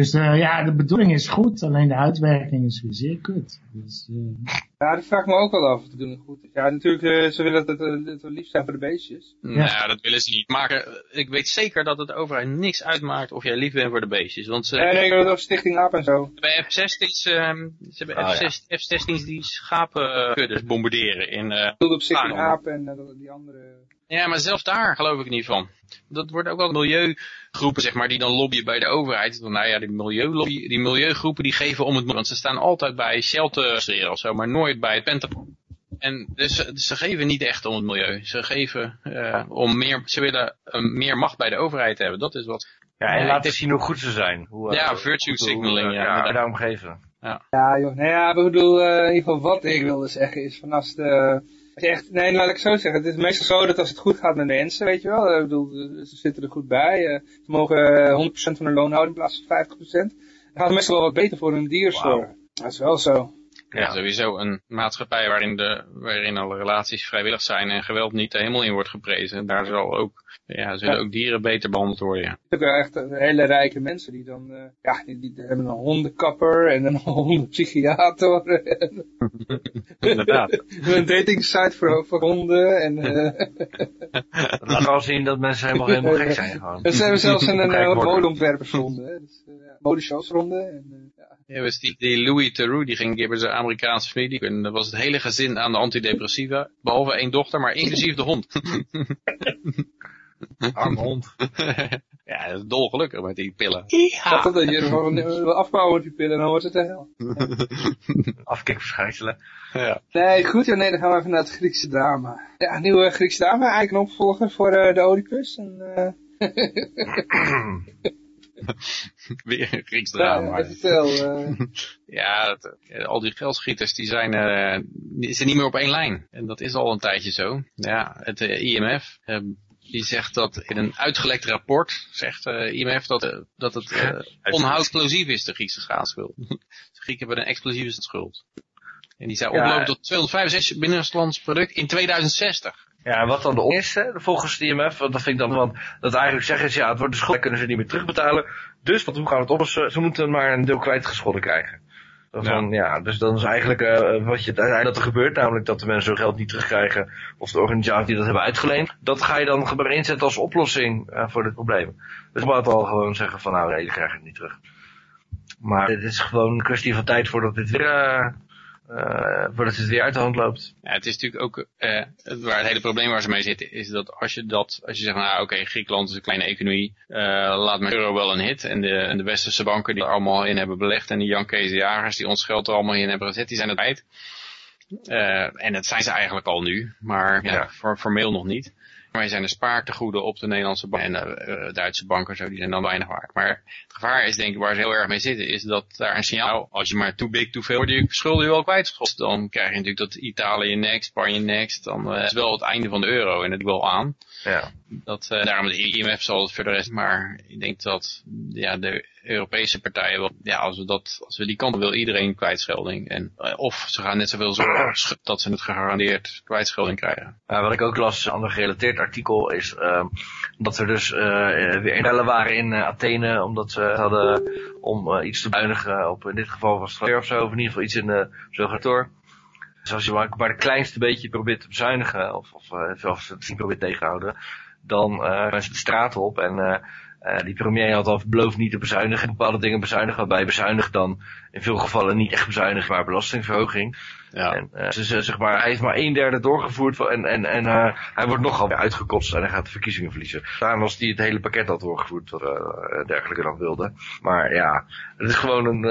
Dus eh, ja, de bedoeling is goed, alleen de uitwerking is weer zeer kut. Dus, eh, Ja, dat vraag ik me ook wel af of het doen goed is. Ja, natuurlijk, eh, ze willen dat het, het wel lief zijn voor de beestjes. Nou, dat willen ze niet. Maar ik weet zeker dat het de overheid niks uitmaakt of jij lief bent voor de beestjes. Want ze, ik wil het Stichting Aap en zo. bij F-16's, ehm, ze hebben Oh, ja. F-16 F-16's die schapenkuddes bombarderen. In, eh, Ik bedoel op Stichting. Aap en die andere... ja, maar zelfs daar geloof ik niet van. Dat wordt ook wel milieugroepen, zeg maar, die dan lobbyen bij de overheid. Nou ja, die milieulobby, die milieugroepen die geven om het milieu. Want ze staan altijd bij shelter of zo, maar nooit bij het Pentagon. En dus ze- ze geven niet echt om het milieu. Ze geven eh, om meer, ze willen eh, meer macht bij de overheid hebben. Dat is wat. Ja, en Ja, laten zien hoe goed ze zijn. Hoe, eh, Ja, virtue hoe- signaling, hoe, ja, ja, daarom geven. Ja, joh. Nou ja, ik bedoel, in ieder geval wat ik wilde zeggen is van als de... Echt, nee, laat ik zo zeggen. Het is meestal zo dat als het goed gaat met mensen, weet je wel. eh, Ik bedoel, ze zitten er goed bij. eh, ze mogen eh, 100% van hun loon houden in plaats van 50%. Dan gaat het meestal wel wat beter voor hun dier zorgen. Dat is wel zo. Ja. Ja. sowieso een maatschappij waarin, de, waarin alle relaties vrijwillig zijn en geweld niet de hemel in wordt geprezen. Daar zal ook, ja, zullen Ja. ook dieren beter behandeld worden. Ja. Zijn ook echt eh, hele rijke mensen die dan, eh, ja, die, die hebben een hondenkapper en een hondenpsychiater. En Inderdaad. een datingsite voor, voor honden. En, eh, Dat laat wel zien dat mensen helemaal, helemaal gek zijn gewoon. ze hebben zelfs een, een uh, modeontwerpersronde. Dus, modeshowsronde. En, eh, ja. Ja, dus die, die Louis Theroux, die ging een keer bij zijn Amerikaanse familie. En dat was het hele gezin aan de antidepressiva. Behalve één dochter, maar inclusief de hond. Arme hond. ja, dat is dolgelukkig met die pillen. Dat dat je er wil afbouwen met die pillen, dan wordt het de hel. Afkikverschijnselen. Ja. Nee, goed. Ja, nee, dan gaan we even naar het Griekse drama. Ja, nieuwe Griekse drama. Eigenlijk een opvolger voor eh, de Oedipus. En, eh, Weer een Grieks ja, vertel. eh. Ja, dat, eh, al die geldschieters die zijn, eh, die zijn niet meer op één lijn. En dat is al een tijdje zo. Ja, het eh, IMF, eh, die zegt dat in een uitgelekt rapport, zegt eh, IMF dat, eh, dat het eh onhoudplosief is, de Griekse staatsschuld. de Grieken hebben een explosieve schuld. En die zou Ja. oplopen tot 265 binnenlands product in 2060. Ja, en wat dan de hè, volgens de IMF, want dat vind ik dan van, dat eigenlijk zeggen is, ja, het wordt de schuld, kunnen ze niet meer terugbetalen. Dus, wat, hoe gaan we het oplossen? Ze moeten maar een deel kwijtgescholden krijgen. Van, ja. dus dan is eigenlijk eh, wat je uiteindelijk dat er gebeurt, namelijk dat de mensen hun geld niet terugkrijgen, of de organisaties die dat hebben uitgeleend, dat ga je dan gebruiken inzetten als oplossing eh, voor dit probleem. Dus we hadden al gewoon zeggen van, nou nee, die krijgen het niet terug. Maar het is gewoon een kwestie van tijd voordat dit weer, eh, eh, voordat het weer uit de hand loopt. Ja, het is natuurlijk ook, eh, waar het hele probleem waar ze mee zitten, is dat als je dat, als je zegt, nou oké, Griekenland is een kleine economie, eh, laat mijn euro wel een hit. En de, en de westerse banken die er allemaal in hebben belegd en die Jan Kees de Jagers die ons geld er allemaal in hebben gezet, die zijn het kwijt. En dat zijn ze eigenlijk al nu, maar ja, Ja. voor, formeel nog niet. Maar zijn er spaartegoeden op de Nederlandse bank en eh, Duitse banken zo, die zijn dan weinig waard. Maar het gevaar is denk ik waar ze heel erg mee zitten, is dat daar een signaal, als je maar too big, too veel, wordt je schulden je wel kwijt. Dan krijg je natuurlijk dat Italië next, Spanje next, dan eh, is het wel het einde van de euro en dat wel aan. Ja. Dat, eh, daarom de IMF zal het voor de rest, maar ik denk dat ja, de Europese partijen, wel, ja, als we, dat, als we die kant op wil iedereen kwijtschelding. En, of ze gaan net zoveel zorgen dat ze het gegarandeerd kwijtschelding krijgen. Uh, wat ik ook las, ander gerelateerd artikel, is uh, dat er dus uh, weer rellen waren in uh, Athene, omdat ze hadden om uh, iets te bezuinigen op, in dit geval was het of zo, of in ieder geval iets in de zogenator. Dus als je maar, maar het kleinste beetje probeert te bezuinigen, of, of zelfs het niet probeert tegenhouden, dan gaan ze de straat op en uh, Eh, die premier had al beloofd niet te bezuinigen, bepaalde dingen bezuinigen. Waarbij bezuinigd dan in veel gevallen niet echt bezuinigen, maar belastingverhoging. Ja. En, uh, ze, ze, zeg maar, hij heeft maar een derde doorgevoerd en, en, en uh, hij wordt nogal weer uitgekotst en hij gaat de verkiezingen verliezen. Daarom was hij het hele pakket had doorgevoerd wat dergelijke dan wilde. Maar ja, het is gewoon een,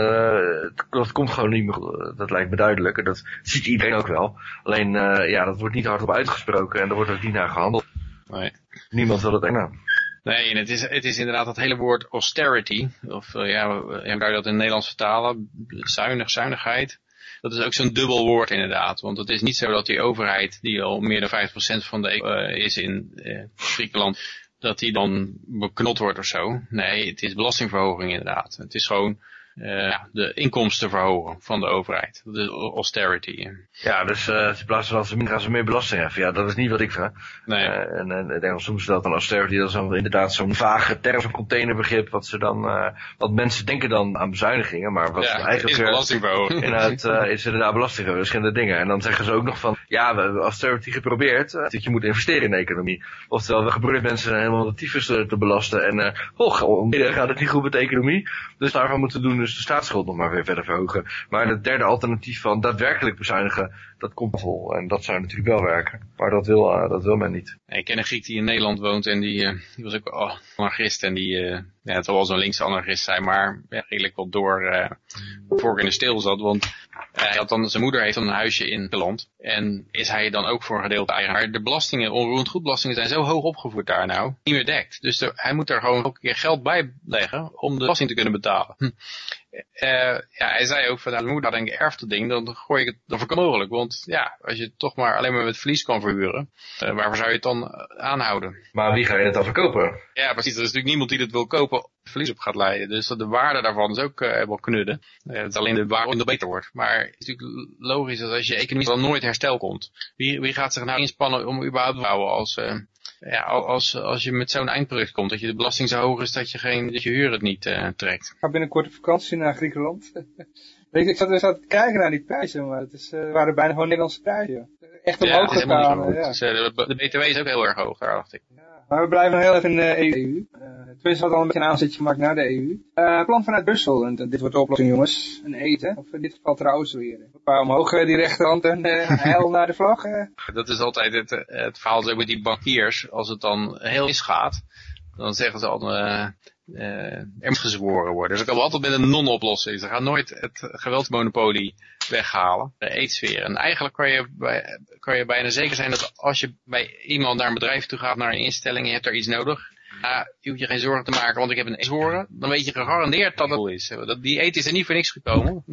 dat komt gewoon niet meer, dat lijkt me duidelijk. En dat ziet iedereen ook wel. Alleen, ja, dat wordt niet hardop uitgesproken en er wordt ook niet naar gehandeld. Nee. Niemand wil het echt nou. Nee, en het is, het is inderdaad dat hele woord austerity, of uh, ja, hoe kan je dat in het Nederlands vertalen? Zuinig, zuinigheid. Dat is ook zo'n dubbel woord inderdaad, want het is niet zo dat die overheid, die al meer dan 50% van de uh, is in uh, Griekenland, dat die dan beknot wordt of zo. Nee, het is belastingverhoging inderdaad. Het is gewoon uh, de inkomsten verhogen van de overheid. Is austerity. Ja, dus uh, in plaats van ze gaan ze meer belasting heffen. Ja, dat is niet wat ik vraag. Nee. Uh, en in het Engels noemen ze dat dan austerity. Dat is dan inderdaad zo'n vage term, zo'n containerbegrip. Wat ze dan, wat mensen denken dan aan bezuinigingen. Maar wat ja, eigenlijk is belastingverhoging. Inderdaad is inderdaad belastingverhoging. Verschillende dingen. En dan zeggen ze ook nog van, ja, we hebben austerity geprobeerd. dat je moet investeren in de economie. Oftewel, we gebruiken mensen helemaal de tyfus te belasten. En, oh, gaat het niet goed met de economie. Dus daarvan moeten we doen dus de staatsschuld nog maar weer verder verhogen. Maar het derde alternatief van daadwerkelijk bezuinigen, dat komt vol. En dat zou natuurlijk wel werken. Maar dat wil, uh, dat wil men niet. Ik ken een Griek die in Nederland woont en die, uh, die was ook oh, anarchist. En die, uh, ja, het zal wel zo'n linkse anarchist zijn, maar redelijk wel door uh, voor in de stil zat. Want hij had dan, zijn moeder heeft dan een huisje in het land. En is hij dan ook voor een gedeelte eigenaar. De belastingen, onroerend goedbelastingen zijn zo hoog opgevoerd daar nou, niet meer dekt. Dus hij moet er gewoon elke keer geld bij leggen om de belasting te kunnen betalen. Hm. Uh, ja, hij zei ook van, nou, moeder had een erfte ding, dan gooi ik het, dan voorkomen mogelijk. Want ja, als je het toch maar alleen maar met verlies kan verhuren, uh, waarvoor zou je het dan aanhouden? Maar wie ga je het dan verkopen? Ja, precies. Er is natuurlijk niemand die het wil kopen verlies op gaat leiden. Dus de waarde daarvan is ook uh, wel knudden. Uh, het is alleen de waarde dat beter wordt. Maar het is natuurlijk logisch dat als je economie dan nooit herstel komt. Wie, wie gaat zich nou inspannen om überhaupt te bouwen als, uh, ja, als, als je met zo'n eindproduct komt. Dat je de belasting zo hoog is dat je, geen, dat je huur het niet uh, trekt. Ik ga binnenkort op vakantie naar Griekenland. Weet je, ik zat dus aan te kijken naar die prijzen, maar het is, uh, waren bijna gewoon Nederlandse prijzen. Echt omhoog ja, gegaan. Ja. Dus, uh, de, de BTW is ook heel erg hoog, daar dacht ik. Ja. Maar we blijven nog heel even in de EU. Uh, tenminste had al een beetje een aanzetje gemaakt naar de EU. Uh, plan vanuit Brussel. En dit wordt de oplossing jongens. Een eten. Of in dit geval trouwens weer. Een paar omhoog die rechterhand en heil naar de vlag. Dat is altijd het, het verhaal met die bankiers. Als het dan heel misgaat. Dan zeggen ze altijd... Uh, er moet gezworen worden. Dus ik komen altijd met een non-oplossing. Ze gaan nooit het geweldsmonopolie weghalen, de eetsfeer. En eigenlijk kan je, bij, kan je bijna zeker zijn dat als je bij iemand naar een bedrijf toe gaat, naar een instelling, je hebt daar iets nodig, uh, je hoeft je geen zorgen te maken, want ik heb een eethoren, dan weet je gegarandeerd dat het is. Dat, die eten is er niet voor niks gekomen.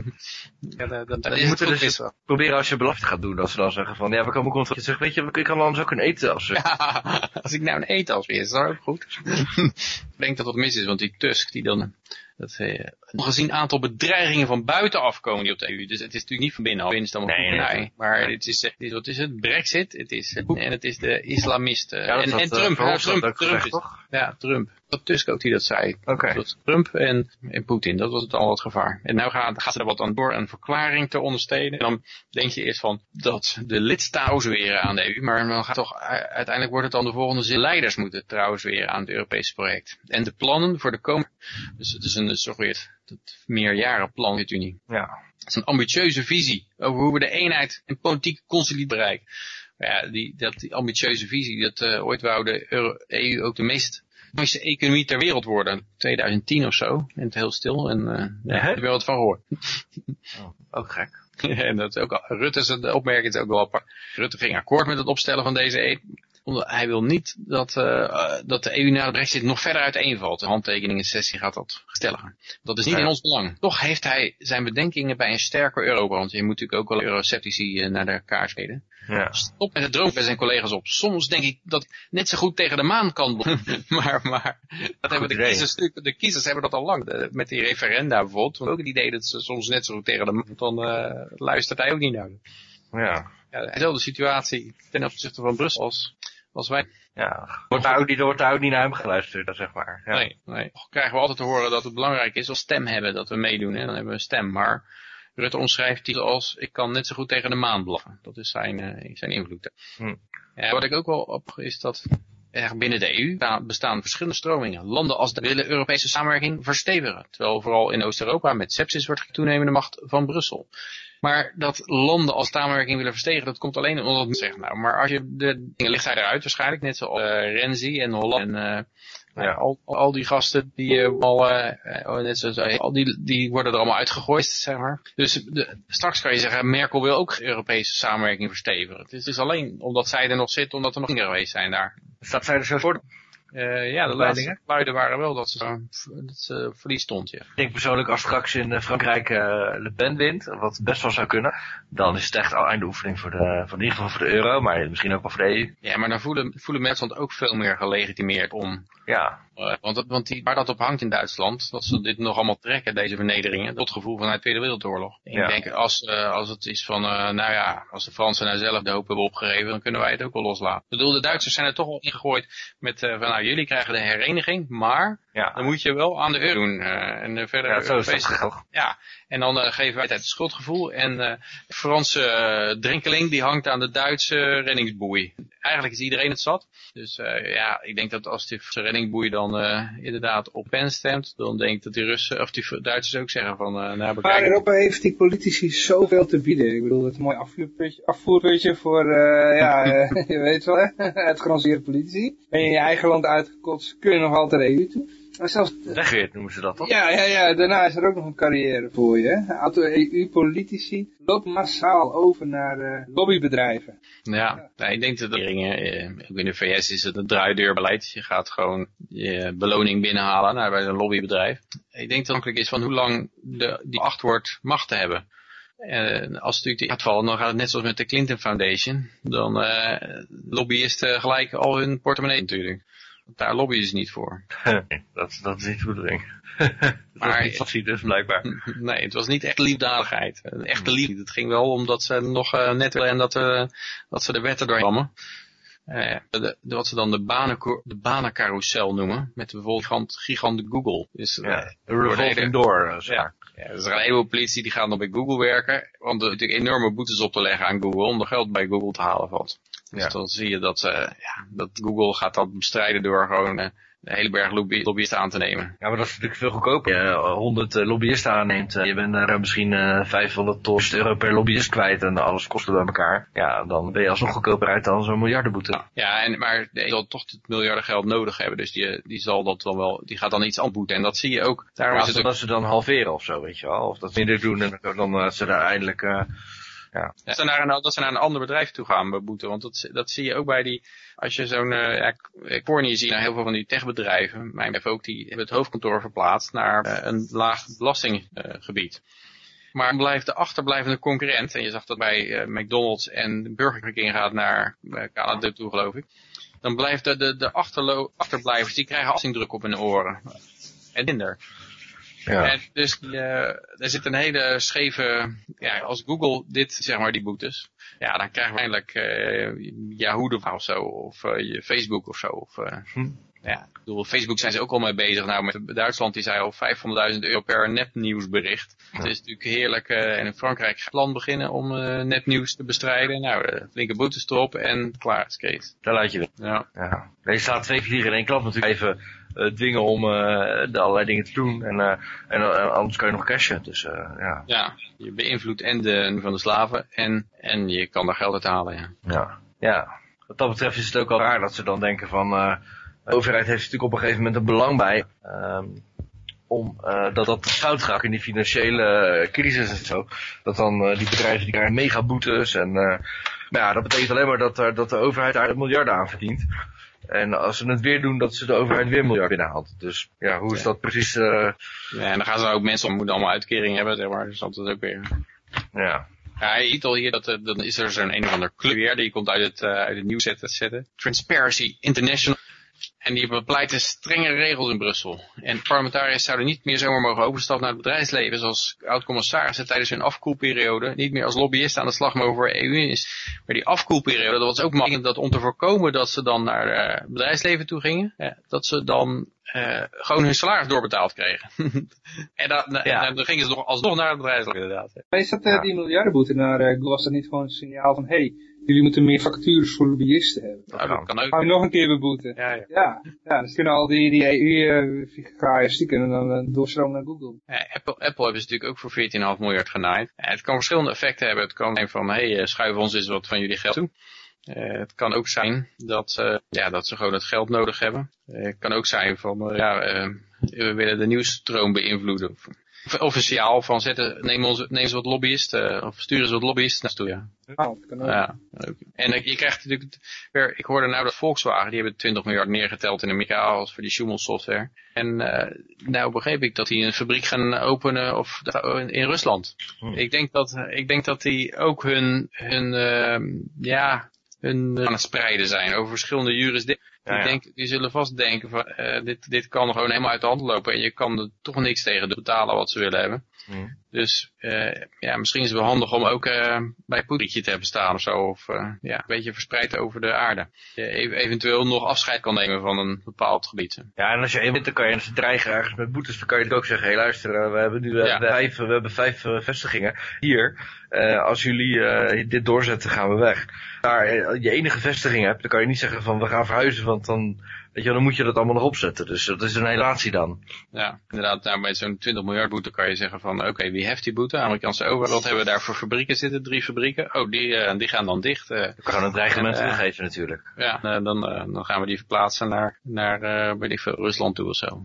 ja, dat, dat, dus proberen als je belasting gaat doen, dat ze dan zeggen van, ja, we komen controleren. Je zegt, weet je, ik kan anders ook een eetas. Ja, als ik nou een eetas weer, is dat ook goed. ik denk dat dat mis is, want die Tusk, die dan dat uh, ongezien aantal bedreigingen van buitenaf komen die op de EU. Dus het is natuurlijk niet van binnen, binnen is dan nee, nee, nee. Maar het is, het is, wat is het? Brexit, het is, en het is de islamisten. Ja, en, Trump, uh, Trump, ook Trump gezegd, is, toch? Ja, Trump. Dat Tusk ook die dat zei. Okay. Dat Trump en, en Poetin, dat was het al het gevaar. En nou gaat, gaat er wat aan door een verklaring te ondersteunen. En dan denk je eerst van dat de lidstaten weer aan de EU, maar dan gaat toch uiteindelijk wordt het dan de volgende zin. Leiders moeten trouwens weer aan het Europese project. En de plannen voor de komende, dus het is een suggereert het meerjarenplan zit u niet. Ja. Het is een ambitieuze visie over hoe we de eenheid en politieke consolidatie bereiken. Ja, die, dat, die ambitieuze visie, dat uh, ooit wou de Euro EU ook de meest mooiste economie ter wereld worden. 2010 of zo. En het heel stil. En uh, ja, heb je wel wat van gehoord. oh, ook gek. en dat ook al, Rutte's opmerking is ook wel apart. Rutte ging akkoord met het opstellen van deze e hij wil niet dat, uh, dat de EU na de brexit nog verder uiteenvalt. De handtekeningen sessie gaat dat stelligen. Dat is niet ja. in ons belang. Toch heeft hij zijn bedenkingen bij een sterker Europa. Want je moet natuurlijk ook wel euroceptici uh, naar de kaars reden. Ja. Stop met het droom bij zijn collega's op. Soms denk ik dat ik net zo goed tegen de maan kan. maar, maar dat hebben de kiezers, de kiezers hebben dat al lang. Met die referenda bijvoorbeeld. Want ook het idee dat ze soms net zo goed tegen de maan. Dan uh, luistert hij ook niet naar. Ja. ja dezelfde situatie ten opzichte van Brussel als als wij. Ja, wordt daar ook niet, wordt daar ook niet naar hem geluisterd, zeg maar. Ja. Nee, nee. Krijgen we altijd te horen dat het belangrijk is als stem hebben, dat we meedoen. Hè? Dan hebben we een stem. Maar Rutte omschrijft die als, ik kan net zo goed tegen de maan blaffen. Dat is zijn, uh, zijn invloed. Hm. Ja, wat ik ook wel op is dat, eh, binnen de EU bestaan verschillende stromingen. Landen als de willen Europese samenwerking verstevigen. Terwijl vooral in Oost-Europa met sepsis wordt toenemende macht van Brussel. Maar dat landen als samenwerking willen verstegen, dat komt alleen omdat het zeggen. Nou, maar als je de dingen ligt hij eruit waarschijnlijk, net zoals uh, Renzi en Holland en uh, ja. al, al die gasten die uh, al, net zoals, al die, die worden er allemaal uitgegooid, zeg maar. Dus de, straks kan je zeggen, Merkel wil ook Europese samenwerking verstevigen. Het is alleen omdat zij er nog zit, omdat er nog dingen geweest zijn daar. Staat zij er zo voor? Uh, ja, de laatste geluiden waren wel dat ze, dat ze verlies stond, ja. Ik denk persoonlijk als straks in Frankrijk uh, Le Pen wint, wat best wel zou kunnen, dan is het echt al einde oefening voor de, voor in ieder geval voor de euro, maar misschien ook wel voor de EU. Ja, maar dan voelen, voelen mensen ook veel meer gelegitimeerd om ja. Uh, want want die, waar dat op hangt in Duitsland, dat ze dit nog allemaal trekken, deze vernederingen, dat gevoel vanuit de Tweede Wereldoorlog. Ja. Ik denk, als, uh, als het is van, uh, nou ja, als de Fransen nou zelf de hoop hebben opgegeven, dan kunnen wij het ook wel loslaten. Ik bedoel, de Duitsers zijn er toch al ingegooid met, van nou, jullie krijgen de hereniging, maar ja. dan moet je wel aan de euro doen. en verder, ja, zo is het Ja, en dan geven wij het schuldgevoel en de Franse drinkeling die hangt aan de Duitse reddingsboei. Eigenlijk is iedereen het zat. Dus ja, ik denk dat als die reddingboei dan uh, inderdaad op pen stemt, dan denk ik dat die Russen, of die Duitsers ook zeggen van, uh, nou Maar Europa heeft die politici zoveel te bieden. Ik bedoel, het is een mooi afvoerputje, afvoerputje voor, uh, ja, je weet wel, het geranceerde politici. Ben je in je eigen land uitgekotst, kun je nog altijd EU toe. Maar zelfs, Wegweert noemen ze dat toch? Ja, ja, ja, daarna is er ook nog een carrière voor je. Aantal EU-politici lopen massaal over naar uh, lobbybedrijven. Ja, ja. ik denk dat de regeringen, ook in de VS is het een draaideurbeleid. Je gaat gewoon je beloning binnenhalen naar bij een lobbybedrijf. Ik denk dat het afhankelijk is van hoe lang de, die acht wordt macht te hebben. En als het natuurlijk gaat vallen, dan gaat het net zoals met de Clinton Foundation. Dan uh, lobbyisten gelijk al hun portemonnee natuurlijk. Daar lobbyen ze niet voor. dat, dat is niet de bedoeling. maar dat niet dus blijkbaar. Nee, het was niet echt liefdadigheid. Echte liefde. Het ging wel omdat ze nog uh, net en dat, uh, dat ze de wetten doorheen kwammen. Uh, de, de, wat ze dan de, banen, de banencarousel noemen. Met bijvoorbeeld gigant, gigant Google. Dus, ja, revolving door. Ja, ja, er is een heleboel politie die gaan dan bij Google werken. Want er natuurlijk enorme boetes op te leggen aan Google. Om er geld bij Google te halen valt. Dus ja. dan zie je dat, uh, ja, dat Google gaat dat bestrijden door gewoon uh, een hele berg lobby lobbyisten aan te nemen. Ja, maar dat is natuurlijk veel goedkoper. Je 100 uh, lobbyisten aanneemt, je bent er misschien 500 tot euro per lobbyist kwijt en alles kost bij elkaar. Ja, dan ben je alsnog goedkoper uit dan zo'n miljardenboete. Ja, ja en, maar die zal toch het miljarden geld nodig hebben, dus die, die zal dat dan wel, die gaat dan iets aanboeten. En dat zie je ook. Daarom ja, is het ook... dat ze dan halveren of zo, weet je wel. Of dat ze minder doen en dan ze daar eindelijk Dat, ze naar een, naar een ander bedrijf toe gaan beboeten. Want dat, dat zie je ook bij die, als je zo'n, uh, ja, Corny zie je heel veel van die techbedrijven. Mijn bedrijf ook, die hebben het hoofdkantoor verplaatst naar uh, een laag belastinggebied. Maar blijft de achterblijvende concurrent, en je zag dat bij uh, McDonald's en Burger King gaat naar Canada toe geloof ik. Dan blijft de, de, achterblijvers, die krijgen afzingdruk op hun oren. En minder. Ja. En dus uh, er zit een hele scheve, ja, als Google dit, zeg maar, die boetes, ja, dan krijgen we eindelijk uh, Yahoo of zo, of uh, Facebook of zo. Of, hm. Ja, ik bedoel, Facebook zijn ze ook al mee bezig. Nou, met Duitsland die zei al 500.000 euro per nepnieuwsbericht. Ja. Het is natuurlijk heerlijk. Uh, en in Frankrijk gaat land beginnen om uh, nepnieuws te bestrijden. Nou, uh, flinke boetes erop en klaar is Kees. Daar laat je weer. Ja. ja. Je staat twee vliegen in één klap natuurlijk even dwingen om uh, de allerlei dingen te doen. En, uh, en anders kan je nog cashen. Dus, ja. ja, je beïnvloedt en de van de slaven en, en je kan daar geld uit halen. Ja. ja. Ja, wat dat betreft is het ook al raar dat ze dan denken van... de overheid heeft natuurlijk op een gegeven moment een belang bij... Um, om uh, dat dat fout gaat in die financiële crisis en zo. Dat dan uh, die bedrijven die krijgen mega boetes en uh, nou ja, dat betekent alleen maar dat, dat de overheid daar miljarden aan verdient. En als ze het weer doen, dat ze de overheid weer miljard binnenhaalt. Dus ja, hoe is dat precies? Uh... Ja, en dan gaan ze ook mensen om, moeten allemaal uitkeringen hebben, zeg maar. Dus dat is ook weer. Ja. Ja, je ziet al hier dat uh, dan is er zo'n een of ander club weer, die komt uit het, uh, uit het nieuws zetten. Transparency International. En die bepleiten strenge regels in Brussel. En parlementariërs zouden niet meer zomaar mogen overstappen naar het bedrijfsleven, zoals oud-commissarissen tijdens hun afkoelperiode niet meer als lobbyisten aan de slag mogen voor EU is. Maar die afkoelperiode, dat was ook makkelijk dat om te voorkomen dat ze dan naar het uh, bedrijfsleven toe gingen, ja, dat ze dan uh, gewoon hun salaris doorbetaald kregen. en dan, ja. dan gingen ze nog alsnog naar het bedrijfsleven inderdaad. Is dat uh, die miljardenboete naar uh, was dat niet gewoon een signaal van, hey, jullie moeten meer vacatures voor lobbyisten hebben. Nou, dat kan ook. Gaan we nog een keer beboeten. Ja, ja. Ja, ja, dus kunnen al die, die EU-figuraaiers, die kunnen dan eh, doorstromen naar Google. Ja, Apple, Apple hebben ze natuurlijk ook voor 14,5 miljard genaaid. Ja, het kan verschillende effecten hebben. Het kan zijn van, hé, hey, schuif ons eens wat van jullie geld toe. Uh, het kan ook zijn dat, uh, ja, dat ze gewoon het geld nodig hebben. Uh, het kan ook zijn van, ja, we willen de nieuwsstroom beïnvloeden. Of, officiaal van zetten, neem, ons, neem eens wat lobbyisten, of stuur eens wat lobbyisten naartoe, ja. Oh, dat kan ook. Ja, en je krijgt natuurlijk weer, ik hoorde nou dat Volkswagen, die hebben 20 miljard neergeteld in Amerika als voor die Schumel software. En uh, nou begreep ik dat die een fabriek gaan openen of, in Rusland. Hmm. Ik denk dat, ik denk dat die ook hun, hun uh, ja, hun aan het spreiden zijn over verschillende jurisdicties. Ja, ja. Denk, die zullen vast denken van, uh, dit, dit kan gewoon helemaal uit de hand lopen en je kan er toch niks tegen betalen wat ze willen hebben. Mm. Dus uh, ja, misschien is het wel handig om ook uh, bij Poetrietje te hebben staan of zo. Of ja, een beetje verspreid over de aarde. Je eventueel nog afscheid kan nemen van een bepaald gebied. Ja, en als je eenmaal dan kan je ze dreigen ergens met boetes, dan kan je ook zeggen, hé hey, luister, we hebben nu ja. vijf, we hebben vijf vestigingen hier. als jullie dit doorzetten, gaan we weg. Daar je enige vestiging hebt, dan kan je niet zeggen van we gaan verhuizen, want dan, weet je, dan moet je dat allemaal nog opzetten. Dus dat is een relatie dan. Ja, inderdaad, nou, met zo'n 20 miljard boete kan je zeggen van, oké, wie heft die boete? Amerikaanse overheid, wat hebben we daar voor fabrieken zitten? Drie fabrieken? Oh, die, uh, die gaan dan dicht. Uh, je kan een dreigement uh, geven natuurlijk. Ja, dan, dan gaan we die verplaatsen naar, naar weet ik veel, Rusland toe of zo.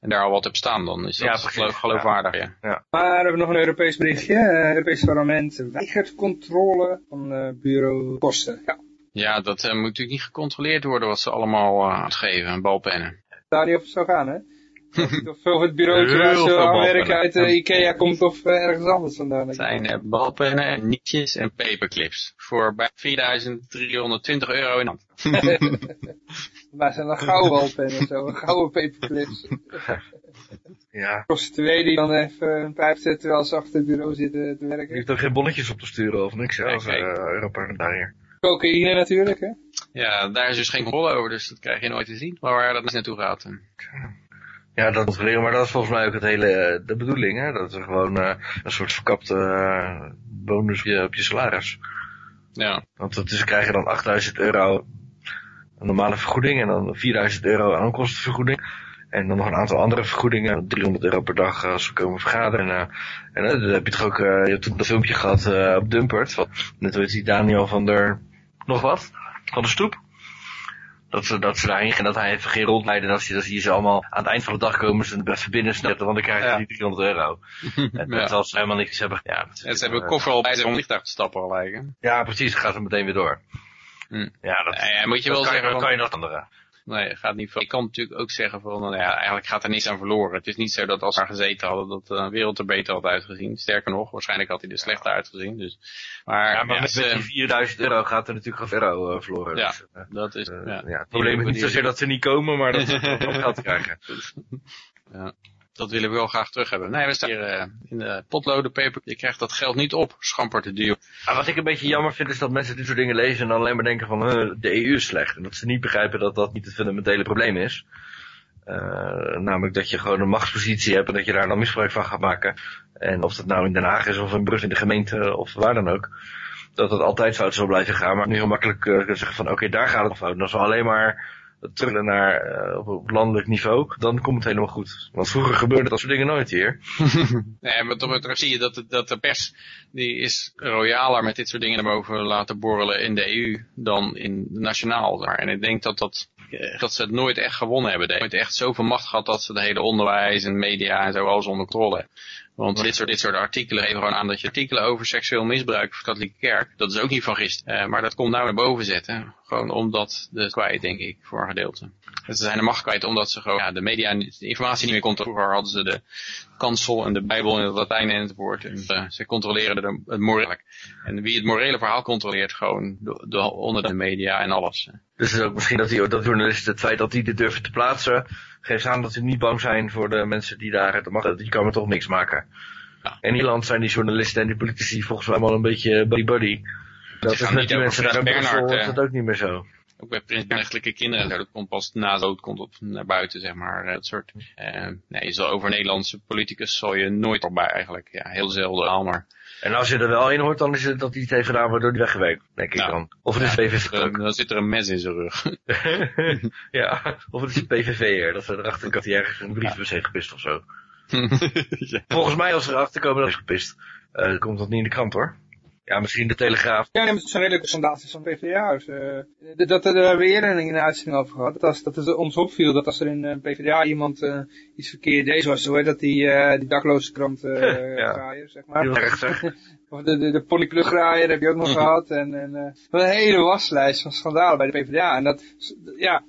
En daar al wat op staan, dan is dat ja, geloof, geloofwaardig. Ja. Ja. Maar we hebben nog een Europees berichtje. Het Europees parlement weigert controle van bureau kosten. Ja. Ja, dat uh, moet natuurlijk niet gecontroleerd worden wat ze allemaal uh, uitgeven, balpennen. Daar niet over zou gaan, hè? of, of het bureau waar ze aan werken uit uh, Ikea komt of ergens anders vandaan. Het zijn balpennen, nietjes en paperclips. Voor bij 4320 euro in hand. maar zijn dan gouden balpennen of zo, gouden paperclips. ja. Prostituee die dan even een pijp zet terwijl ze achter het bureau zitten te werken. Je hoeft er geen bonnetjes op te sturen of niks, als uh, Europarlementariër cocaïne natuurlijk, hè? Ja, daar is dus geen controle over, dus dat krijg je nooit te zien. Maar waar dat naartoe gaat. Ja, dat is maar dat is volgens mij ook het hele, de bedoeling, hè? Dat is gewoon uh, een soort verkapte uh, bonus op je, op je salaris. Ja. Want dat is, ze krijgen dan 8000 euro een normale vergoeding en dan 4000 euro aan onkostenvergoeding. En dan nog een aantal andere vergoedingen, 300 euro per dag als we komen vergaderen. En, uh, en dan heb je toch ook, je hebt toen dat filmpje gehad op Dumpert, van, net weet die Daniel van der nog wat van de stoep. Dat ze, dat ze daarheen gaan, dat hij even geen rondleiden. Dat zie, dat zie je ze allemaal aan het eind van de dag komen ze even binnen snappen, want dan krijgen ze ja. die 300 euro. en ja. als ze helemaal niks hebben. Ja, en ze hebben een koffer al bij zich om vliegtuig te stappen al eigenlijk. Ja, precies, dan gaat ze meteen weer door. Hm. Ja, dat, ja, moet je wel kan, zeggen. Dan kan je nog andere. Nee, gaat niet Ik kan natuurlijk ook zeggen van, nou ja, eigenlijk gaat er niets aan verloren. Het is niet zo dat als we gezeten hadden, dat de wereld er beter had uitgezien. Sterker nog, waarschijnlijk had hij er slechter uitgezien. Dus, maar, ja, maar met, met, die 4000 euro gaat er natuurlijk gewoon euro uh, verloren. Ja, dus, uh, dat is, uh, ja. Het probleem is niet zozeer dat ze niet komen, maar dat ze nog geld krijgen. Ja dat willen we wel graag terug hebben. Nee, we staan hier uh, in de potloden paper. Je krijgt dat geld niet op, schamper te duur. Ah, wat ik een beetje jammer vind is dat mensen dit soort dingen lezen en dan alleen maar denken van uh, de EU is slecht. En dat ze niet begrijpen dat dat niet het fundamentele probleem is. Uh, namelijk dat je gewoon een machtspositie hebt en dat je daar dan misbruik van gaat maken. En of dat nou in Den Haag is of in Brussel in de gemeente of waar dan ook. Dat het altijd fout zal blijven gaan. Maar nu heel makkelijk uh, zeggen van oké, daar gaat het fout. En als we alleen maar terug naar uh, op landelijk niveau, dan komt het helemaal goed. Want vroeger gebeurde dat soort dingen nooit hier. nee, maar toch, toch zie je dat, dat de pers, die is royaler met dit soort dingen naar boven laten borrelen in de EU dan in nationaal. En ik denk dat, dat, dat ze het nooit echt gewonnen hebben. Ze hebben echt zoveel macht gehad dat ze de hele onderwijs en media en zo alles onder controle hebben. Want dit soort, dit soort artikelen geven gewoon aan dat je artikelen over seksueel misbruik van de katholieke kerk, dat is ook niet van gisteren. Uh, maar dat komt nou naar boven zetten. Gewoon omdat de kwijt, denk ik, voor een gedeelte. Ze zijn de macht kwijt omdat ze gewoon ja, de media de informatie niet meer controleren. Vroeger hadden ze de kansel en de bijbel in het Latijn en het woord. En uh, ze controleren de, het morele. En wie het morele verhaal controleert, gewoon de, de, onder de media en alles. Dus het is ook misschien dat, die, dat journalisten het feit dat die dit durven te plaatsen, geeft aan dat ze niet bang zijn voor de mensen die daar de macht Die kan me toch niks maken. Ja. In Nederland zijn die journalisten en die politici volgens mij allemaal een beetje buddy-buddy. Dat is met die mensen daar in Brussel is dat ook niet meer zo. Ook bij prinsrechtelijke kinderen, en zo, dat komt pas na dood komt op naar buiten, zeg maar. Dat soort, eh, nee, je zal over Nederlandse politicus zal je nooit voorbij eigenlijk. Ja, heel zelden al, maar En als je er wel in hoort, dan is het dat hij iets heeft gedaan waardoor hij weggewerkt, denk ik Nou, dan. Of het is PVV eh, dan zit er een mes in zijn rug. ja, of het is een PVV'er, dat ze erachter dat hij ergens een briefbus heeft gepist of zo. ja. Volgens mij als ze erachter komen dat hij is gepist, eh, komt dat niet in de krant hoor. Ja, misschien de Telegraaf. Ja, nee, maar het zijn redelijke sondages van PvdA. Dus, eh, dat er daar weer een, een uitzending over gehad. Dat, als, dat het ons opviel dat als er in eh, PvdA iemand eh, iets verkeerd deed, zoals zo, hè, dat die, eh, die dakloze krant eh Ja. graaier, zeg maar. Heel erg zeg. Of de, de, de heb je ook nog Mhm. gehad. En, en eh, een hele waslijst van schandalen bij de PvdA. En dat, ja,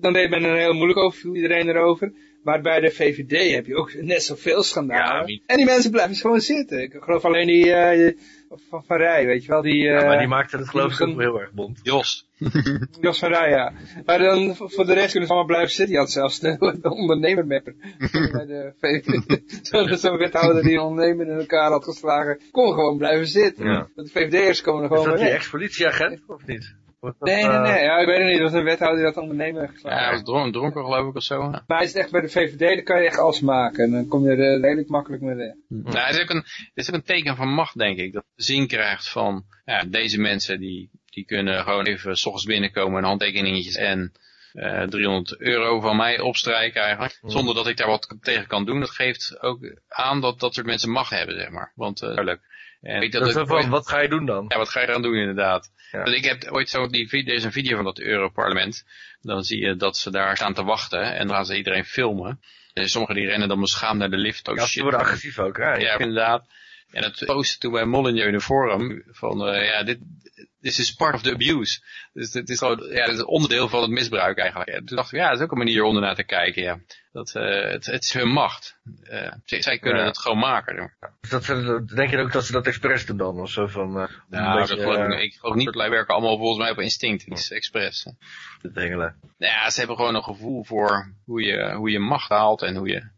dan deed men er heel moeilijk over, viel iedereen erover. Maar bij de VVD heb je ook net zoveel schandalen. Ja, En die mensen blijven gewoon zitten. Ik geloof alleen die eh, van Van Rij, weet je wel. Die, Ja, eh, maar die maakte het geloof ik ook die- heel erg bond. Jos. Jos van Rij, ja. Maar dan voor de rest kunnen ze allemaal blijven zitten. Je had zelfs de, de ondernemermapper. bij de VVD. Zo'n wethouder die ondernemer in elkaar had geslagen. Kon gewoon blijven zitten. Ja. Want de VVD'ers komen er Is gewoon dat die ex-politieagent of niet? Dat, Nee, nee, eh, nee. Ja, ik weet het niet. Dat was een wethouder die een ondernemer geslagen. Ja, hij was dronken, dronken geloof ik of zo. Maar hij is echt bij de VVD, dan kan je echt alles maken. En dan kom je er eh, redelijk makkelijk mee weg. Nou, het, is ook een, het is ook een teken van macht, denk ik. Dat je zin krijgt van, ja, deze mensen die, die kunnen gewoon even s ochtends binnenkomen, een handtekeningetjes en eh 300 euro van mij opstrijken eigenlijk. Zonder dat ik daar wat tegen kan doen. Dat geeft ook aan dat dat soort mensen macht hebben, zeg maar. Want, eh duidelijk. En weet dat dat wat ga je doen dan? ja, wat ga je eraan doen inderdaad? Ja. Want ik heb ooit zo, die, video- er is een video van dat Europarlement. Dan zie je dat ze daar staan te wachten en dan gaan ze iedereen filmen. En sommigen die rennen dan beschaamd naar de lift. Oh Ja, ze shit. worden agressief ook, hè? Ja, inderdaad. En het postte toen bij Molyneux in een forum van, eh, ja, dit, this is part of the abuse. Dus dit is gewoon, ja, is onderdeel van het misbruik eigenlijk. En toen dacht ik, ja, dat is ook een manier om ernaar te kijken, ja. Dat, eh, het, het is hun macht. Eh, zij, kunnen Ja. het gewoon maken. Dus dat, denk je ook dat ze dat expres doen dan? Of zo van, eh, een Nou, beetje, dat geloof ik, geloof niet dat wij werken allemaal volgens mij op instinct, iets expres. te dengelen. Nou ja, ze hebben gewoon een gevoel voor hoe je, hoe je macht haalt en hoe je...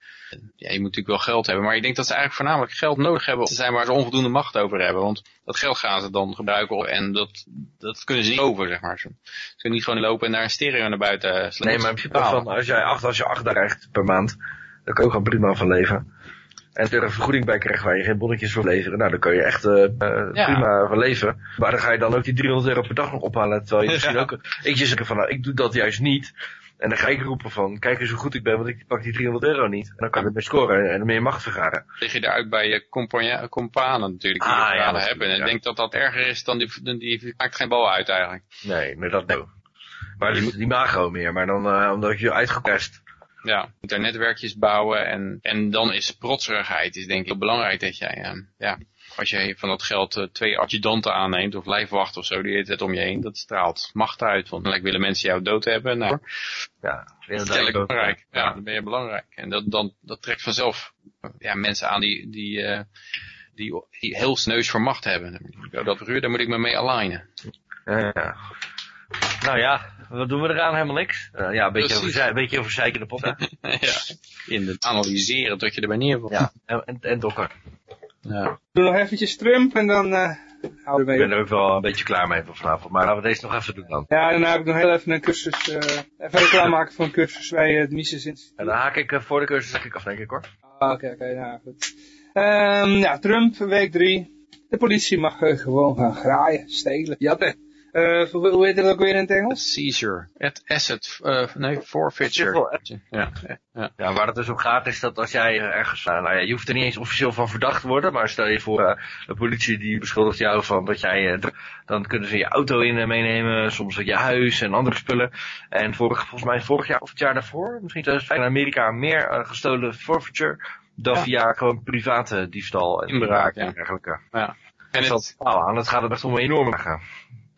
Ja, je moet natuurlijk wel geld hebben, maar ik denk dat ze eigenlijk voornamelijk geld nodig hebben. Ze zijn waar ze onvoldoende macht over hebben, want dat geld gaan ze dan gebruiken en dat, dat kunnen ze niet over, zeg maar. Ze kunnen niet gewoon lopen en daar een stereo naar buiten slaan. Nee, maar in principe van, als jij acht, als je acht krijgt per maand, dan kan je ook gewoon prima van leven. En als je er een vergoeding bij krijgt waar je geen bonnetjes voor leveren, nou dan kan je echt eh, eh, Ja. prima van leven. Maar dan ga je dan ook die 300 euro per dag nog ophalen, terwijl je misschien ook, ik zeg van, nou, ik doe dat juist niet. En dan ga ik roepen van, kijk eens hoe goed ik ben, want ik pak die 300 euro niet. En dan kan ik ermee scoren en meer macht vergaren. lig je eruit bij je compagna- companen natuurlijk, die Ah, je ja, hebben. En ja. ik denk dat dat erger is dan die, dan die, maakt geen bal uit eigenlijk. Nee, nee, dat nee. Maar die, die magro meer, maar dan eh, omdat je uitgepest. Ja, je moet daar netwerkjes bouwen en, en dan is protserigheid is denk ik heel belangrijk dat jij, eh, ja, als jij van dat geld eh, twee adjudanten aanneemt of lijfwacht of zo, die het het om je heen, dat straalt macht uit. Want dan willen mensen jou dood hebben, nou, Ja, dat is belangrijk. Ja, dan ben je belangrijk. En dat, dan, dat trekt vanzelf ja, mensen aan die, die, eh, die, die heel sneus voor macht hebben. Dat figuur, daar moet ik me mee alignen. Ja, ja. Nou ja, wat doen we eraan? Helemaal niks. Eh, ja, een beetje, over, een beetje over zeikende pot, hè? ja, in het analyseren tot je erbij neervalt. Ja, en, en, en dokker. Ja. Doe nog eventjes Trump en dan eh houden we Ik ben er ook wel een beetje klaar mee voor vanavond. Maar laten we deze nog even doen dan. Ja, daarna heb ik nog heel even een cursus, eh even reclame maken voor een cursus bij eh, het Mises Instituut. En dan haak ik voor de cursus ik af, denk ik hoor. Ah, Oké, oké, nou goed. Ehm ja, Trump, week drie. De politie mag gewoon gaan graaien, stelen, jatten. Eh, hoe, heet het ook weer in het Engels? Seizure. At asset, eh, nee, forfeiture. Ja, ja. Ja, waar het dus om gaat is dat als jij ergens, nou, nou ja, je hoeft er niet eens officieel van verdacht te worden, maar stel je voor, eh, de politie die beschuldigt jou van dat jij, eh, dan kunnen ze je auto in meenemen, soms ook je huis en andere spullen. En vorig, volgens mij vorig jaar of het jaar daarvoor, misschien 2005, in Amerika meer gestolen forfeiture dan Ja. via gewoon private diefstal en Inbraak, ja. en dergelijke. ja. En En het, dat, nou, aan het gaat het echt om enorme bedragen.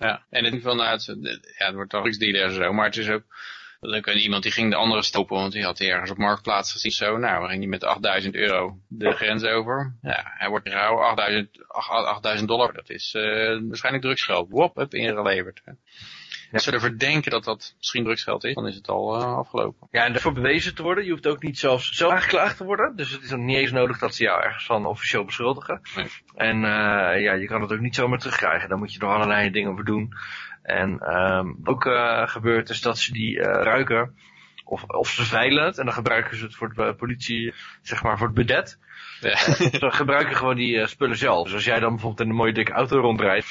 Ja. en het, van, nou, het, ja, het wordt dan drugsdealer en zo, maar het is ook, ook een iemand die ging de andere stoppen, want die had hij ergens op marktplaats gezien. Zo, nou, dan ging hij met 8000 euro de grens over. Ja, hij wordt gehouden, 8000, 8000 dollar, dat is eh, waarschijnlijk drugsgeld. Wop, heb ingeleverd. Als we ervoor denken dat dat misschien drugsgeld is, dan is het al eh, afgelopen. Ja, en daarvoor bewezen te worden, je hoeft ook niet zelfs zelf aangeklaagd te worden. Dus het is dan niet eens nodig dat ze jou ergens van officieel beschuldigen. Nee. En eh, ja, je kan het ook niet zomaar terugkrijgen. Daar moet je nog allerlei dingen voor doen. En ehm, ook uh, gebeurt is dat ze die ruiken, of, of ze veilen het, en dan gebruiken ze het voor de politie, zeg maar voor het bedet. Ja. ze gebruiken gewoon die spullen zelf. Dus als jij dan bijvoorbeeld in een mooie dikke auto rondrijdt,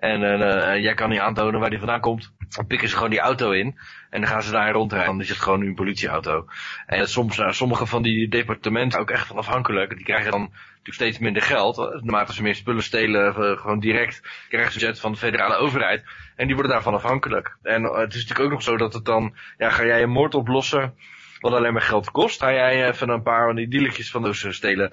en uh, jij kan niet aantonen waar die vandaan komt. Dan pikken ze gewoon die auto in. En dan gaan ze daar rondrijden. Dan is het gewoon een politieauto. En soms, uh, sommige van die departementen ook echt van afhankelijk. Die krijgen dan natuurlijk steeds minder geld. Naarmate ze meer spullen stelen, gewoon direct krijgen ze budget van de federale overheid. En die worden daarvan afhankelijk. En het is natuurlijk ook nog zo dat het dan, ja, ga jij een moord oplossen, wat alleen maar geld kost. Ga jij even een paar van die dealertjes van those stelen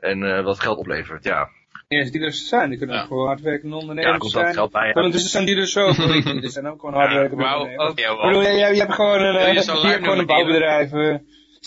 en wat geld oplevert, ja niet eens dealers zijn. Die kunnen ja. ook gewoon hardwerkende ondernemers ja, zijn. Geld bij, ja. Dus zijn dealers zo. die zijn ook gewoon hardwerkende ja, ondernemers. Je, hebt gewoon een, hebt gewoon een bouwbedrijf.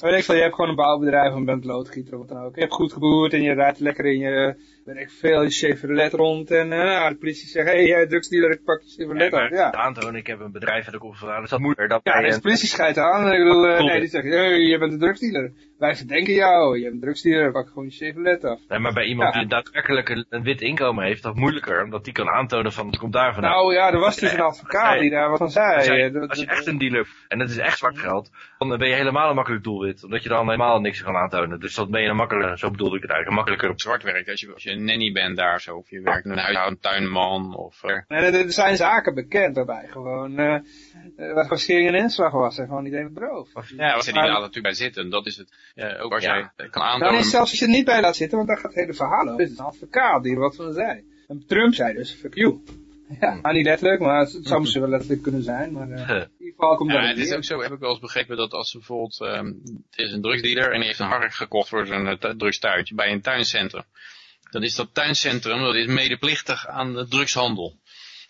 Weet ik veel, je hebt gewoon een bouwbedrijf en bent loodgieter of wat dan ook. Je hebt goed geboerd en je rijdt lekker in je ben ik veel in Chevrolet rond en uh, de politie zegt, hé, hey, jij drugsdealer, ik pak je Chevrolet ja, af. Ja. aantonen, ik heb een bedrijf en de confederatie, is dat moeilijker. Dat ja, de politie scheidt aan. Ik bedoel, uh, nee, die zegt, hey, je bent een drugsdealer. Wij verdenken jou, je bent een drugsdealer, pak gewoon je Chevrolet af. Nee, maar bij iemand ja. die daadwerkelijk een, een, wit inkomen heeft, dat moeilijker, omdat die kan aantonen van, het komt daar vandaan. Nou ja, er was dus een advocaat die daar wat van zei. Als, jij, als je echt een dealer, en dat is echt zwart geld, dan ben je helemaal een makkelijk doelwit, omdat je dan helemaal niks kan aantonen. Dus dat ben je een makkelijker, zo bedoelde ik het eigenlijk, makkelijker op zwart werkt, als je, als je een nanny bent daar zo, of je werkt in een tuinman, of... Uh... Nee, er zijn zaken bekend waarbij gewoon, uh, waar verschering en inslag was en gewoon niet even beroof. Ja, als je die laat natuurlijk bij zitten, dat is het. Uh, ook als ja. jij kan aantonen... Nou, zelfs als je er niet bij laat zitten, want daar gaat het hele verhaal over. Dit is een advocaat die er wat van zei. En Trump zei dus, fuck you. Ja, nou, niet letterlijk, maar het zou misschien wel letterlijk kunnen zijn. Maar uh, komt ja, het is ook zo, heb ik wel eens begrepen, dat als bijvoorbeeld, um, het is een drugsdealer en die heeft een hark gekocht voor zijn uh, drugstuitje bij een tuincentrum. Dan is dat tuincentrum, dat is medeplichtig aan de drugshandel.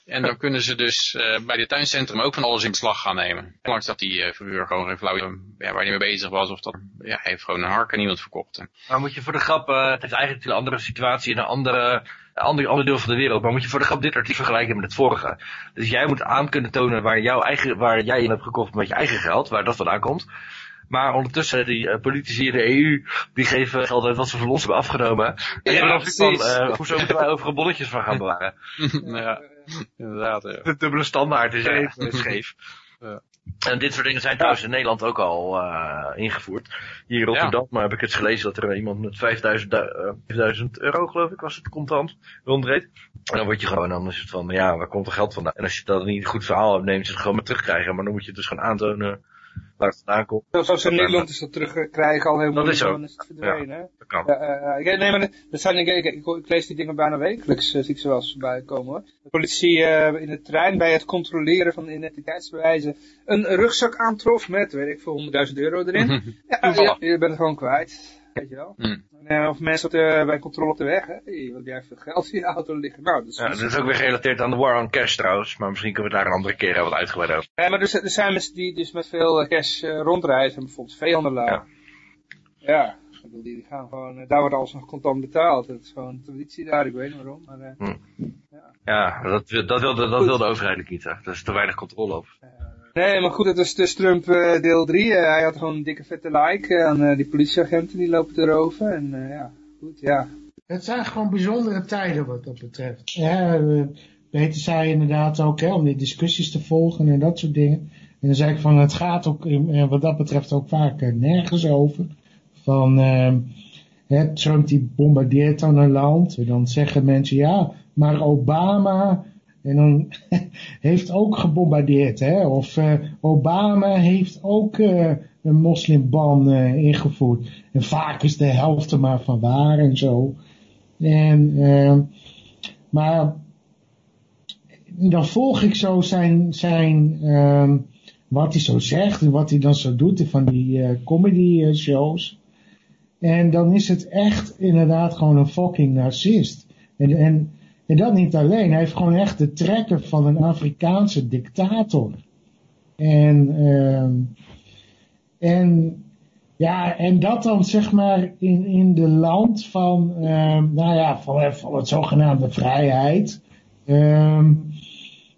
En dan kunnen ze dus uh, bij dit tuincentrum ook van alles in beslag gaan nemen. Ondanks dat die uh, verhuur gewoon geen flauw ja, waar hij mee bezig was. Of dat, ja, hij heeft gewoon een hark aan iemand verkocht. Maar moet je voor de grap, uh, het heeft eigenlijk een andere situatie in een andere, ander, ander deel van de wereld. Maar moet je voor de grap dit artikel vergelijken met het vorige. Dus jij moet aan kunnen tonen waar, jouw eigen, waar jij in hebt gekocht met je eigen geld, waar dat vandaan komt. Maar ondertussen, die uh, politici in de EU, die geven geld uit wat ze van ons hebben afgenomen. En ja, dan van, uh, hoezo moeten wij overige bonnetjes van gaan bewaren? ja, inderdaad. Ja. De dubbele standaard is scheef. scheef. Ja. En dit soort dingen zijn trouwens in Nederland ook al uh, ingevoerd. Hier in Rotterdam ja. heb ik het gelezen dat er iemand met 5000, uh, 5000 euro, geloof ik, was het contant, rondreed. En dan word je gewoon, dan is het van, ja, waar komt er geld vandaan? En als je dat niet een goed verhaal hebt, neemt ze het gewoon maar terugkrijgen. Maar dan moet je het dus gaan aantonen waar het vandaan komt. Zoals in Nederland is dat terugkrijgen al heel moeilijk. Dat is zo. is het verdwenen. Ja, dat kan. Ja, uh, nee, maar dat zijn, ik, ik, ik, ik, lees die dingen bijna wekelijks, zie ik ze wel eens bij komen hoor. De politie uh, in het terrein bij het controleren van identiteitsbewijzen een rugzak aantrof met, weet ik veel, 100.000 euro erin. ja, je bent het gewoon kwijt. Weet je wel. Mm. Uh, of mensen de, bij controle op de weg, hè. Hey, wat jij veel geld in je auto liggen. Nou, dat is, ja, dat is ook weer gerelateerd aan de war on cash trouwens. Maar misschien kunnen we daar een andere keer wat uitgebreid over. Ja, maar er, er zijn mensen die dus met veel cash uh, rondreizen. Bijvoorbeeld veehandelaar. Ja. ja. Die gaan gewoon, daar wordt alles nog contant betaald. Dat is gewoon traditie daar, ik weet niet waarom. Maar, uh, hm. ja. ja, dat, dat, wil de, dat wil de overheid niet. Hè. Er is te weinig controle op. Nee, maar goed, het is dus Trump uh, deel 3. Uh, hij had gewoon een dikke vette like uh, aan die politieagenten die lopen erover. En ja, goed, ja. Het zijn gewoon bijzondere tijden wat dat betreft. Ja, Peter zei inderdaad ook hè, om die discussies te volgen en dat soort dingen. En dan zei ik van het gaat ook wat dat betreft ook vaak nergens over. Van hè, Trump die bombardeert dan een land. En dan zeggen mensen ja, maar Obama en dan heeft ook gebombardeerd, hè. Of uh, Obama heeft ook uh, een moslimban uh, ingevoerd. En vaak is de helft er maar van waar en zo. En, maar dan volg ik zo zijn, zijn um, wat hij zo zegt en wat hij dan zo doet van die comedy shows. En dan is het echt inderdaad gewoon een fucking narcist. En, en en dat niet alleen. Hij heeft gewoon echt de trekker van een Afrikaanse dictator. En, uh, en, ja, en dat dan zeg maar in, in de land van, uh, nou ja, van, van het zogenaamde vrijheid. Uh,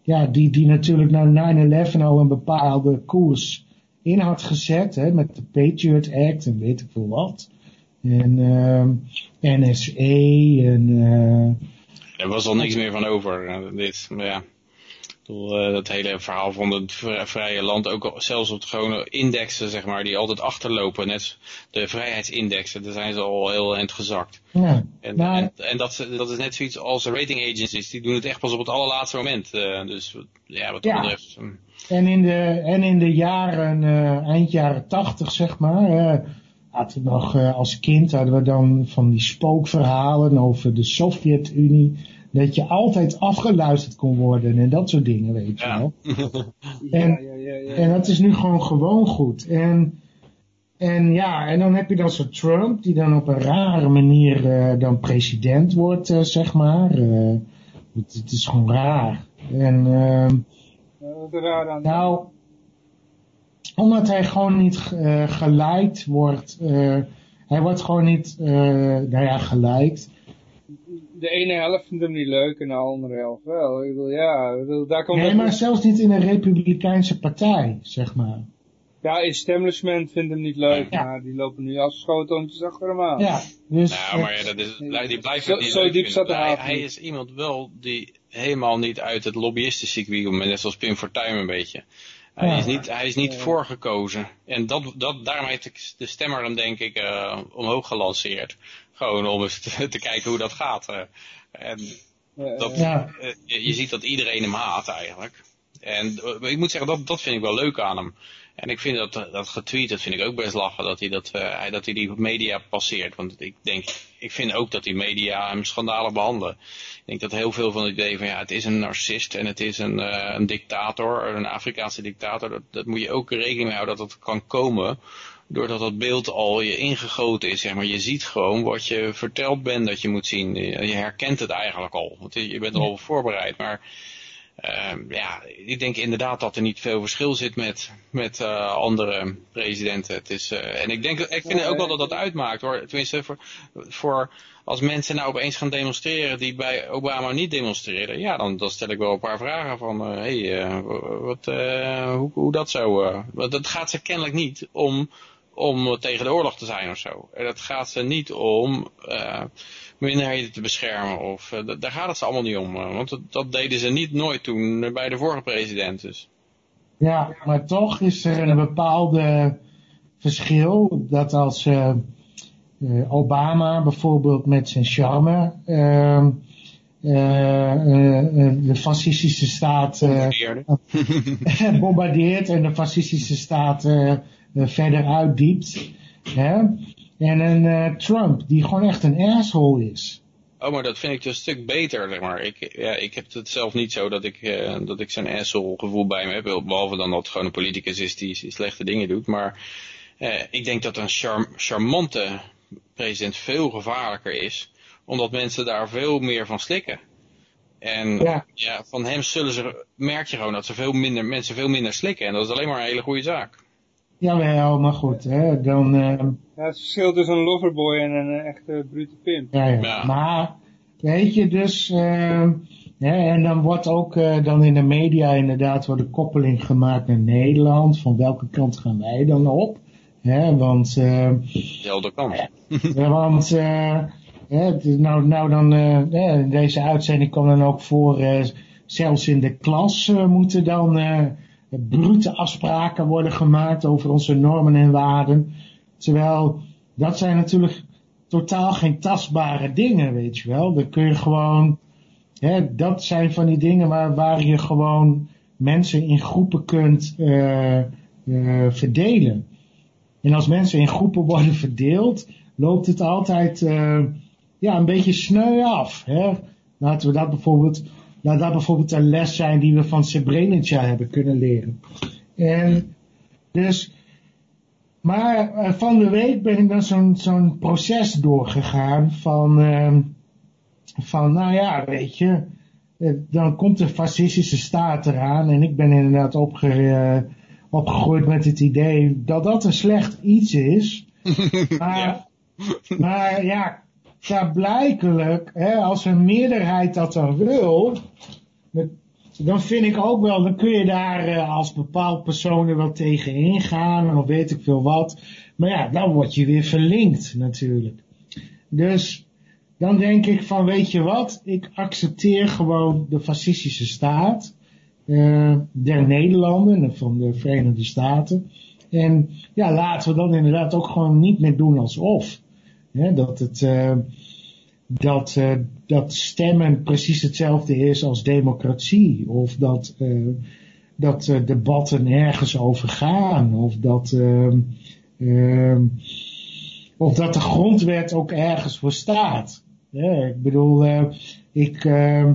ja, die, die natuurlijk na 9-11 al een bepaalde koers in had gezet. Hè, met de Patriot Act en weet ik veel wat. En NSA en... Er was al niks meer van over, uh, dit, maar ja. bedoel, eh, dat hele verhaal van het vri- vrije land, ook al, zelfs op de gewone indexen, zeg maar, die altijd achterlopen, net de vrijheidsindexen, daar zijn ze al heel eind gezakt. Ja. En, en, en dat, dat is net zoiets als rating agencies, die doen het echt pas op het allerlaatste moment. eh, dus ja, wat dat Ja. betreft... hm. En in de, en in de jaren, eh, eind jaren tachtig zeg maar, eh, we nog eh, als kind hadden we dan van die spookverhalen over de Sovjet-Unie. Dat je altijd afgeluisterd kon worden en dat soort dingen, weet je wel. Ja, En- ja, ja, ja. En dat is nu gewoon gewoon goed. En, en ja, en dan heb je dan zo Trump, die dan op een rare manier eh, dan president wordt, eh, zeg maar. Eh, het, het is gewoon raar. En ehm, Wat raar aan? nou, omdat hij gewoon niet eh geleid wordt. eh, hij wordt gewoon niet, eh nou ja, geleid. De ene helft vindt hem niet leuk en de andere helft wel. Ik bedoel, ja, ik bedoel, daar komt Nee, maar zelfs niet in een republikeinse partij, zeg maar. Ja, establishment vindt hem niet leuk, Ja. maar die lopen nu als schotoontjes achter hem aan. Ja, dus... Nou, maar ja, dat is, die blijft Zo- niet zo leuk diep zat de hij, haat hij is iemand wel die helemaal niet uit het lobbyistencircuit komt, net zoals Pim Fortuyn een beetje. Hij is niet, hij is niet Ja. voorgekozen. En dat, dat, daarom heeft de- de stemmer hem denk ik eh, omhoog gelanceerd. Gewoon om eens te, te kijken hoe dat gaat. eh. En dat, Ja. eh, je, je ziet dat iedereen hem haat eigenlijk. En ik moet zeggen, dat, dat vind ik wel leuk aan hem. En ik vind dat, dat getweet, dat vind ik ook best lachen, dat hij, dat, eh, dat hij die media passeert. Want ik denk, ik vind ook dat die media hem schandalig behandelen. Ik denk dat heel veel van het idee van, ja, het is een narcist en het is een, eh, een dictator, een Afrikaanse dictator. Dat, dat moet je ook rekening mee houden dat dat kan komen doordat dat beeld al je ingegoten is, zeg maar. Je ziet gewoon wat je verteld bent dat je moet zien. Je herkent het eigenlijk al. Want je bent er al voorbereid. Maar ja, ik denk inderdaad dat er niet veel verschil zit met, met eh, andere presidenten. Het is, eh, en ik, denk, ik vind ook wel dat dat uitmaakt hoor. Tenminste, voor, voor als mensen nou opeens gaan demonstreren die bij Obama niet demonstreren. Ja, dan, dan stel ik wel een paar vragen van, hé, hey, eh, wat, eh, hoe, hoe dat zo... want dat gaat ze kennelijk niet om om tegen de oorlog te zijn of zo. Dat gaat ze niet om minderheden te beschermen. Of, eh, daar gaat het ze allemaal niet om. eh, want dat, dat deden ze niet nooit toen bij de vorige president. Dus. Ja, maar toch is er een bepaalde verschil dat als eh, Obama bijvoorbeeld met zijn charme ehm, eh, eh, eh, de fascistische staat bombardeert en de fascistische staat verder uitdiept. Hè? En een eh, Trump die gewoon echt een asshole is. Oh, maar dat vind ik dus een stuk beter, zeg maar. Ik, ja, ik heb het zelf niet zo dat ik, eh, dat ik zo'n asshole gevoel bij me heb. Behalve dan dat het gewoon een politicus is die slechte dingen doet. Maar eh, ik denk dat een charm, charmante president veel gevaarlijker is. Omdat mensen daar veel meer van slikken. En Ja. ja. van hem zullen ze, merk je gewoon dat ze veel minder, mensen veel minder slikken. En dat is alleen maar een hele goede zaak. Jawel, maar goed, hè, dan... eh, Ja, het verschil tussen een loverboy en een eh, echte brute pimp. Ja, ja. Ja. Maar, weet je, dus, eh, hè, en dan wordt ook eh, dan in de media inderdaad wordt de koppeling gemaakt naar Nederland. Van welke kant gaan wij dan op? Hè, want, eh, Dezelfde kant. ja, want, eh, hè, het is nou, nou dan, eh, deze uitzending kwam dan ook voor, zelfs in de klas eh, moeten dan eh, brute afspraken worden gemaakt over onze normen en waarden. Terwijl, dat zijn natuurlijk totaal geen tastbare dingen, weet je wel. Dan kun je gewoon, hè, dat zijn van die dingen waar, waar je gewoon mensen in groepen kunt eh, eh, verdelen. En als mensen in groepen worden verdeeld, loopt het altijd eh, ja, een beetje sneu af. Hè? Laten we dat bijvoorbeeld, laat dat bijvoorbeeld een les zijn die we van Srebrenica hebben kunnen leren. En dus, maar eh, van de week ben ik dan zo'n zo'n proces doorgegaan van, ehm, van, nou ja, weet je, eh, dan komt de fascistische staat eraan en ik ben inderdaad opge, eh, opgegroeid met het idee dat dat een slecht iets is. Maar, Ja. maar ja, klaarblijkelijk, hè, als een meerderheid dat dan wil, dan- vind ik ook wel, dan kun je daar eh, als bepaald persoon er wel tegen ingaan, of weet ik veel wat. Maar ja, dan word je weer verlinkt natuurlijk. Dus dan denk ik van, weet je wat, ik accepteer gewoon de fascistische staat. eh, der Nederlanden en van de Verenigde Staten. En ja, laten we dan inderdaad ook gewoon niet meer doen alsof. Dat, het, uh, dat, uh, dat stemmen precies hetzelfde is als democratie. Of dat, uh, dat debatten ergens over gaan. Of dat, ehm, ehm, of dat de grondwet ook ergens voor staat. Ik bedoel, ik, ehm,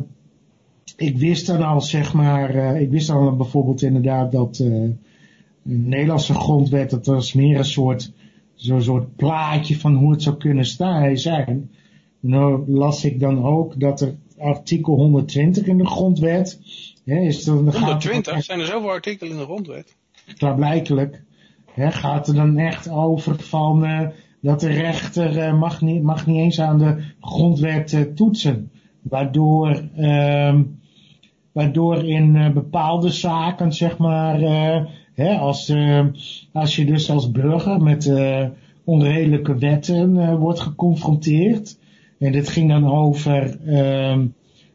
ik wist dan al, zeg maar, ik wist dan bijvoorbeeld inderdaad dat de Nederlandse grondwet, dat was meer een soort zo'n soort plaatje van hoe het zou kunnen staan, zijn. Nou las ik dan ook dat er artikel 120 in de grondwet... Hè, is dan, 120? Zijn er zoveel artikelen in de grondwet? Klaarblijkelijk. Hè, gaat er dan echt over van uh, dat de rechter uh, mag, niet, mag niet eens aan de grondwet uh, toetsen. Waardoor, uh, waardoor in bepaalde zaken, zeg maar, Hè, als, uh, als je dus als burger met uh, onredelijke wetten uh, wordt geconfronteerd. En dit ging dan over uh,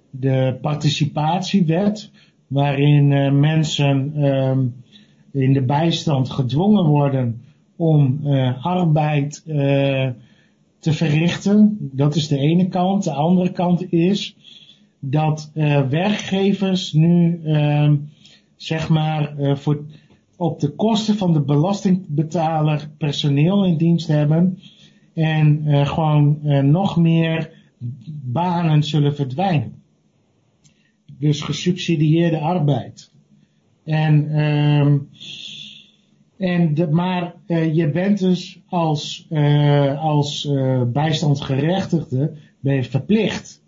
de participatiewet, waarin uh, mensen uh, in de bijstand gedwongen worden om arbeid te verrichten. Dat is de ene kant. De andere kant is dat werkgevers nu zeg maar voor op de kosten van de belastingbetaler personeel in dienst hebben en uh, gewoon uh, nog meer banen zullen verdwijnen. Dus gesubsidieerde arbeid. En, uh, en de, maar uh, je bent dus als, als bijstandsgerechtigde ben verplicht,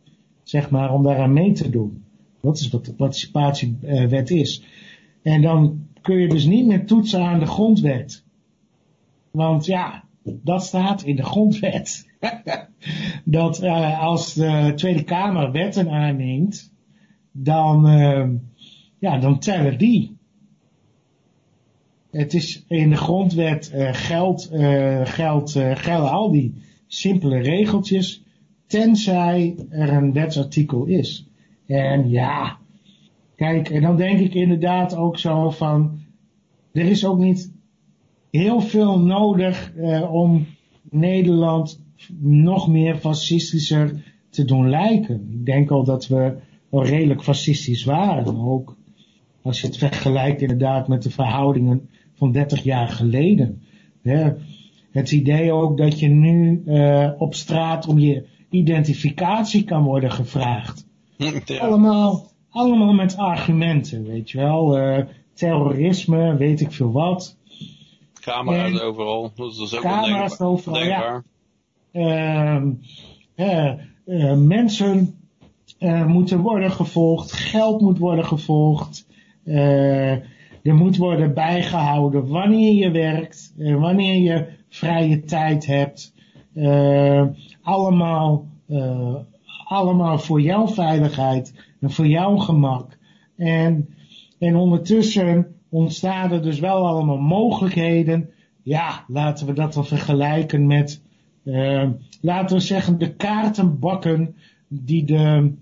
zeg maar, om daaraan mee te doen. Dat is wat de participatiewet is. En dan kun je dus niet meer toetsen aan de grondwet. Want ja, dat staat in de grondwet. dat uh, als de Tweede Kamer wetten aanneemt, dan, uh, ja, dan tellen die. Het is in de grondwet uh, geld, geld, gelden al die simpele regeltjes, tenzij er een wetsartikel is. En ja, Kijk, en dan denk ik inderdaad ook zo van, er is ook niet heel veel nodig uh, om Nederland nog meer fascistischer te doen lijken. Ik denk al dat we al redelijk fascistisch waren. Ook als je het vergelijkt inderdaad met de verhoudingen van 30 jaar geleden. Het idee ook dat je nu uh, op straat om je identificatie kan worden gevraagd. Ja. Allemaal allemaal met argumenten, weet je wel. Uh, terrorisme, weet ik veel wat. Camera's en, overal. Dat is ook camera's overal, ja. Uh, uh, mensen moeten worden gevolgd, geld moet worden gevolgd. er moet worden bijgehouden wanneer je werkt, wanneer je vrije tijd hebt. allemaal, allemaal voor jouw veiligheid en voor jouw gemak. En, en ondertussen ontstaan er dus wel allemaal mogelijkheden. Ja, laten we dat dan vergelijken met, uh, laten we zeggen, de kaartenbakken die de,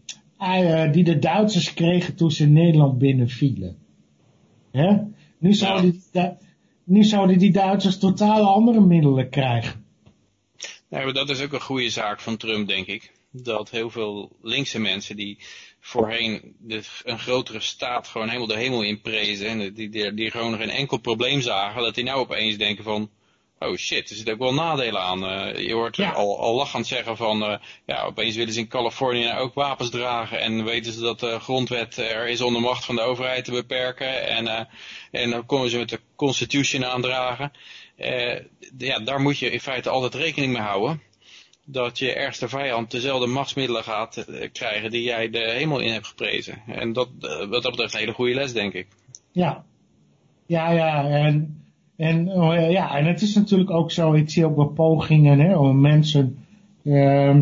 uh, die de Duitsers kregen toen ze Nederland binnenvielen. Hè? Nu, zouden die, nu zouden die Duitsers totaal andere middelen krijgen. Nee, maar dat is ook een goede zaak van Trump, denk ik. Dat heel veel linkse mensen die voorheen de, een grotere staat gewoon helemaal de hemel in prezen. En die, die, die gewoon geen enkel probleem zagen. Dat die nou opeens denken van, oh shit, er zitten ook wel nadelen aan. Uh, je hoort al, al lachend zeggen van, uh, ja, opeens willen ze in Californië nou ook wapens dragen. En weten ze dat de grondwet er is om de macht van de overheid te beperken. En, uh, en dan komen ze met de constitution aandragen. ja, daar moet je in feite altijd rekening mee houden dat je ergste vijand dezelfde machtsmiddelen gaat eh, krijgen die jij de hemel in hebt geprezen. En dat, uh, wat dat betreft een hele goede les, denk ik. Ja, ja, ja. En, en, oh, ja, en het is natuurlijk ook zo, ik zie ook wel pogingen hè, om mensen, uh,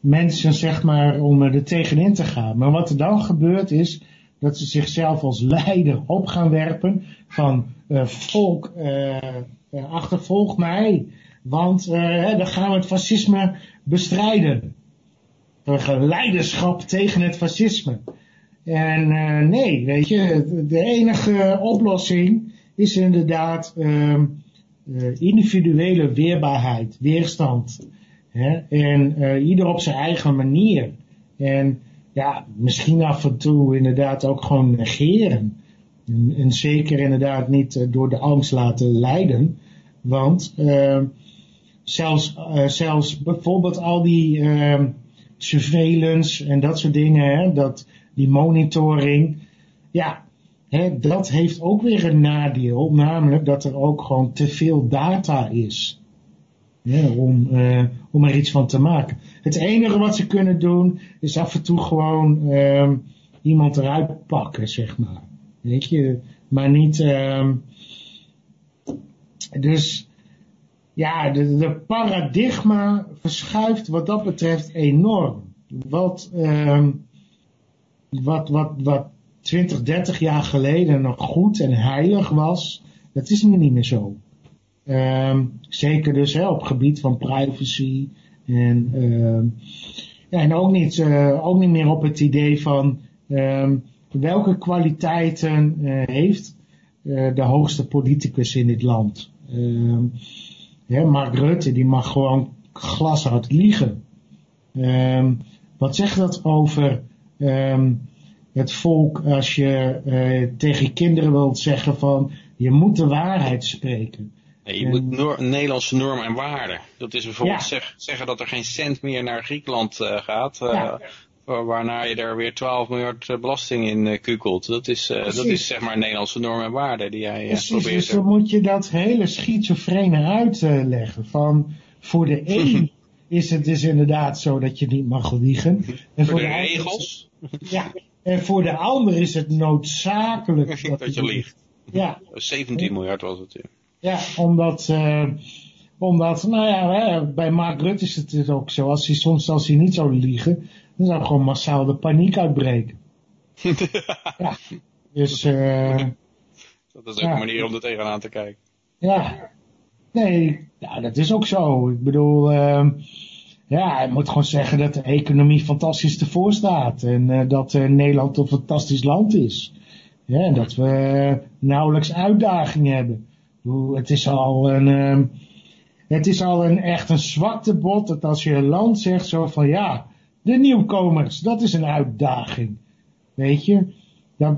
mensen zeg maar, om er tegenin te gaan. Maar wat er dan gebeurt is, dat ze zichzelf als leider op gaan werpen van uh, volk, achtervolg mij. Want uh, dan gaan we het fascisme bestrijden. Leiderschap tegen het fascisme. En uh, nee, weet je, de enige oplossing is inderdaad uh, individuele weerbaarheid, weerstand. Hè? En ieder op zijn eigen manier. En ja, misschien af en toe inderdaad ook gewoon negeren. En, en zeker inderdaad niet door de angst laten leiden. Want uh, zelfs, uh, zelfs bijvoorbeeld al die uh, surveillance en dat soort dingen, hè, dat, die monitoring, ja, hè, dat heeft ook weer een nadeel, namelijk dat er ook gewoon te veel data is. Hè, om, uh, om er iets van te maken. Het enige wat ze kunnen doen is af en toe gewoon uh, iemand eruit pakken, zeg maar. Weet je, maar niet. Uh, dus ja, de, paradigma verschuift wat dat betreft enorm. Wat, uh, wat, wat, wat 20, 30 jaar geleden nog goed en heilig was, dat is nu niet meer zo. Uh, zeker dus op het gebied van privacy en, ja, en ook, niet, uh, ook niet meer op het idee van welke kwaliteiten uh, heeft uh, de hoogste politicus in dit land. Ja, Mark Rutte die mag gewoon glashard liegen. Um, wat zegt dat over um, het volk als je uh, tegen je kinderen wilt zeggen van je moet de waarheid spreken? Nee, je moet noor Nederlandse normen en waarden. Dat is bijvoorbeeld ja. zeg, zeggen dat er geen cent meer naar Griekenland uh, gaat. Uh, ja. Waarna je er weer 12 miljard belasting in uh, kukelt. Dat is, dat is zeg maar Nederlandse normen en waarden die jij Precies, probeert. Dus dan moet je dat hele schizofrene uitleggen. Van voor de een is het dus inderdaad zo dat je niet mag liegen. En voor, voor de, de regels? Het, ja, en voor de ander is het noodzakelijk dat, dat je liegt. Ja. 17 miljard was het. Ja, omdat, uh, omdat nou ja, bij Mark Rutte is het dus ook zo. Als hij soms als hij niet zou liegen, dan zou gewoon massaal de paniek uitbreken. ja, dus... Uh, dat is ook ja. een manier om er tegenaan te kijken. Ja, nee, ja, dat is ook zo. Ik bedoel, uh, ja, hij moet gewoon zeggen dat de economie fantastisch ervoor staat. En uh, dat uh, Nederland een fantastisch land is. Ja, en dat we nauwelijks uitdagingen hebben. Bedoel, het is al een, uh, het is al een echt een zwaktebod dat als je een land zegt zo van ja, de nieuwkomers, dat is een uitdaging. Weet je? Dat,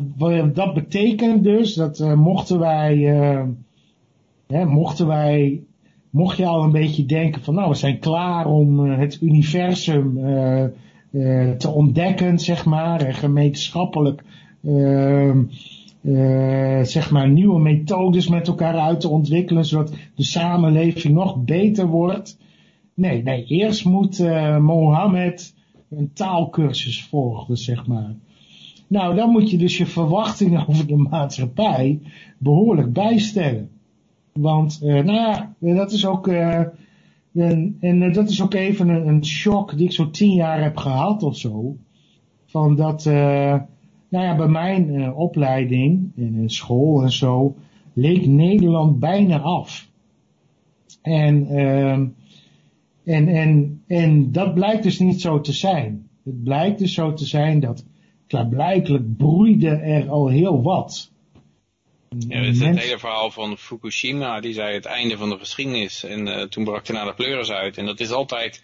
dat betekent dus dat uh, mochten wij, uh, hè, mochten wij, mocht je al een beetje denken van nou, we zijn klaar om uh, het universum te ontdekken, zeg maar, en gemeenschappelijk, zeg maar, nieuwe methodes met elkaar uit te ontwikkelen, zodat de samenleving nog beter wordt. Nee, nee, eerst moet Mohammed een taalkursus volgen, zeg maar. Nou, dan moet je dus je verwachtingen over de maatschappij behoorlijk bijstellen. Want, uh, nou ja, dat is ook, uh, en, en dat is ook even een, een shock die ik zo tien jaar heb gehad of zo. Van dat, nou ja, bij mijn opleiding in school en zo, leek Nederland bijna af. En, en, en, en dat blijkt dus niet zo te zijn. Het blijkt dus zo te zijn dat klaarblijkelijk broeide er al heel wat. Ja, het, het hele verhaal van Fukushima, die zei het einde van de geschiedenis. En uh, toen brak er naar de pleuris uit. En dat is altijd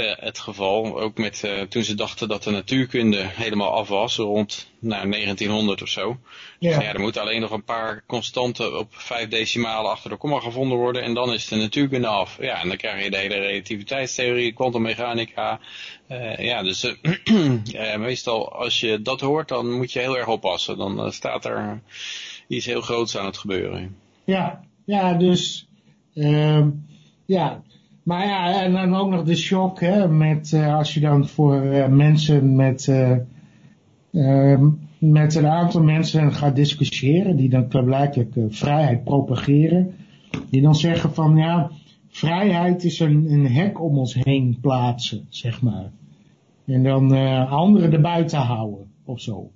het geval. Ook met uh, toen ze dachten dat de natuurkunde helemaal af was, rond nou, 1900 of zo. Ja. Dus ja, er moeten alleen nog een paar constanten op vijf decimalen achter de komma gevonden worden. En dan is de natuurkunde af. Ja, en dan krijg je de hele relativiteitstheorie, kwantummechanica. Uh, ja, dus meestal als je dat hoort, dan moet je heel erg oppassen. Dan staat er iets heel groots aan het gebeuren. Ja, ja, dus, uh, ja, maar ja, en dan ook nog de shock, hè, met, uh, als je dan voor uh, mensen met, uh, met een aantal mensen gaat discussiëren, die dan blijkbaar vrijheid propageren, die dan zeggen van, ja, vrijheid is een, een hek om ons heen plaatsen, zeg maar. En dan anderen erbuiten houden, of zo.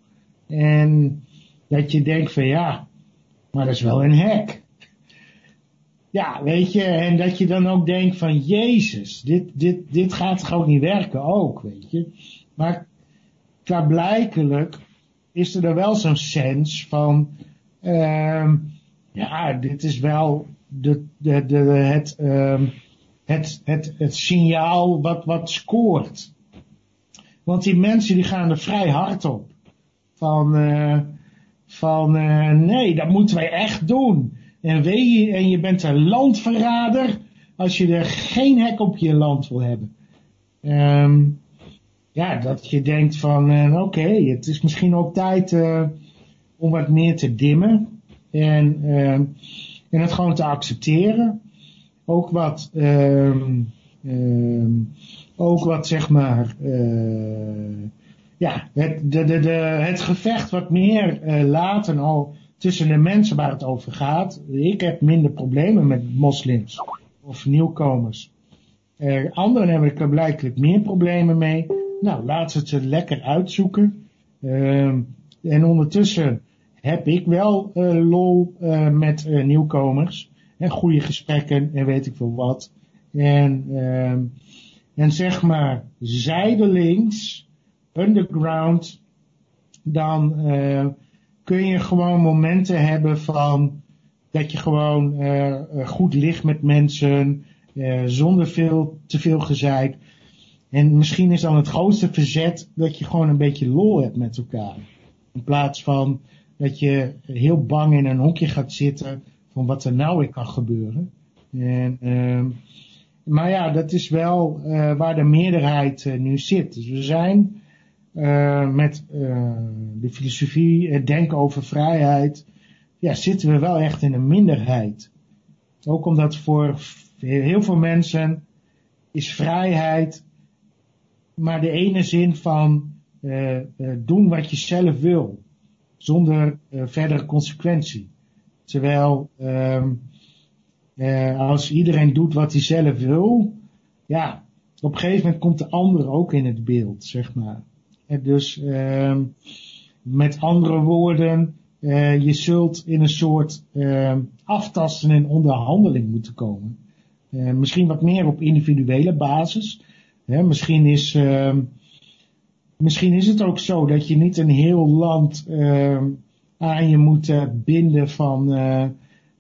En dat je denkt van ja, maar dat is wel een hek. Ja, weet je, en dat je dan ook denkt van Jezus, dit, dit, dit gaat gewoon niet werken ook, weet je. Maar klaarblijkelijk is er dan wel zo'n sens van, ehm, ja, dit is wel de, de, de, het, ehm, het, het, het signaal wat, wat scoort. Want die mensen die gaan er vrij hard op. Van, eh, van eh, nee, dat moeten wij echt doen. En, weet je, en je bent een landverrader als je er geen hek op je land wil hebben. Ehm, ja, dat je denkt van, eh, oké, het is misschien ook tijd eh, om wat meer te dimmen. En, ehm, en het gewoon te accepteren. Ook wat, ehm, ook wat zeg maar, eh, ja, het, de, de, het gevecht wat meer laten al tussen de mensen waar het over gaat. Ik heb minder problemen met moslims of nieuwkomers. Eh, anderen hebben er blijkbaar meer problemen mee. Nou, laat ze het ze lekker uitzoeken. Ehm, en ondertussen heb ik wel eh, lol eh, met eh, nieuwkomers. En goede gesprekken en weet ik veel wat. En, ehm, en zeg maar zijdelings, underground, dan kun je gewoon momenten hebben van dat je gewoon eh, eh, goed ligt met mensen, eh, zonder veel, te veel gezeik. En misschien is dan het grootste verzet dat je gewoon een beetje lol hebt met elkaar. In plaats van dat je heel bang in een hokje gaat zitten van wat er nou weer kan gebeuren. En, ehm, maar ja, dat is wel waar de meerderheid nu zit. Dus we zijn eh, met eh, de filosofie, het denken over vrijheid, ja, zitten we wel echt in een minderheid. Ook omdat voor heel veel mensen is vrijheid maar de ene zin van eh, doen wat je zelf wil, zonder verdere consequentie. Terwijl ehm, eh, als iedereen doet wat hij zelf wil, ja, op een gegeven moment komt de ander ook in het beeld, zeg maar. En dus ehm, met andere woorden, eh, je zult in een soort ehm, aftasten en onderhandeling moeten komen. Eh, misschien wat meer op individuele basis. Misschien, is, ehm, misschien is het ook zo dat je niet een heel land aan je moet eh, binden van, eh,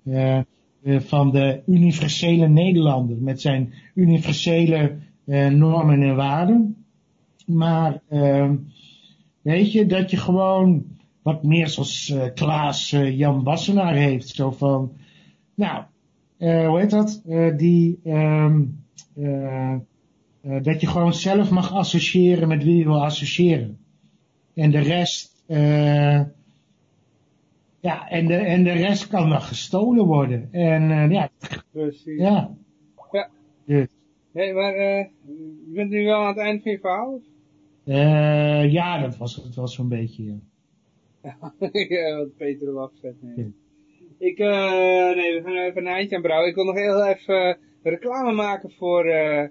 eh, eh, van de universele Nederlander met zijn universele eh, normen en waarden. Maar ehm, weet je, dat je gewoon wat meer zoals eh, Klaas eh, Jan Wassenaar heeft. Zo van, nou, eh, hoe heet dat? Die, ehm, eh, eh, dat je gewoon zelf mag associëren met wie je wil associëren. En de rest, ja, en de, en de rest kan dan gestolen worden. En ja, Precies. ja. Ja. Dus, Nee, maar je bent nu wel aan het eind van je verhaal? Eh, ja, dat was het wel zo'n beetje. ja. ja, wat Peter hem afzet. Nee. Ja. Ik, eh, nee, we gaan even een eindje aan brouwen. Ik wil nog heel even eh, reclame maken voor eh,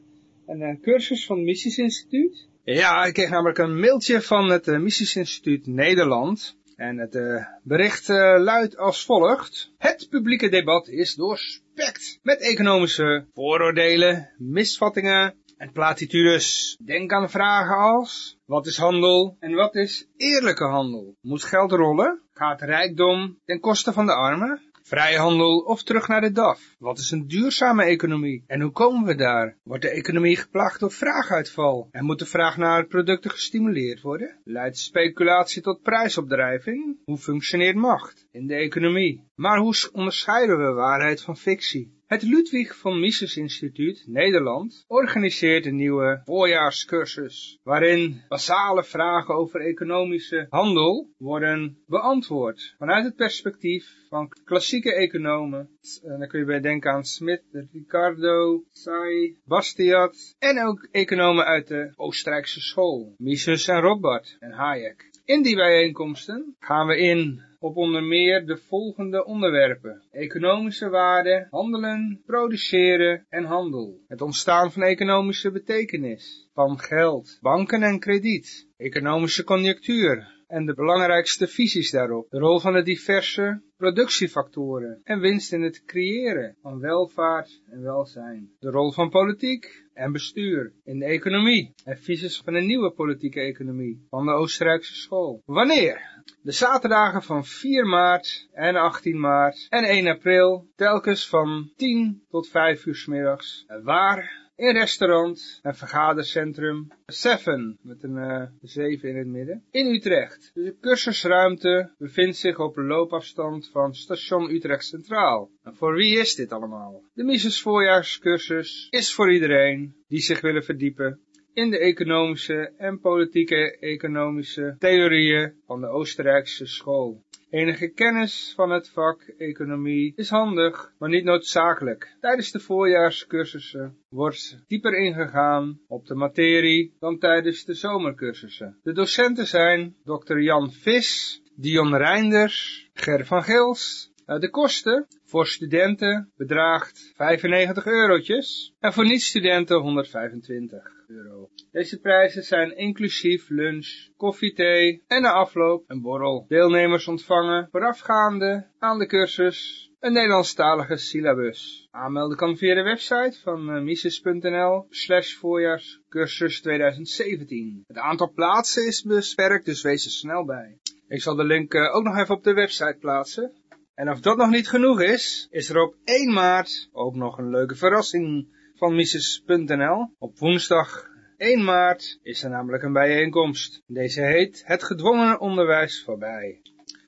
een eh, cursus van het Missies Instituut. Ja, ik kreeg namelijk een mailtje van het uh, Missies Instituut Nederland. En het bericht eh, luidt als volgt. Het publieke debat is doorspekt met economische vooroordelen, misvattingen en platitudes. Denk aan vragen als, wat is handel en wat is eerlijke handel? Moet geld rollen? Gaat rijkdom ten koste van de armen? Vrijhandel of terug naar de DAF? Wat is een duurzame economie? En hoe komen we daar? Wordt de economie geplaagd door vraaguitval? En moet de vraag naar producten gestimuleerd worden? Leidt speculatie tot prijsopdrijving? Hoe functioneert macht in de economie? Maar hoe onderscheiden we waarheid van fictie? Het Ludwig von Mises Instituut Nederland organiseert een nieuwe voorjaarscursus, waarin basale vragen over economische handel worden beantwoord vanuit het perspectief van klassieke economen. En dan kun je bij denken aan Smith, Ricardo, Say, Bastiat en ook economen uit de Oostenrijkse school, Mises en Rothbard en Hayek. In die bijeenkomsten gaan we in op onder meer de volgende onderwerpen. Economische waarde, handelen, produceren en handel. Het ontstaan van economische betekenis, van geld, banken en krediet, economische conjunctuur en de belangrijkste visies daarop. De rol van de diverse productiefactoren en winst in het creëren van welvaart en welzijn. De rol van politiek en bestuur in de economie en visies van een nieuwe politieke economie van de Oostenrijkse school. Wanneer de zaterdagen van 4 maart en 18 maart en 1 april telkens van 10 tot 5 uur s middags. Waar? In restaurant en vergadercentrum Seven, met een uh, 7 in het midden, in Utrecht. De cursusruimte bevindt zich op loopafstand van station Utrecht Centraal. En voor wie is dit allemaal? De Mises voorjaarscursus is voor iedereen die zich willen verdiepen in de economische en politieke economische theorieën van de Oostenrijkse school. Enige kennis van het vak economie is handig, maar niet noodzakelijk. Tijdens de voorjaarscursussen wordt dieper ingegaan op de materie dan tijdens de zomercursussen. De docenten zijn Dr. Jan Vis, Dion Reinders, Ger van Gils, eh, de kosten voor studenten bedraagt 95 eurotjes en voor niet-studenten 125 euro. Deze prijzen zijn inclusief lunch, koffie, thee en na afloop een borrel. Deelnemers ontvangen voorafgaande aan de cursus een Nederlandstalige syllabus. Aanmelden kan via de website van uh, mises.nl slash voorjaarscursus 2017. Het aantal plaatsen is beperkt, dus wees er snel bij. Ik zal de link uh, ook nog even op de website plaatsen. En of dat nog niet genoeg is, is er op 1 maart ook nog een leuke verrassing van Mises.nl. Op woensdag 1 maart is er namelijk een bijeenkomst. Deze heet Het gedwongen onderwijs voorbij.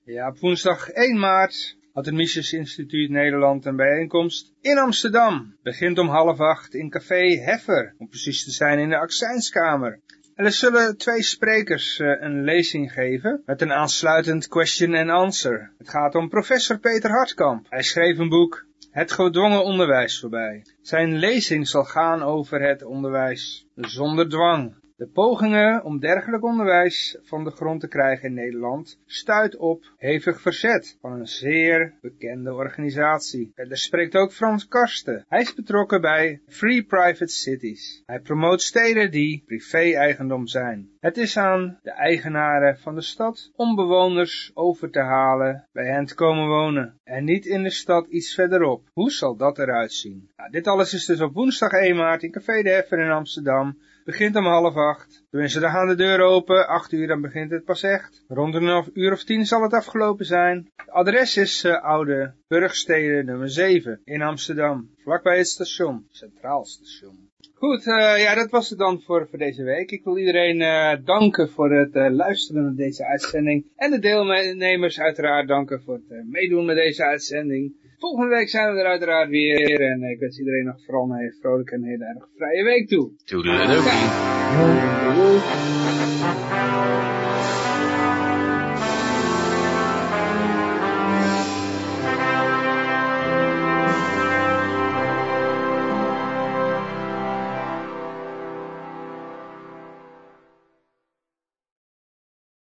Ja, op woensdag 1 maart had het Mises Instituut Nederland een bijeenkomst in Amsterdam. Begint om half acht in café Heffer, om precies te zijn in de accijnskamer. Er zullen twee sprekers uh, een lezing geven met een aansluitend question and answer. Het gaat om professor Peter Hartkamp. Hij schreef een boek Het gedwongen onderwijs voorbij. Zijn lezing zal gaan over het onderwijs zonder dwang. De pogingen om dergelijk onderwijs van de grond te krijgen in Nederland stuit op hevig verzet van een zeer bekende organisatie. Er spreekt ook Frans Karsten. Hij is betrokken bij Free Private Cities. Hij promoot steden die privé-eigendom zijn. Het is aan de eigenaren van de stad om bewoners over te halen bij hen te komen wonen. En niet in de stad iets verderop. Hoe zal dat eruit zien? Nou, dit alles is dus op woensdag 1 maart in Café de Heffer in Amsterdam begint om half acht. Tenminste, dan gaan de deuren open. Acht uur, dan begint het pas echt. Rond een uur of tien zal het afgelopen zijn. Het adres is uh, Oude Burgstede nummer 7 in Amsterdam. Vlakbij het station. Centraal station. Goed, uh, ja, dat was het dan voor, voor deze week. Ik wil iedereen uh, danken voor het luisteren naar deze uitzending. En de deelnemers uiteraard danken voor het meedoen met deze uitzending. Volgende week zijn we er uiteraard weer. En ik wens iedereen nog vooral een hele vrolijke en hele erg vrije week toe. Toedeledokie.